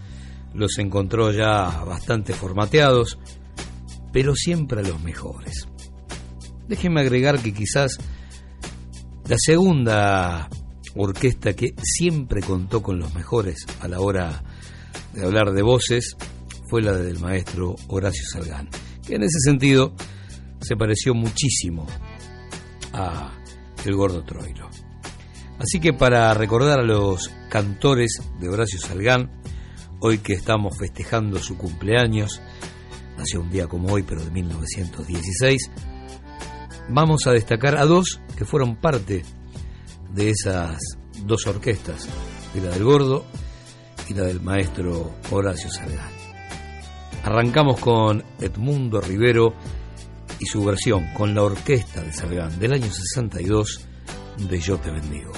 los encontró ya bastante formateados, pero siempre a los mejores. Déjenme agregar que quizás la segunda orquesta que siempre contó con los mejores a la hora de hablar de voces fue la del maestro Horacio Salgán, que en ese sentido se pareció muchísimo a El Gordo Troilo. Así que para recordar a los cantores de Horacio Salgán, hoy que estamos festejando su cumpleaños, nació un día como hoy, pero de 1916, vamos a destacar a dos que fueron parte de esas dos orquestas, la del Gordo y la del maestro Horacio Salgán. Arrancamos con Edmundo Rivero y su versión con la orquesta de Salgán del año 62 de Yo te bendigo.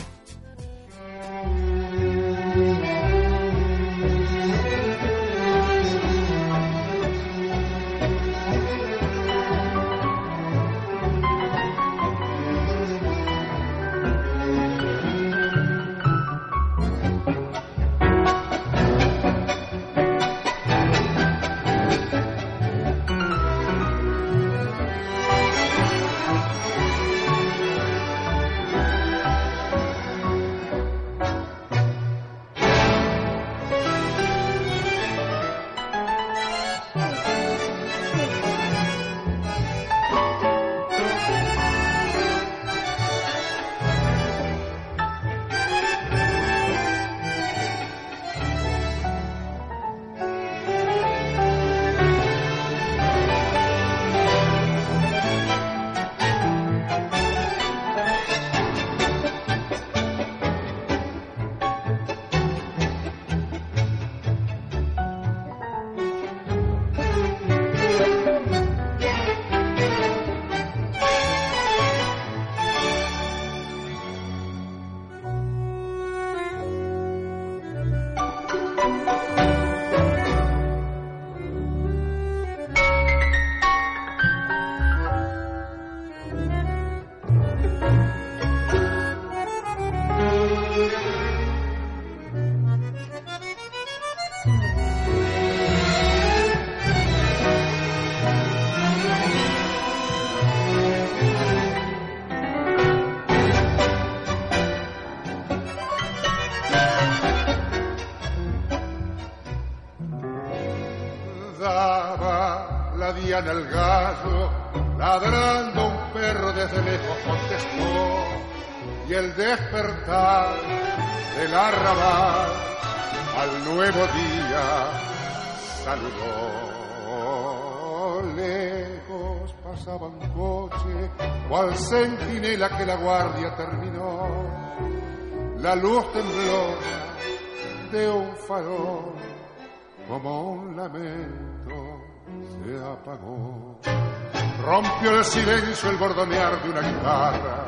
Silencio el bordonear de una guitarra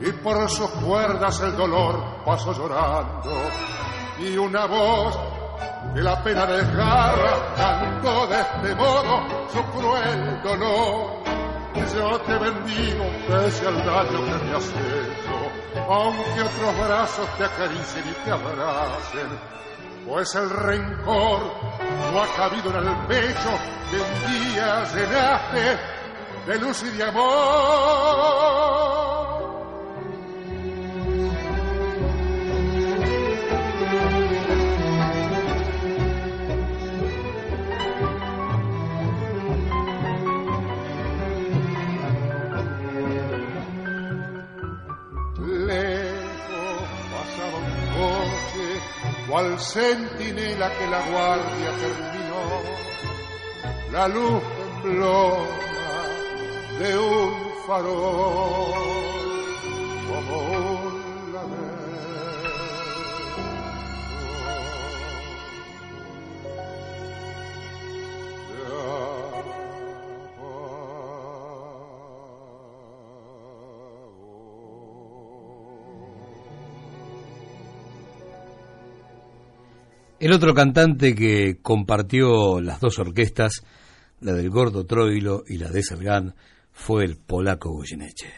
y por sus cuerdas el dolor pasó llorando y una voz que la pena desgarra cantó de este modo su cruel dolor. Yo te bendigo pese al daño que me has hecho, aunque otros brazos te acaricien y te abracen, pues el rencor no ha cabido en el pecho que un día llenaste de luz y de amor. cual centinela que la guardia terminó, la luz temblona El otro cantante que compartió las dos orquestas, la del Gordo Troilo y la de Salgán, fue el polaco Goyeneche.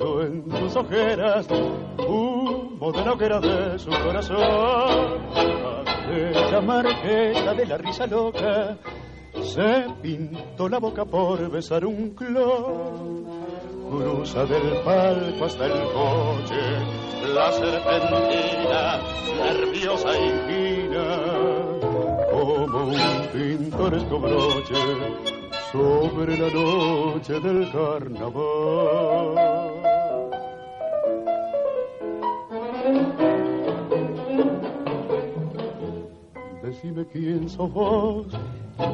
En tus ojeras humo de la hoguera de su corazón. Aquella marqueta de la risa loca se pintó la boca por besar un clon. Cruza del palco hasta el coche, la serpentina, nerviosa y fina, como un pintoresco broche sobre la noche del carnaval. Decime quién sos vos,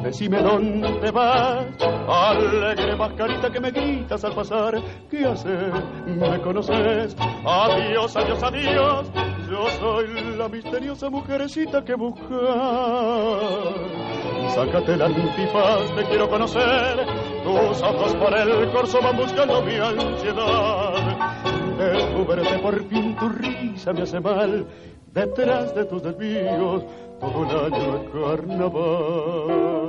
decime dónde vas, alegre mascarita que me gritas al pasar, ¿qué haces? ¿Me conoces? Adiós, adiós, adiós, yo soy la misteriosa mujercita que buscas. Sácate la antifaz, te quiero conocer. Tus ojos por el corso van buscando mi ansiedad. Descúbrete por fin, tu risa me hace mal. Detrás de tus desvíos, todo el año es carnaval.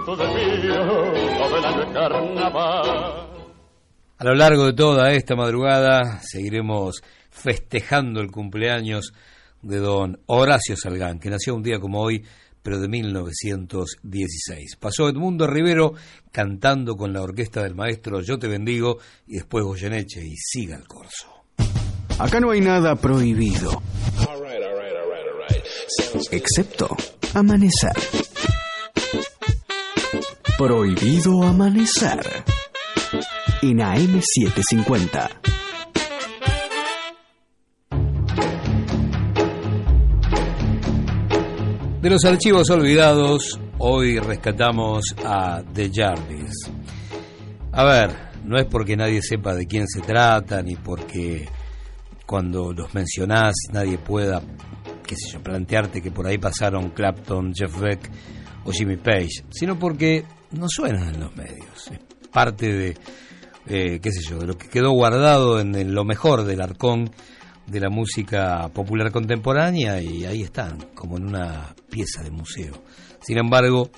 Detrás de tus desvíos, todo el año es carnaval. A lo largo de toda esta madrugada seguiremos festejando el cumpleaños de don Horacio Salgán, que nació un día como hoy, pero de 1916. Pasó Edmundo Rivero cantando con la orquesta del maestro Yo te bendigo y después Goyeneche y siga el corso. Acá no hay nada prohibido. Excepto amanecer. Prohibido amanecer. En AM750. De los archivos olvidados, hoy rescatamos a The Jarvis. A ver, no es porque nadie sepa de quién se trata, ni porque cuando los mencionás nadie pueda, qué sé yo, plantearte que por ahí pasaron Clapton, Jeff Beck o Jimmy Page, sino porque no suenan en los medios. Es parte de, eh, qué sé yo, de lo que quedó guardado en lo mejor del arcón de la música popular contemporánea y ahí están, como en una pieza de museo. Sin embargo,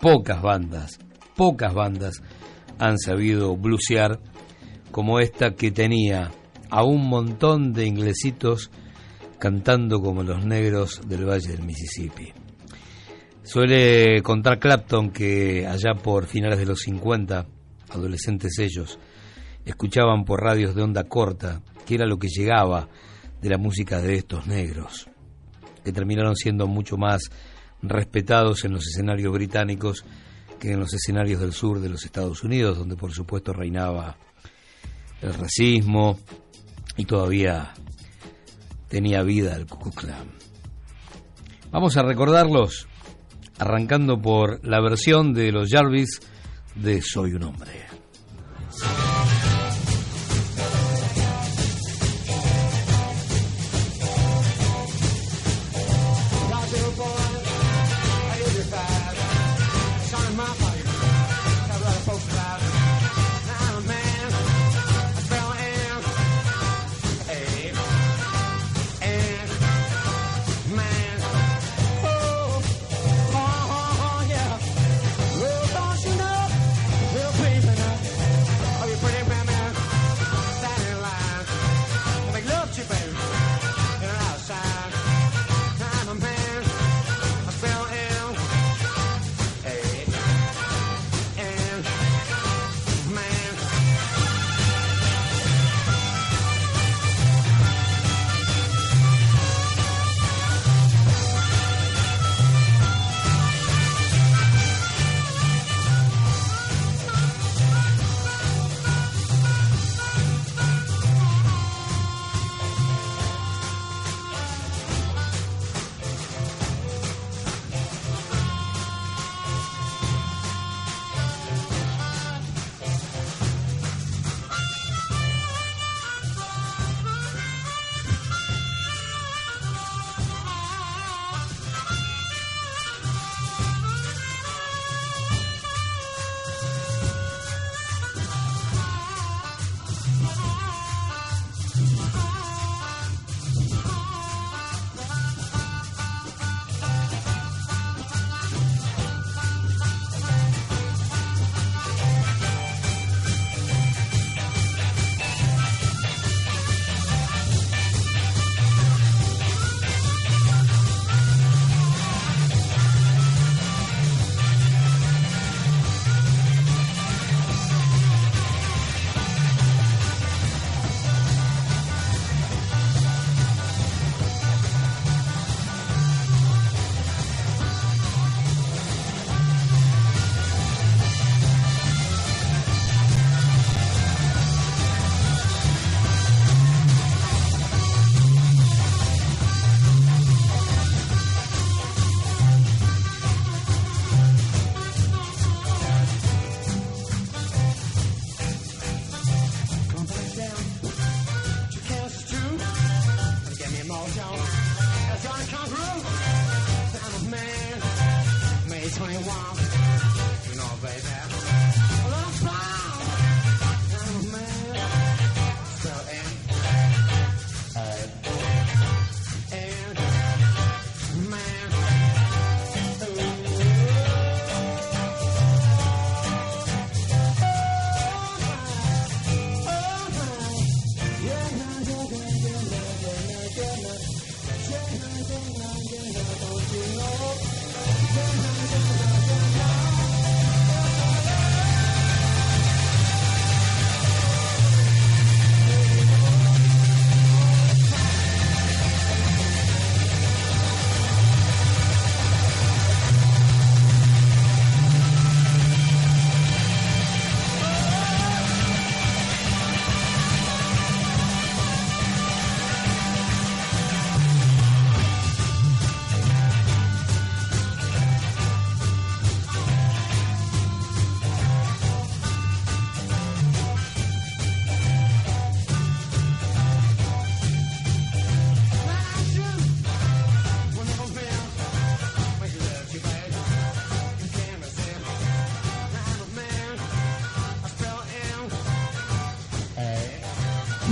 pocas bandas, pocas bandas han sabido blusear como esta que tenía a un montón de inglesitos cantando como los negros del Valle del Mississippi. Suele contar Clapton que allá por finales de los 50, adolescentes ellos, escuchaban por radios de onda corta que era lo que llegaba de la música de estos negros, que terminaron siendo mucho más respetados en los escenarios británicos que en los escenarios del sur de los Estados Unidos, donde por supuesto reinaba el racismo y todavía tenía vida el Ku Klux. Vamos a recordarlos arrancando por la versión de los Jarvis de Soy un hombre.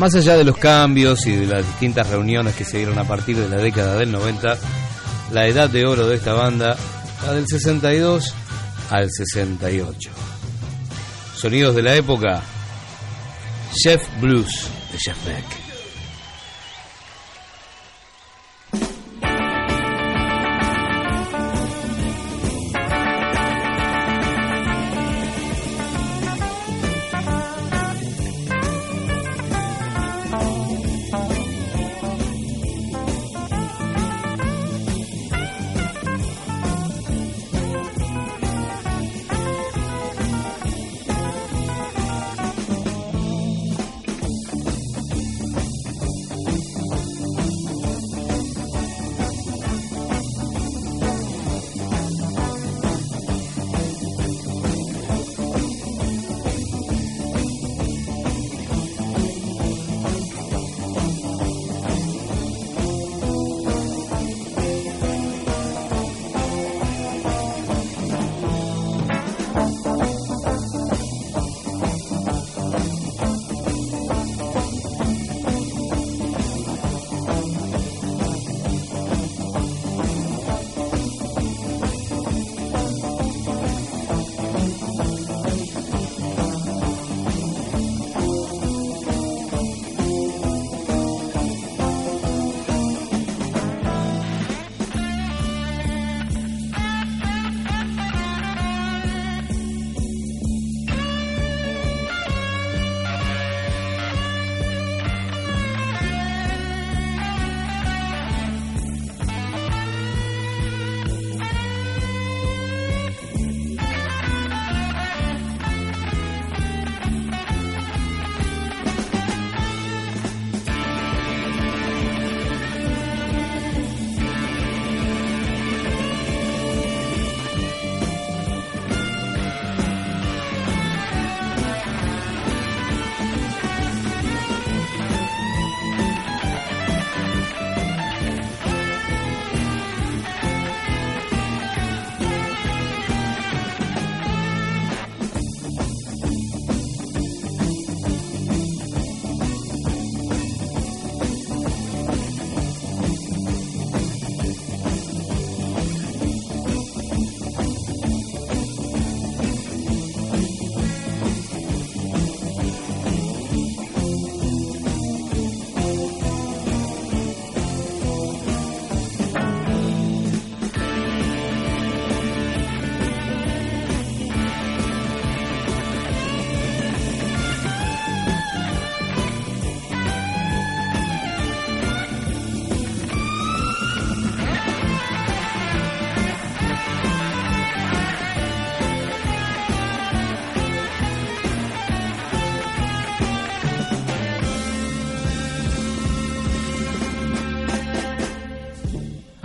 Más allá de los cambios y de las distintas reuniones que se dieron a partir de la década del 90, la edad de oro de esta banda va del 62 al 68. Sonidos de la época, Chef Blues de Jeff Beck.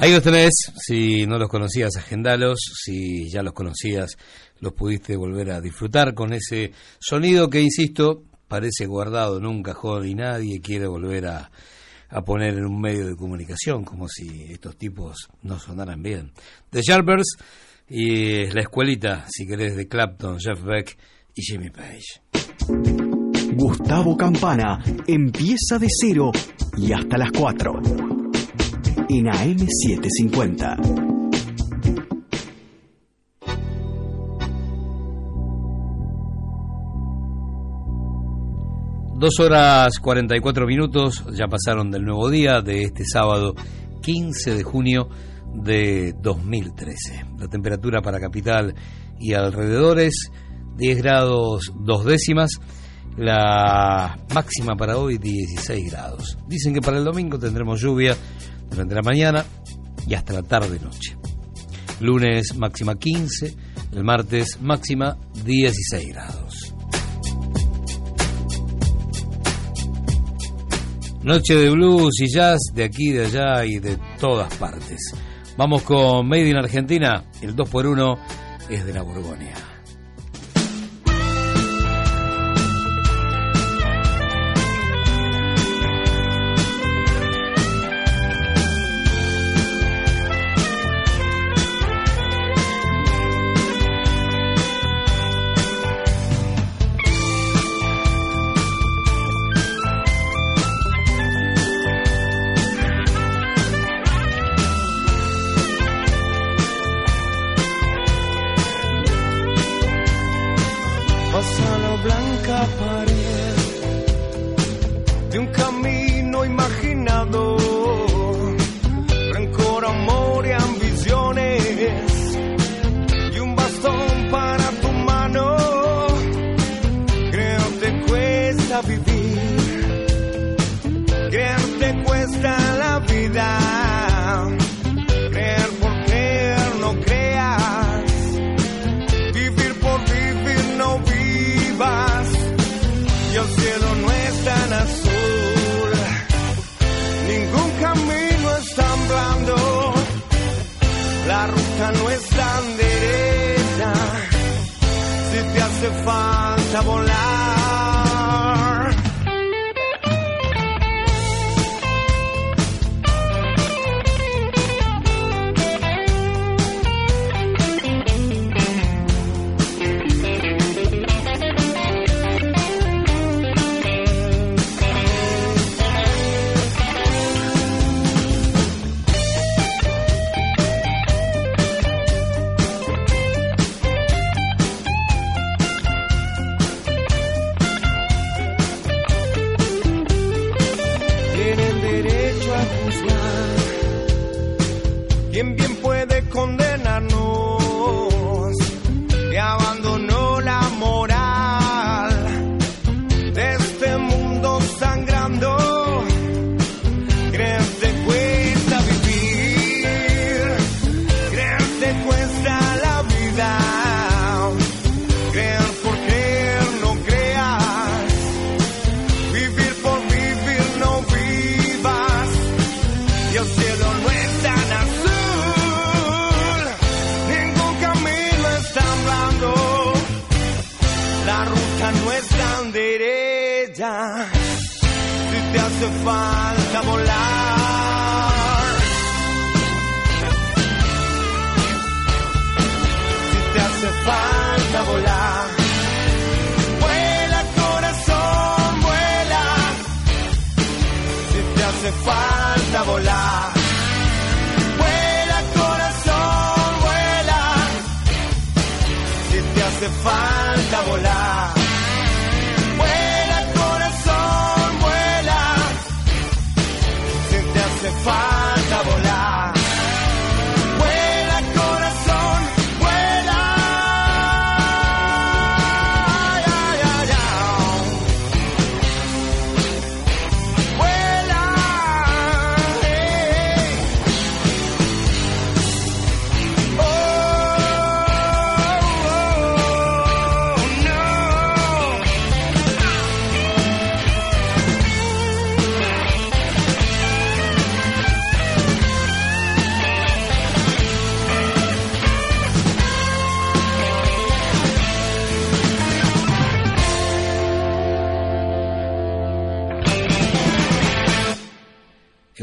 Ahí los tenés, si no los conocías, agendalos, si ya los conocías, los pudiste volver a disfrutar con ese sonido que, insisto, parece guardado en un cajón y nadie quiere volver a, a poner en un medio de comunicación, como si estos tipos no sonaran bien. The Sharpers y la escuelita, si querés, de Clapton, Jeff Beck y Jimmy Page. Gustavo Campana empieza de cero y hasta las 4 en AM750. Dos horas 44 minutos ya pasaron del nuevo día de este sábado 15 de junio de 2013. La temperatura para capital y alrededores 10 grados dos décimas. La máxima para hoy 16 grados. Dicen que para el domingo tendremos lluvia durante la mañana y hasta la tarde-noche. Lunes máxima 15, el martes máxima 16 grados. Noche de blues y jazz de aquí, de allá y de todas partes. Vamos con Made in Argentina, el 2x1 es de la Borgoña. ¿Quién bien hace falta volar.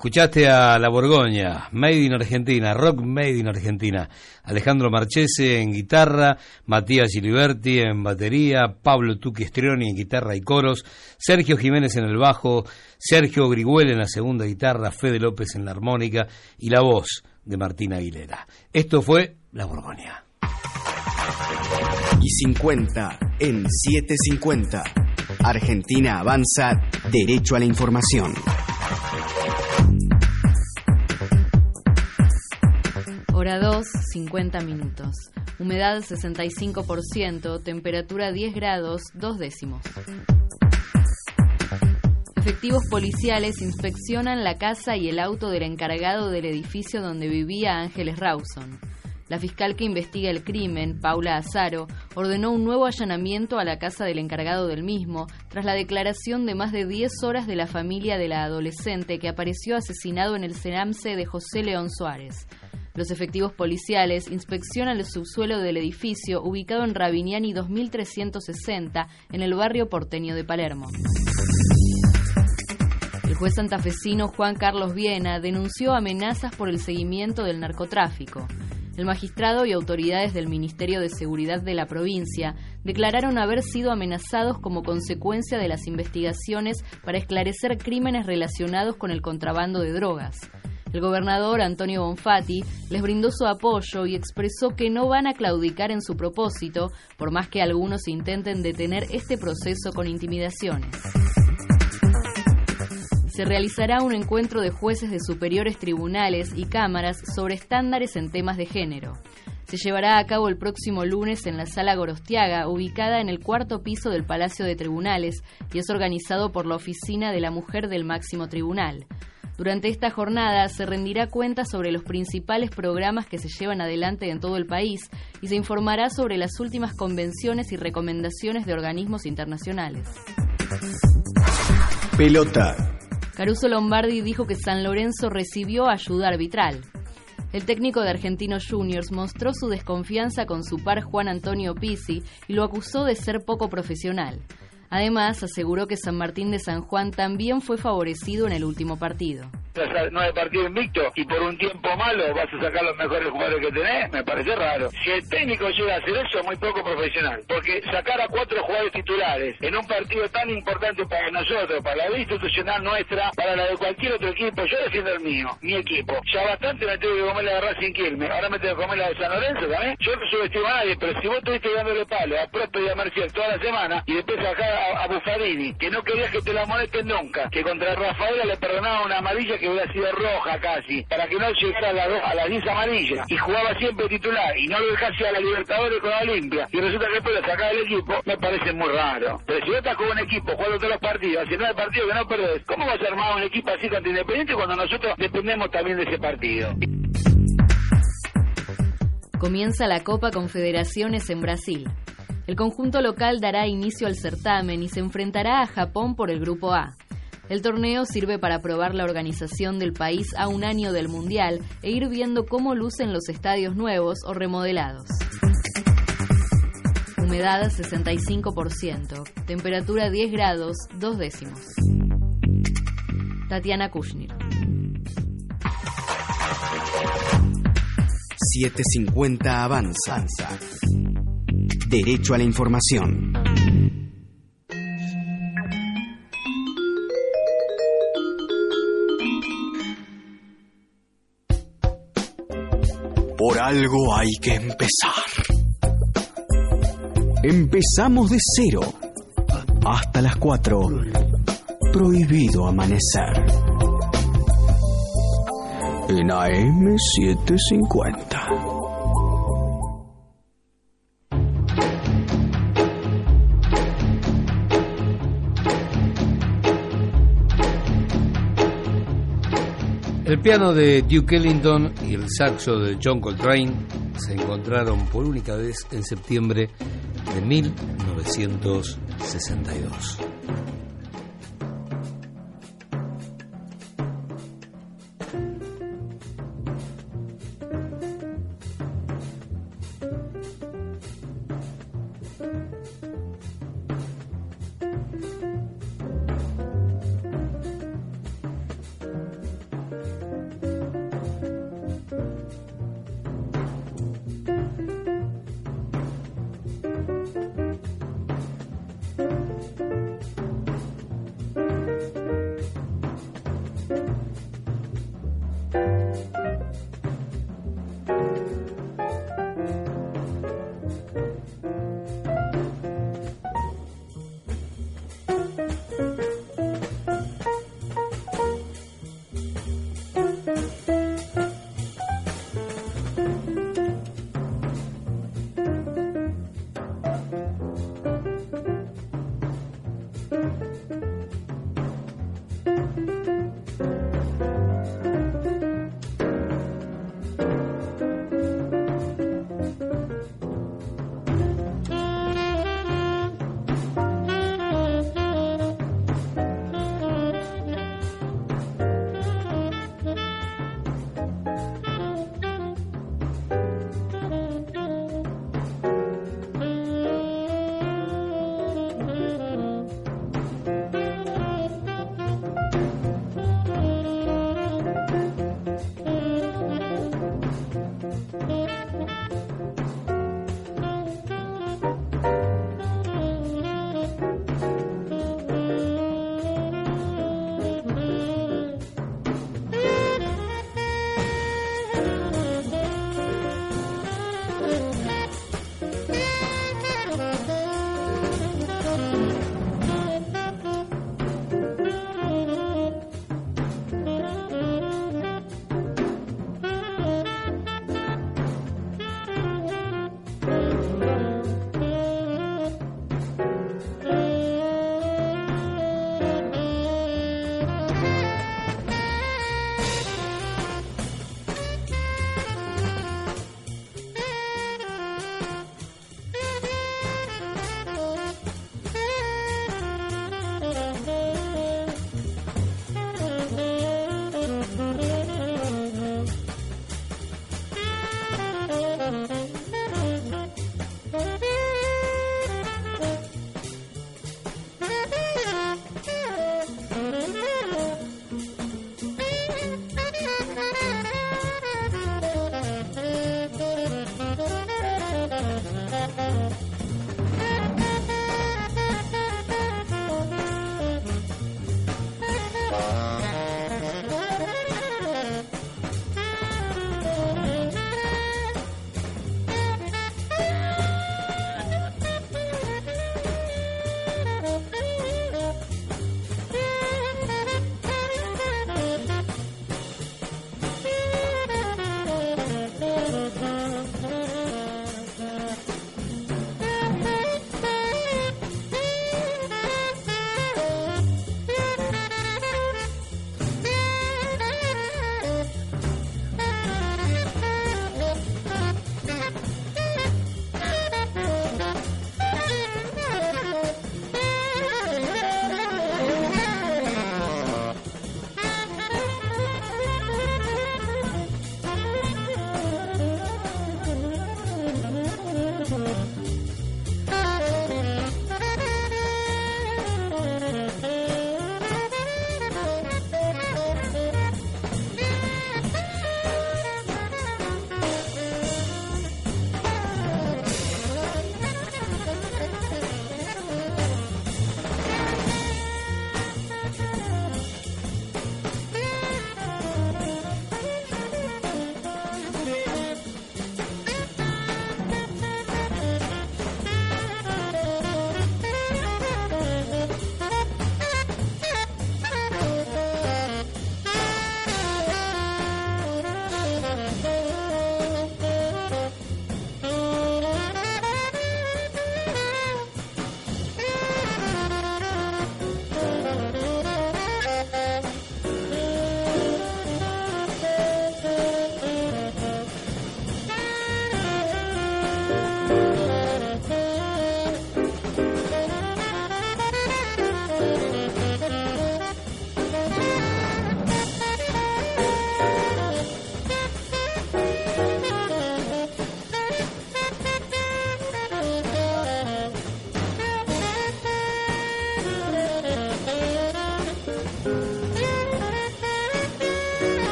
Escuchaste a La Borgoña, Made in Argentina, Rock Made in Argentina. Alejandro Marchese en guitarra, Matías Giliberti en batería, Pablo Tuqui Strioni en guitarra y coros, Sergio Jiménez en el bajo, Sergio Griguel en la segunda guitarra, Fede López en la armónica y la voz de Martín Aguilera. Esto fue La Borgoña. Y 50 en 750. Argentina avanza derecho a la información. Hora 2, 50 minutos. Humedad 65%, temperatura 10 grados, 2 décimos. Efectivos policiales inspeccionan la casa y el auto del encargado del edificio donde vivía Ángeles Rawson. La fiscal que investiga el crimen, Paula Azaro, ordenó un nuevo allanamiento a la casa del encargado del mismo tras la declaración de más de 10 horas de la familia de la adolescente que apareció asesinado en el Senamse de José León Suárez. Los efectivos policiales inspeccionan el subsuelo del edificio ubicado en Rabiniani 2360 en el barrio porteño de Palermo. El juez santafesino Juan Carlos Viena denunció amenazas por el seguimiento del narcotráfico. El magistrado y autoridades del Ministerio de Seguridad de la provincia declararon haber sido amenazados como consecuencia de las investigaciones para esclarecer crímenes relacionados con el contrabando de drogas. El gobernador Antonio Bonfatti les brindó su apoyo y expresó que no van a claudicar en su propósito, por más que algunos intenten detener este proceso con intimidaciones se realizará un encuentro de jueces de superiores tribunales y cámaras sobre estándares en temas de género. Se llevará a cabo el próximo lunes en la Sala Gorostiaga, ubicada en el cuarto piso del Palacio de Tribunales, y es organizado por la Oficina de la Mujer del Máximo Tribunal. Durante esta jornada se rendirá cuenta sobre los principales programas que se llevan adelante en todo el país y se informará sobre las últimas convenciones y recomendaciones de organismos internacionales. Pelota. Caruso Lombardi dijo que San Lorenzo recibió ayuda arbitral. El técnico de Argentinos Juniors mostró su desconfianza con su par Juan Antonio Pizzi y lo acusó de ser poco profesional. Además, aseguró que San Martín de San Juan también fue favorecido en el último partido nueve partidos invicto y por un tiempo malo vas a sacar los mejores jugadores que tenés, me parece raro. Si el técnico llega a hacer eso, es muy poco profesional. Porque sacar a cuatro jugadores titulares en un partido tan importante para nosotros, para la vida institucional nuestra, para la de cualquier otro equipo, yo defiendo el mío, mi equipo. Ya bastante me tengo que comer la de Racing Quilme, ahora me tengo que comer la de San Lorenzo también. Yo no subestimo a nadie, pero si vos estuviste dándole palo a Prosto y a Mercier toda la semana y después acá a, Buffarini, que no querías que te la molesten nunca, que contra Rafaela le perdonaba una amarilla que hubiera sido roja casi, para que no llegara a, la, a las 10 amarillas, y jugaba siempre titular, y no lo dejase a la Libertadores con la limpia, y resulta que después lo sacaba del equipo, me parece muy raro. Pero si vos estás con un equipo jugando todos los partidos, haciendo el partido que no perdés, ¿cómo vas a armar un equipo así contra Independiente cuando nosotros dependemos también de ese partido? Comienza la Copa Confederaciones en Brasil. El conjunto local dará inicio al certamen y se enfrentará a Japón por el Grupo A. El torneo sirve para probar la organización del país a un año del Mundial e ir viendo cómo lucen los estadios nuevos o remodelados. Humedad 65%, temperatura 10 grados, 2 décimos. Tatiana Kushnir. 750 Avanza. Derecho a la información. Por algo hay que empezar. Empezamos de cero. Hasta las 4. Prohibido amanecer. En AM750. El piano de Duke Ellington y el saxo de John Coltrane se encontraron por única vez en septiembre de 1962.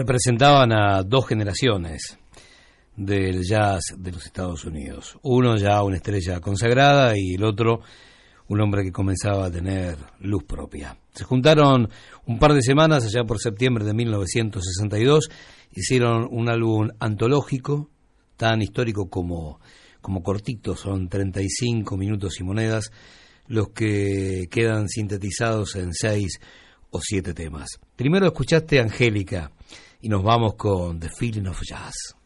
Representaban a dos generaciones del jazz de los Estados Unidos. Uno ya una estrella consagrada y el otro un hombre que comenzaba a tener luz propia. Se juntaron un par de semanas allá por septiembre de 1962, hicieron un álbum antológico, tan histórico como, como cortito, son 35 minutos y monedas, los que quedan sintetizados en seis o siete temas. Primero escuchaste Angélica y nos vamos con The Feeling of Jazz.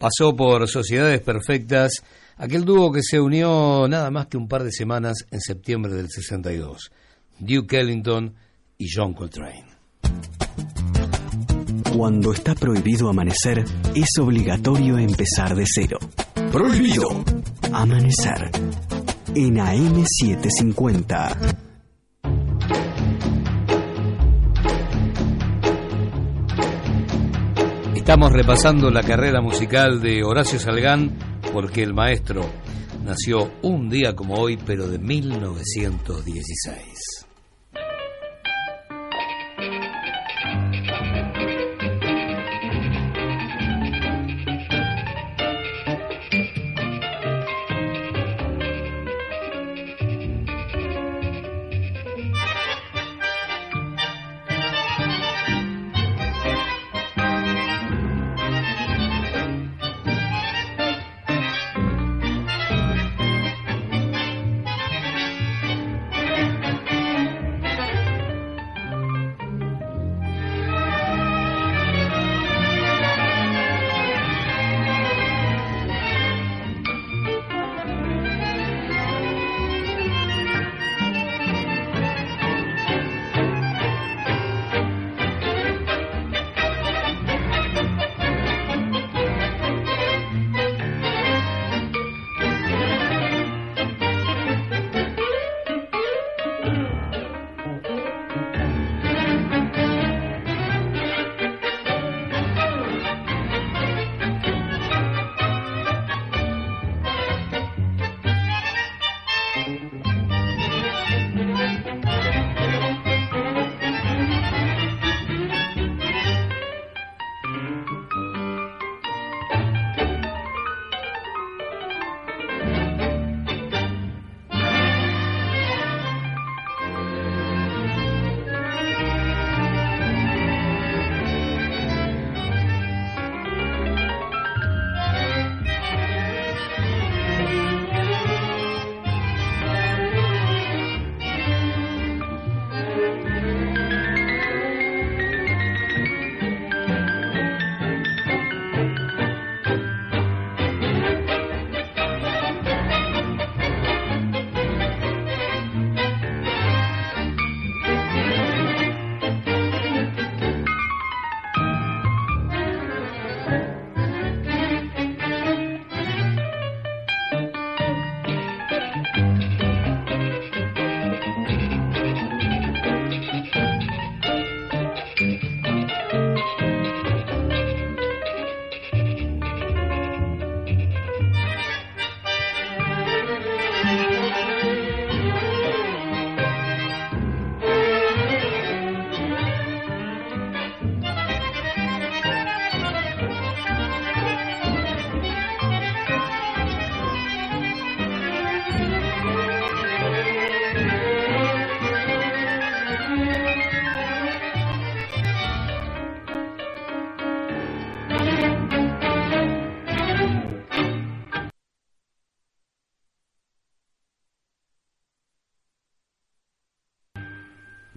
Pasó por Sociedades Perfectas, aquel dúo que se unió nada más que un par de semanas en septiembre del 62, Duke Ellington y John Coltrane. Cuando está prohibido amanecer, es obligatorio empezar de cero. Prohibido. Amanecer. En AM750. Estamos repasando la carrera musical de Horacio Salgán porque el maestro nació un día como hoy, pero de 1916.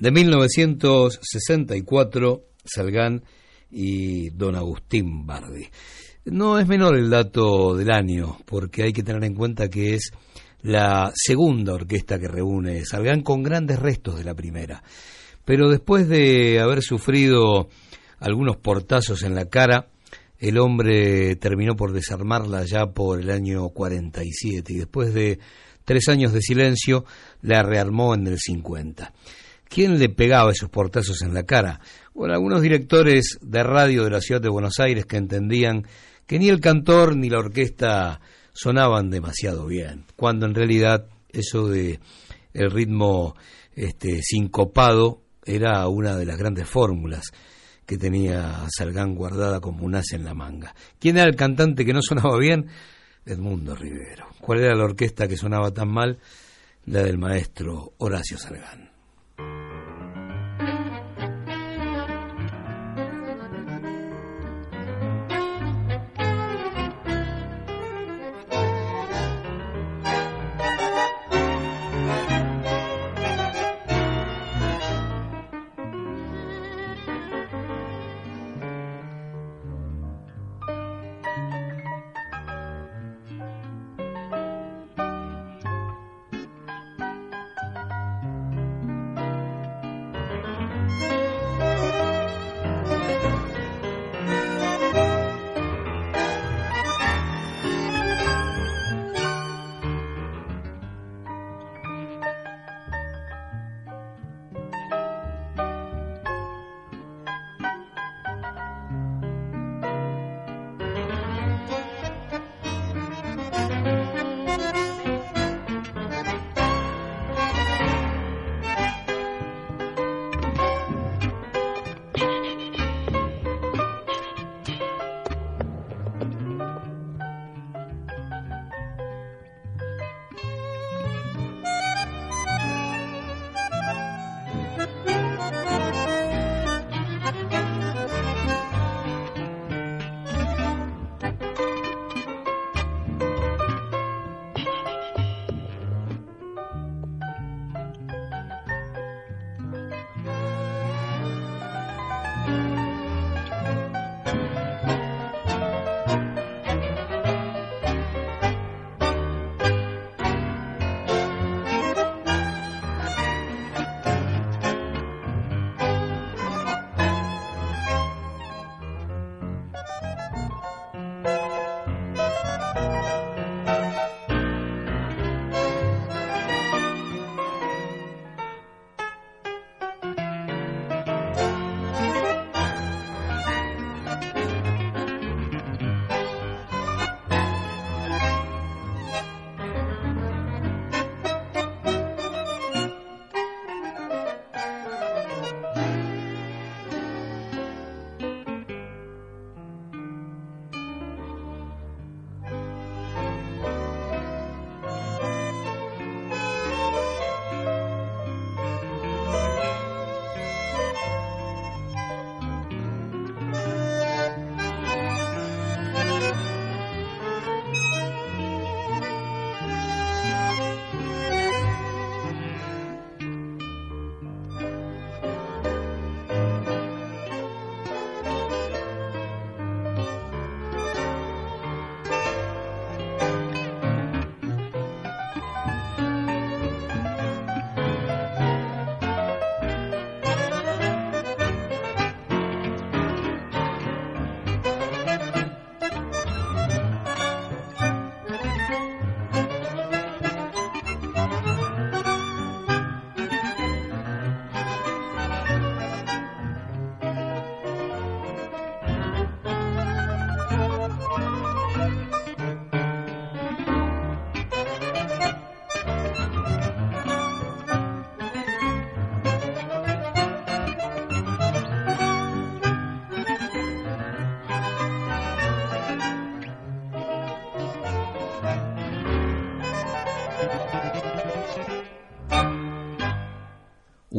De 1964, Salgán y don Agustín Bardi. No es menor el dato del año, porque hay que tener en cuenta que es la segunda orquesta que reúne Salgán con grandes restos de la primera. Pero después de haber sufrido algunos portazos en la cara, el hombre terminó por desarmarla ya por el año 47 y después de tres años de silencio la rearmó en el 50. ¿Quién le pegaba esos portazos en la cara? Bueno, algunos directores de radio de la ciudad de Buenos Aires que entendían que ni el cantor ni la orquesta sonaban demasiado bien, cuando en realidad eso de el ritmo este, sincopado era una de las grandes fórmulas que tenía Salgán guardada como un as en la manga. ¿Quién era el cantante que no sonaba bien? Edmundo Rivero. ¿Cuál era la orquesta que sonaba tan mal? La del maestro Horacio Salgán.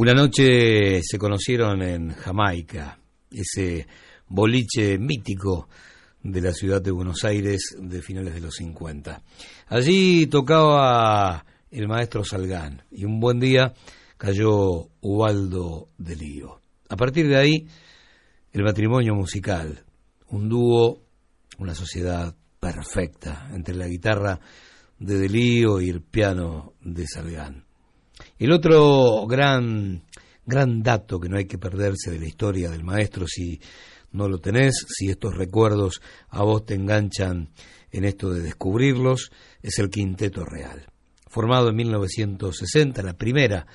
Una noche se conocieron en Jamaica, ese boliche mítico de la ciudad de Buenos Aires de finales de los 50. Allí tocaba el maestro Salgán y un buen día cayó Ubaldo de Lío. A partir de ahí, el matrimonio musical, un dúo, una sociedad perfecta entre la guitarra de Delío y el piano de Salgán. El otro gran, gran dato que no hay que perderse de la historia del maestro, si no lo tenés, si estos recuerdos a vos te enganchan en esto de descubrirlos, es el Quinteto Real. Formado en 1960, la primera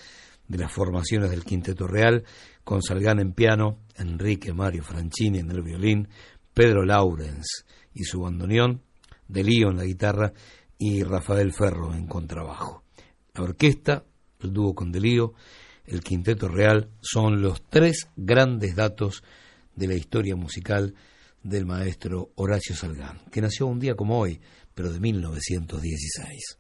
de las formaciones del Quinteto Real, con Salgán en piano, Enrique Mario Franchini en el violín, Pedro Laurens y su bandoneón, Delío en la guitarra y Rafael Ferro en contrabajo. La orquesta el dúo con Delío, el Quinteto Real, son los tres grandes datos de la historia musical del maestro Horacio Salgán, que nació un día como hoy, pero de 1916.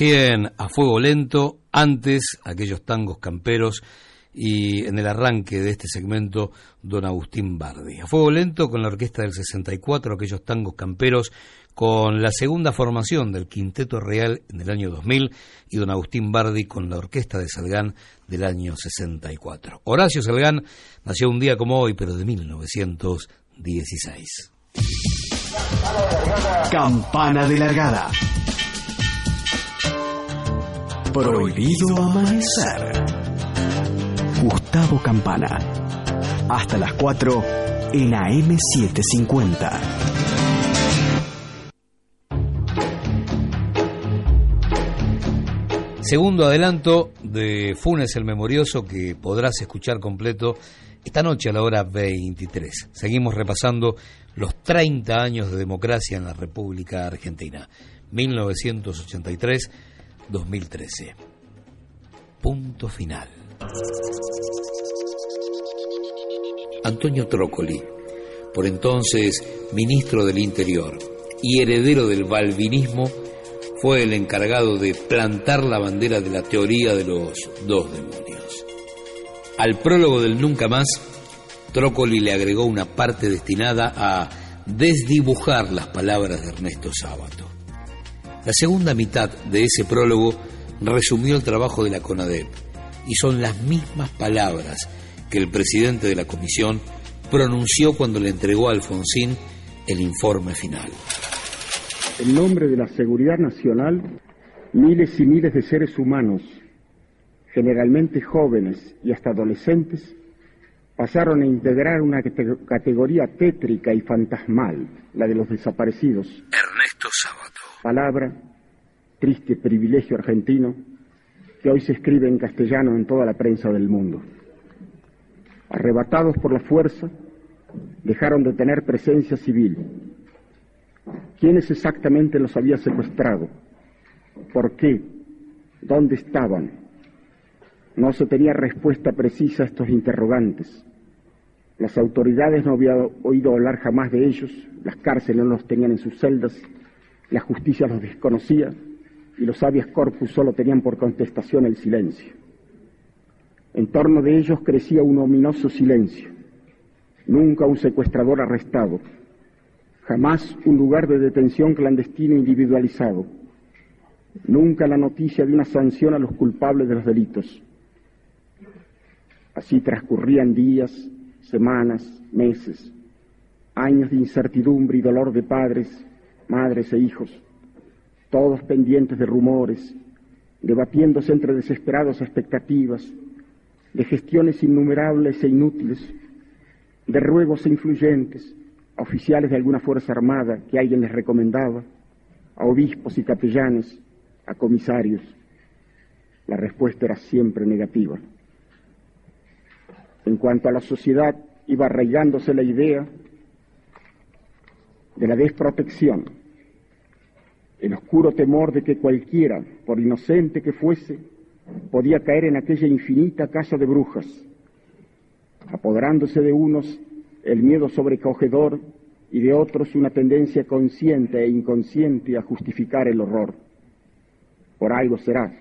A fuego lento, antes aquellos tangos camperos y en el arranque de este segmento don Agustín Bardi. A fuego lento con la orquesta del 64, aquellos tangos camperos con la segunda formación del Quinteto Real en el año 2000 y don Agustín Bardi con la orquesta de Salgán del año 64. Horacio Salgán nació un día como hoy, pero de 1916. Campana de largada. Prohibido amanecer. Gustavo Campana. Hasta las 4 en AM750. Segundo adelanto de Funes el Memorioso que podrás escuchar completo esta noche a la hora 23. Seguimos repasando los 30 años de democracia en la República Argentina, 1983-2013. Punto final. Antonio Trócoli, por entonces ministro del Interior y heredero del balvinismo, fue el encargado de plantar la bandera de la teoría de los dos demonios. Al prólogo del Nunca Más, Trócoli le agregó una parte destinada a desdibujar las palabras de Ernesto Sábato. La segunda mitad de ese prólogo resumió el trabajo de la CONADEP y son las mismas palabras que el presidente de la comisión pronunció cuando le entregó a Alfonsín el informe final. En nombre de la seguridad nacional, miles y miles de seres humanos, generalmente jóvenes y hasta adolescentes, pasaron a integrar una cate- categoría tétrica y fantasmal, la de los desaparecidos. Ernesto Sábato. Palabra, triste privilegio argentino, que hoy se escribe en castellano en toda la prensa del mundo. Arrebatados por la fuerza, dejaron de tener presencia civil. ¿Quiénes exactamente los había secuestrado? ¿Por qué? ¿Dónde estaban? No se tenía respuesta precisa a estos interrogantes. Las autoridades no habían oído hablar jamás de ellos, las cárceles no los tenían en sus celdas, la justicia los desconocía y los habeas corpus solo tenían por contestación el silencio. En torno de ellos crecía un ominoso silencio. Nunca un secuestrador arrestado, jamás un lugar de detención clandestino individualizado, nunca la noticia de una sanción a los culpables de los delitos. Así transcurrían días, semanas, meses, años de incertidumbre y dolor de padres, madres e hijos, todos pendientes de rumores, debatiéndose entre desesperadas expectativas, de gestiones innumerables e inútiles, de ruegos influyentes a oficiales de alguna fuerza armada que alguien les recomendaba, a obispos y capellanes, a comisarios. La respuesta era siempre negativa. En cuanto a la sociedad, iba arraigándose la idea de la desprotección, el oscuro temor de que cualquiera, por inocente que fuese, podía caer en aquella infinita casa de brujas, apoderándose de unos el miedo sobrecogedor y de otros una tendencia consciente e inconsciente a justificar el horror. Por algo será,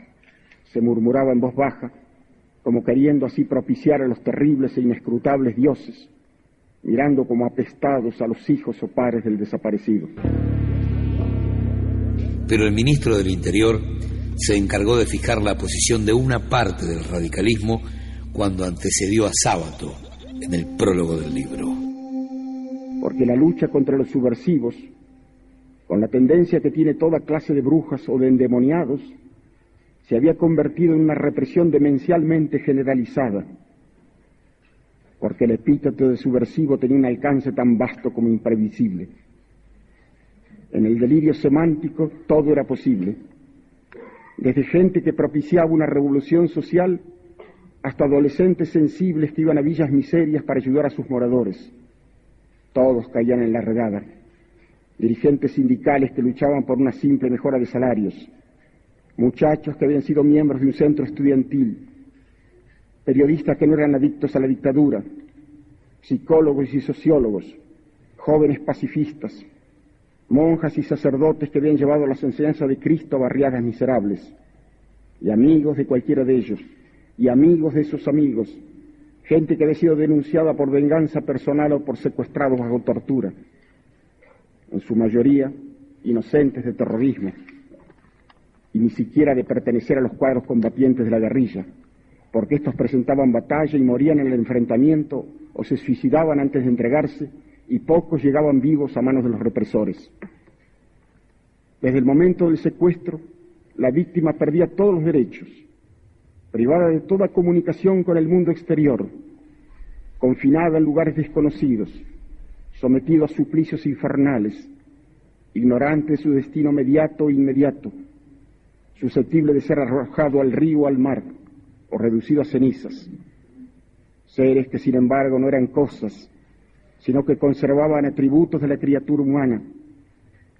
se murmuraba en voz baja, como queriendo así propiciar a los terribles e inescrutables dioses, mirando como apestados a los hijos o padres del desaparecido. Pero el ministro del Interior se encargó de fijar la posición de una parte del radicalismo cuando antecedió a Sábato en el prólogo del libro. Porque la lucha contra los subversivos, con la tendencia que tiene toda clase de brujas o de endemoniados, se había convertido en una represión demencialmente generalizada, porque el epíteto de subversivo tenía un alcance tan vasto como imprevisible. En el delirio semántico todo era posible, desde gente que propiciaba una revolución social hasta adolescentes sensibles que iban a villas miserias para ayudar a sus moradores. Todos caían en la redada. Dirigentes sindicales que luchaban por una simple mejora de salarios, muchachos que habían sido miembros de un centro estudiantil, periodistas que no eran adictos a la dictadura, psicólogos y sociólogos, jóvenes pacifistas, monjas y sacerdotes que habían llevado las enseñanzas de Cristo a barriadas miserables, y amigos de cualquiera de ellos, y amigos de esos amigos, gente que había sido denunciada por venganza personal o por secuestrados bajo tortura, en su mayoría inocentes de terrorismo y ni siquiera de pertenecer a los cuadros combatientes de la guerrilla, porque estos presentaban batalla y morían en el enfrentamiento o se suicidaban antes de entregarse y pocos llegaban vivos a manos de los represores. Desde el momento del secuestro, la víctima perdía todos los derechos, privada de toda comunicación con el mundo exterior, confinada en lugares desconocidos, sometida a suplicios infernales, ignorante de su destino mediato e inmediato, susceptible de ser arrojado al río o al mar, o reducido a cenizas. Seres que sin embargo no eran cosas, sino que conservaban atributos de la criatura humana,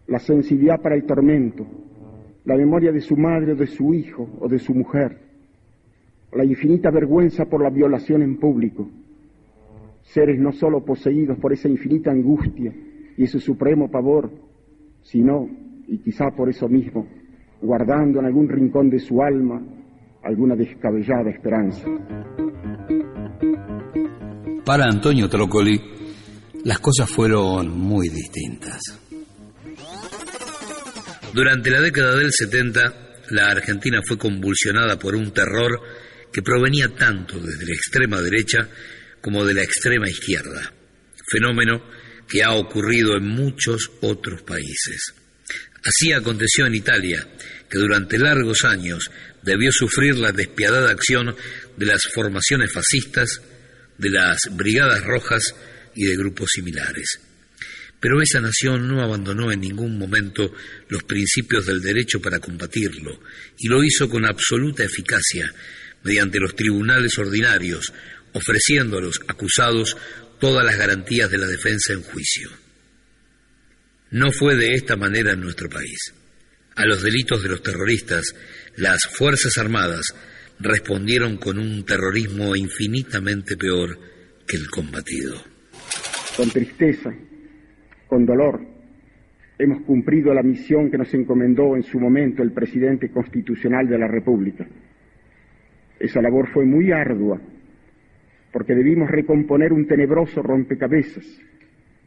la sensibilidad para el tormento, la memoria de su madre o de su hijo o de su mujer, la infinita vergüenza por la violación en público, seres no sólo poseídos por esa infinita angustia y ese supremo pavor, sino, y quizá por eso mismo, guardando en algún rincón de su alma alguna descabellada esperanza. Para Antonio Trócoli, las cosas fueron muy distintas. Durante la década del 70, la Argentina fue convulsionada por un terror que provenía tanto desde la extrema derecha como de la extrema izquierda, fenómeno que ha ocurrido en muchos otros países. Así aconteció en Italia, que durante largos años debió sufrir la despiadada acción de las formaciones fascistas, de las brigadas rojas y de grupos similares. Pero esa nación no abandonó en ningún momento los principios del derecho para combatirlo, y lo hizo con absoluta eficacia, mediante los tribunales ordinarios, ofreciendo a los acusados todas las garantías de la defensa en juicio. No fue de esta manera en nuestro país. A los delitos de los terroristas, las Fuerzas Armadas respondieron con un terrorismo infinitamente peor que el combatido. Con tristeza, con dolor, hemos cumplido la misión que nos encomendó en su momento el presidente constitucional de la República. Esa labor fue muy ardua, porque debimos recomponer un tenebroso rompecabezas,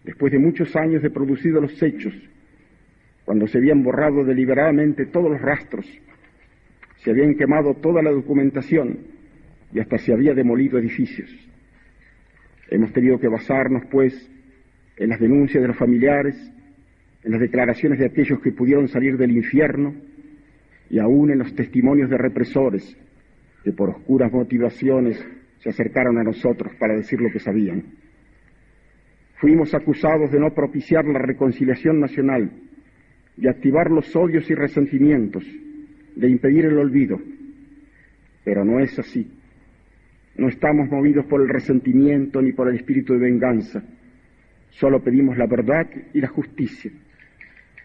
después de muchos años de producidos los hechos, cuando se habían borrado deliberadamente todos los rastros, se habían quemado toda la documentación y hasta se había demolido edificios. Hemos tenido que basarnos, pues, en las denuncias de los familiares, en las declaraciones de aquellos que pudieron salir del infierno y aún en los testimonios de represores que por oscuras motivaciones se acercaron a nosotros para decir lo que sabían. Fuimos acusados de no propiciar la reconciliación nacional, de activar los odios y resentimientos, de impedir el olvido. Pero no es así. No estamos movidos por el resentimiento ni por el espíritu de venganza. Solo pedimos la verdad y la justicia,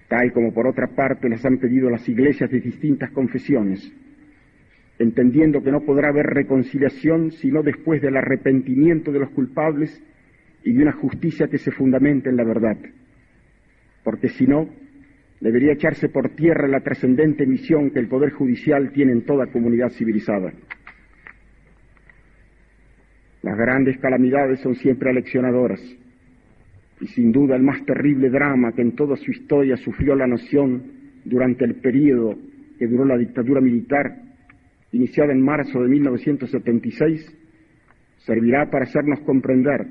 tal como por otra parte las han pedido las iglesias de distintas confesiones entendiendo que no podrá haber reconciliación sino después del arrepentimiento de los culpables y de una justicia que se fundamente en la verdad. Porque si no, debería echarse por tierra la trascendente misión que el Poder Judicial tiene en toda comunidad civilizada. Las grandes calamidades son siempre aleccionadoras, y sin duda el más terrible drama que en toda su historia sufrió la nación durante el período que duró la dictadura militar iniciada en marzo de 1976, servirá para hacernos comprender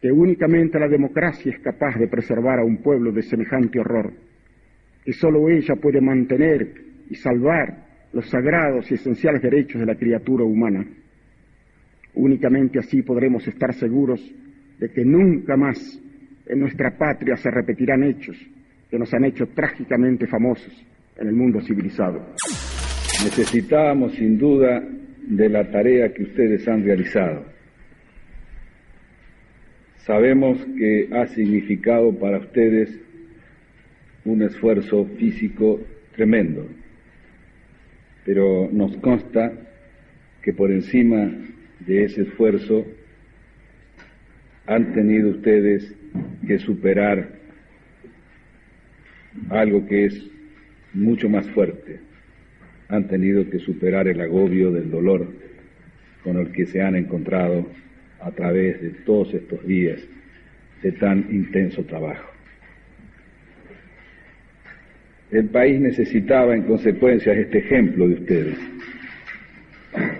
que únicamente la democracia es capaz de preservar a un pueblo de semejante horror, que sólo ella puede mantener y salvar los sagrados y esenciales derechos de la criatura humana. Únicamente así podremos estar seguros de que nunca más en nuestra patria se repetirán hechos que nos han hecho trágicamente famosos en el mundo civilizado. Necesitábamos sin duda de la tarea que ustedes han realizado. Sabemos que ha significado para ustedes un esfuerzo físico tremendo, pero nos consta que por encima de ese esfuerzo han tenido ustedes que superar algo que es mucho más fuerte, han tenido que superar el agobio del dolor con el que se han encontrado a través de todos estos días de tan intenso trabajo. El país necesitaba en consecuencia este ejemplo de ustedes,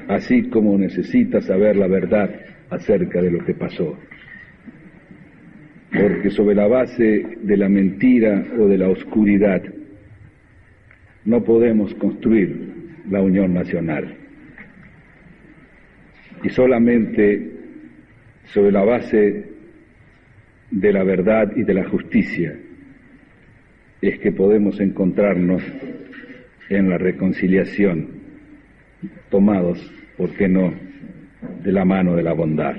así como necesita saber la verdad acerca de lo que pasó. Porque sobre la base de la mentira o de la oscuridad no podemos construir la unión nacional. Y solamente sobre la base de la verdad y de la justicia es que podemos encontrarnos en la reconciliación, tomados, ¿por qué no?, de la mano de la bondad.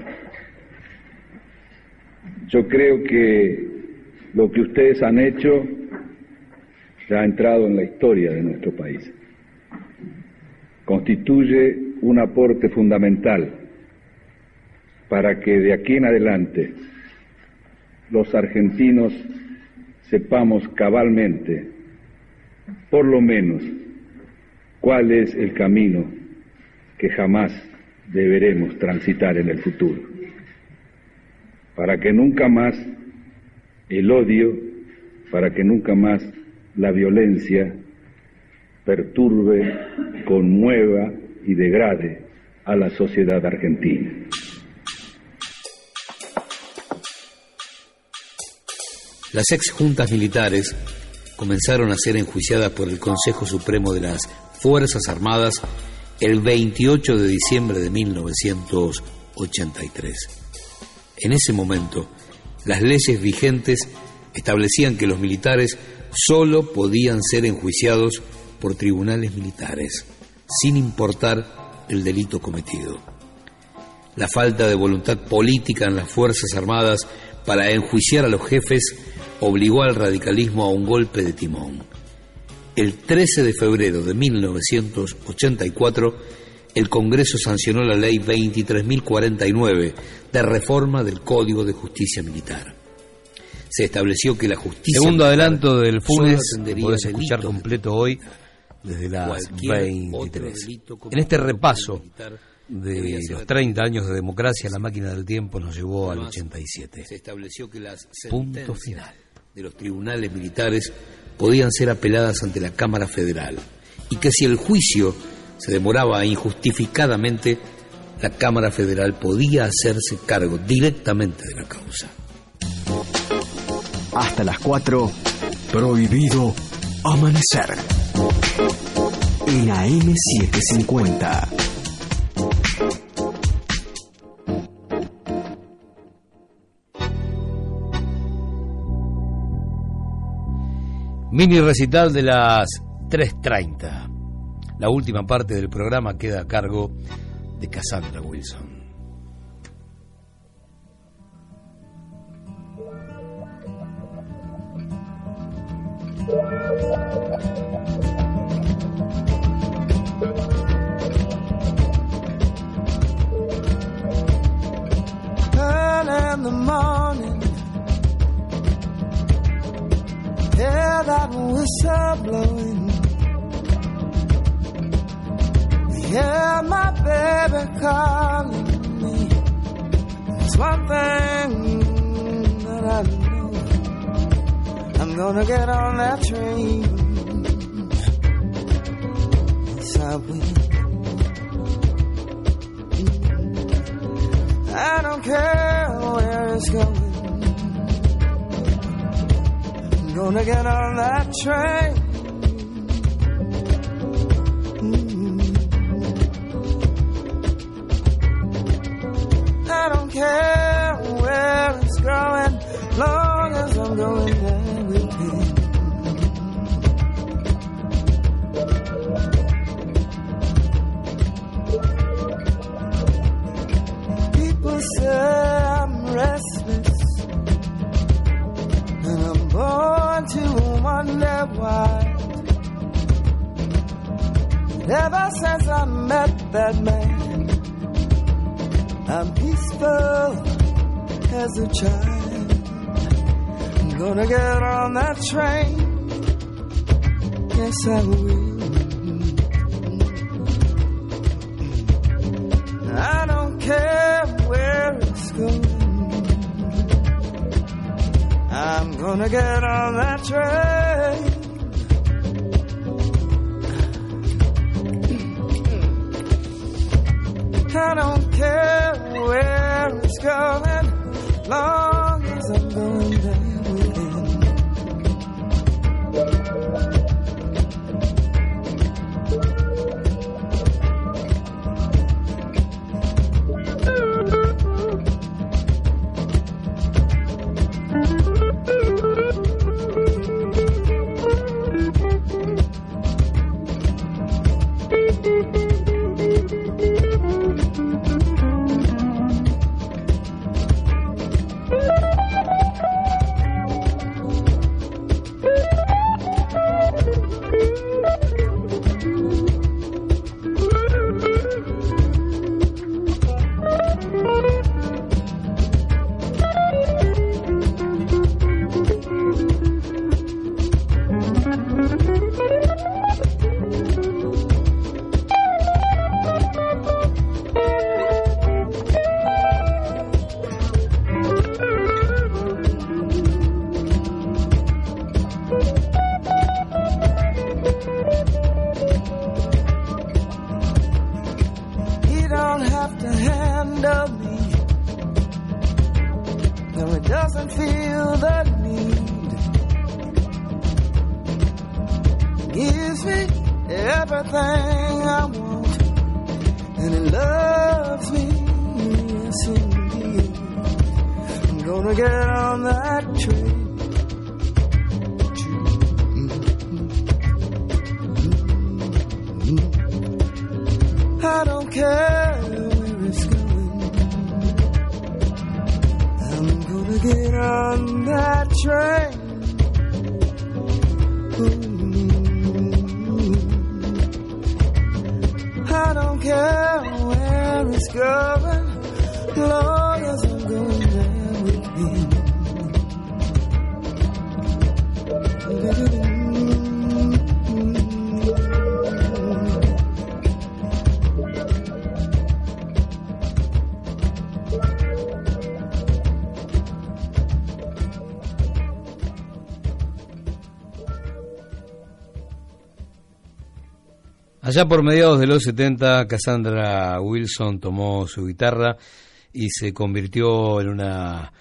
Yo creo que lo que ustedes han hecho ya ha entrado en la historia de nuestro país. Constituye un aporte fundamental para que de aquí en adelante los argentinos sepamos cabalmente, por lo menos, cuál es el camino que jamás deberemos transitar en el futuro, para que nunca más el odio, para que nunca más la violencia perturbe, conmueva y degrade a la sociedad argentina. Las ex juntas militares comenzaron a ser enjuiciadas por el Consejo Supremo de las Fuerzas Armadas el 28 de diciembre de 1983. En ese momento, las leyes vigentes establecían que los militares solo podían ser enjuiciados por tribunales militares, sin importar el delito cometido. La falta de voluntad política en las Fuerzas Armadas para enjuiciar a los jefes obligó al radicalismo a un golpe de timón. El 13 de febrero de 1984, el Congreso sancionó la ley 23.049 de reforma del Código de Justicia Militar. Se estableció que la justicia... Segundo adelanto del Funes, atendería podés escuchar completo hoy desde las Cualquier 23. En este repaso de los 30 años de democracia, la máquina del tiempo nos llevó al 87. Se estableció que las Punto final. de los tribunales militares podían ser apeladas ante la Cámara Federal y que si el juicio se demoraba injustificadamente, la Cámara Federal podía hacerse cargo directamente de la causa. Hasta las 4, prohibido amanecer. En AM750. Mini recital de las 3.30. La última parte del programa queda a cargo de Cassandra Wilson. Hear that whistle blowing. Hear my baby calling me. It's one thing that I know. I'm gonna get on that train. Yes, I will. I don't care where it's going. Gonna get on that train. Mm. I don't care where it's going, long as I'm going there with it. People say I'm restless, born to wonder why. Ever since I met that man, I'm peaceful as a child. I'm gonna get on that train. Yes, I will. Gonna get on that train. I don't Allá por mediados de los 70, Cassandra Wilson tomó su guitarra y se convirtió en una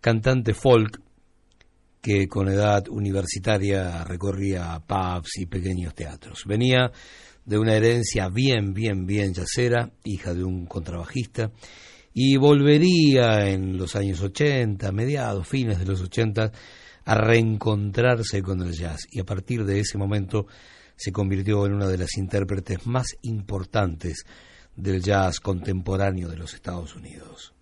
cantante folk que con edad universitaria recorría pubs y pequeños teatros. Venía de una herencia bien, bien, bien yacera, hija de un contrabajista, y volvería en los años 80, mediados, fines de los 80, a reencontrarse con el jazz. Y a partir de ese momento se convirtió en una de las intérpretes más importantes del jazz contemporáneo de los Estados Unidos.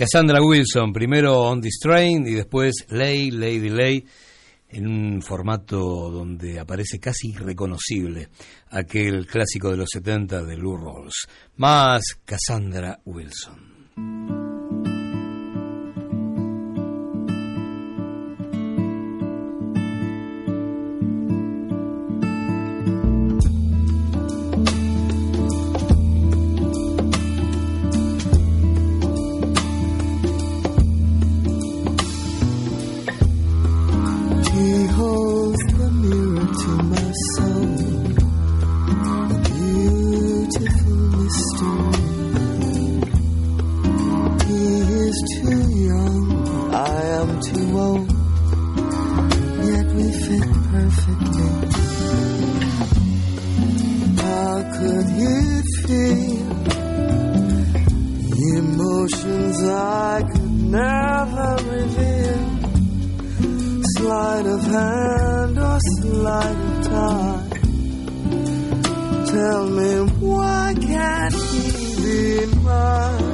Cassandra Wilson, primero On This Train y después Lay, Lady Lay, en un formato donde aparece casi irreconocible aquel clásico de los 70 de Lou Rawls. Más Cassandra sleight of hand or sleight of time. Tell me why can't he be mine?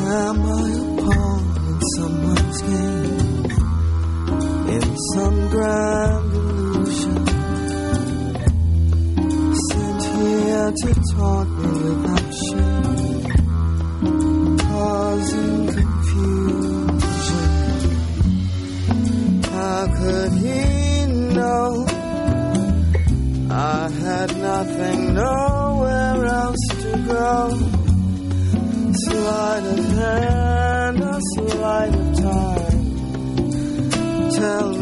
Am I a pawn in someone's game? In some grand? to talk without shame, causing confusion. How could he know I had nothing, nowhere else to go? Slide of hand, a sleight of time. Tell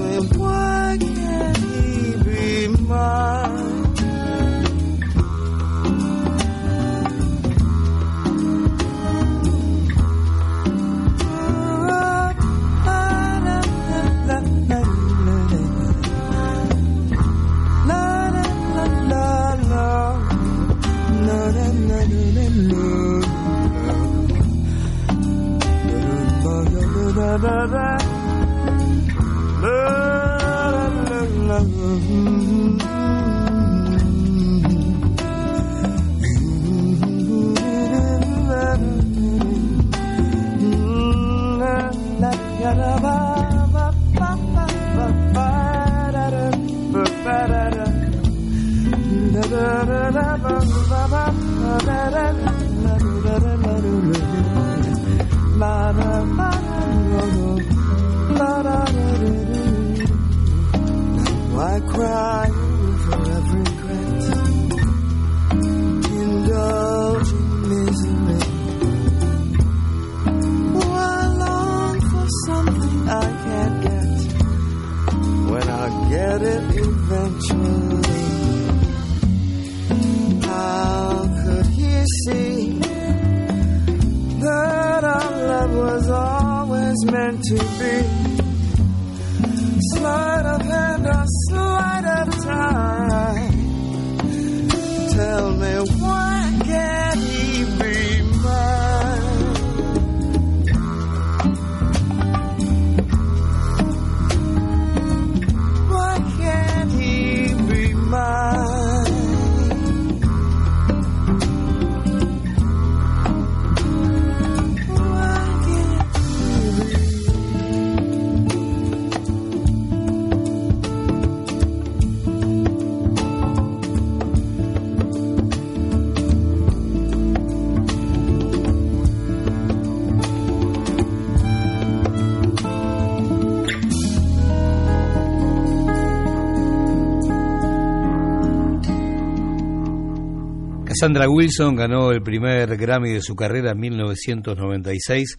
Cassandra Wilson ganó el primer Grammy de su carrera en 1996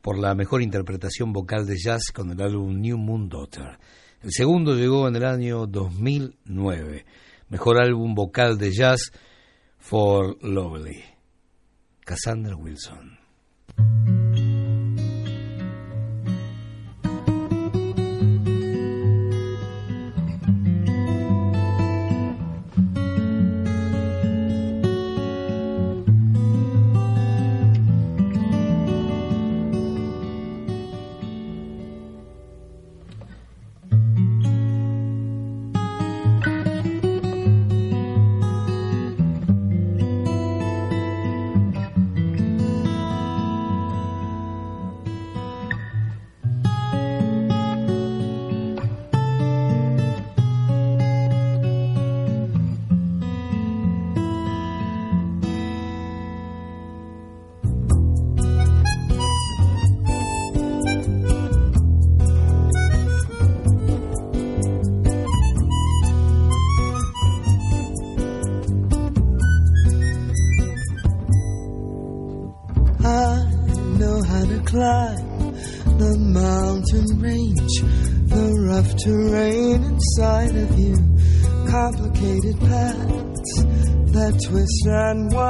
por la mejor interpretación vocal de jazz con el álbum New Moon Daughter. El segundo llegó en el año 2009. Mejor álbum vocal de jazz For Lovely. Cassandra Wilson. And wind.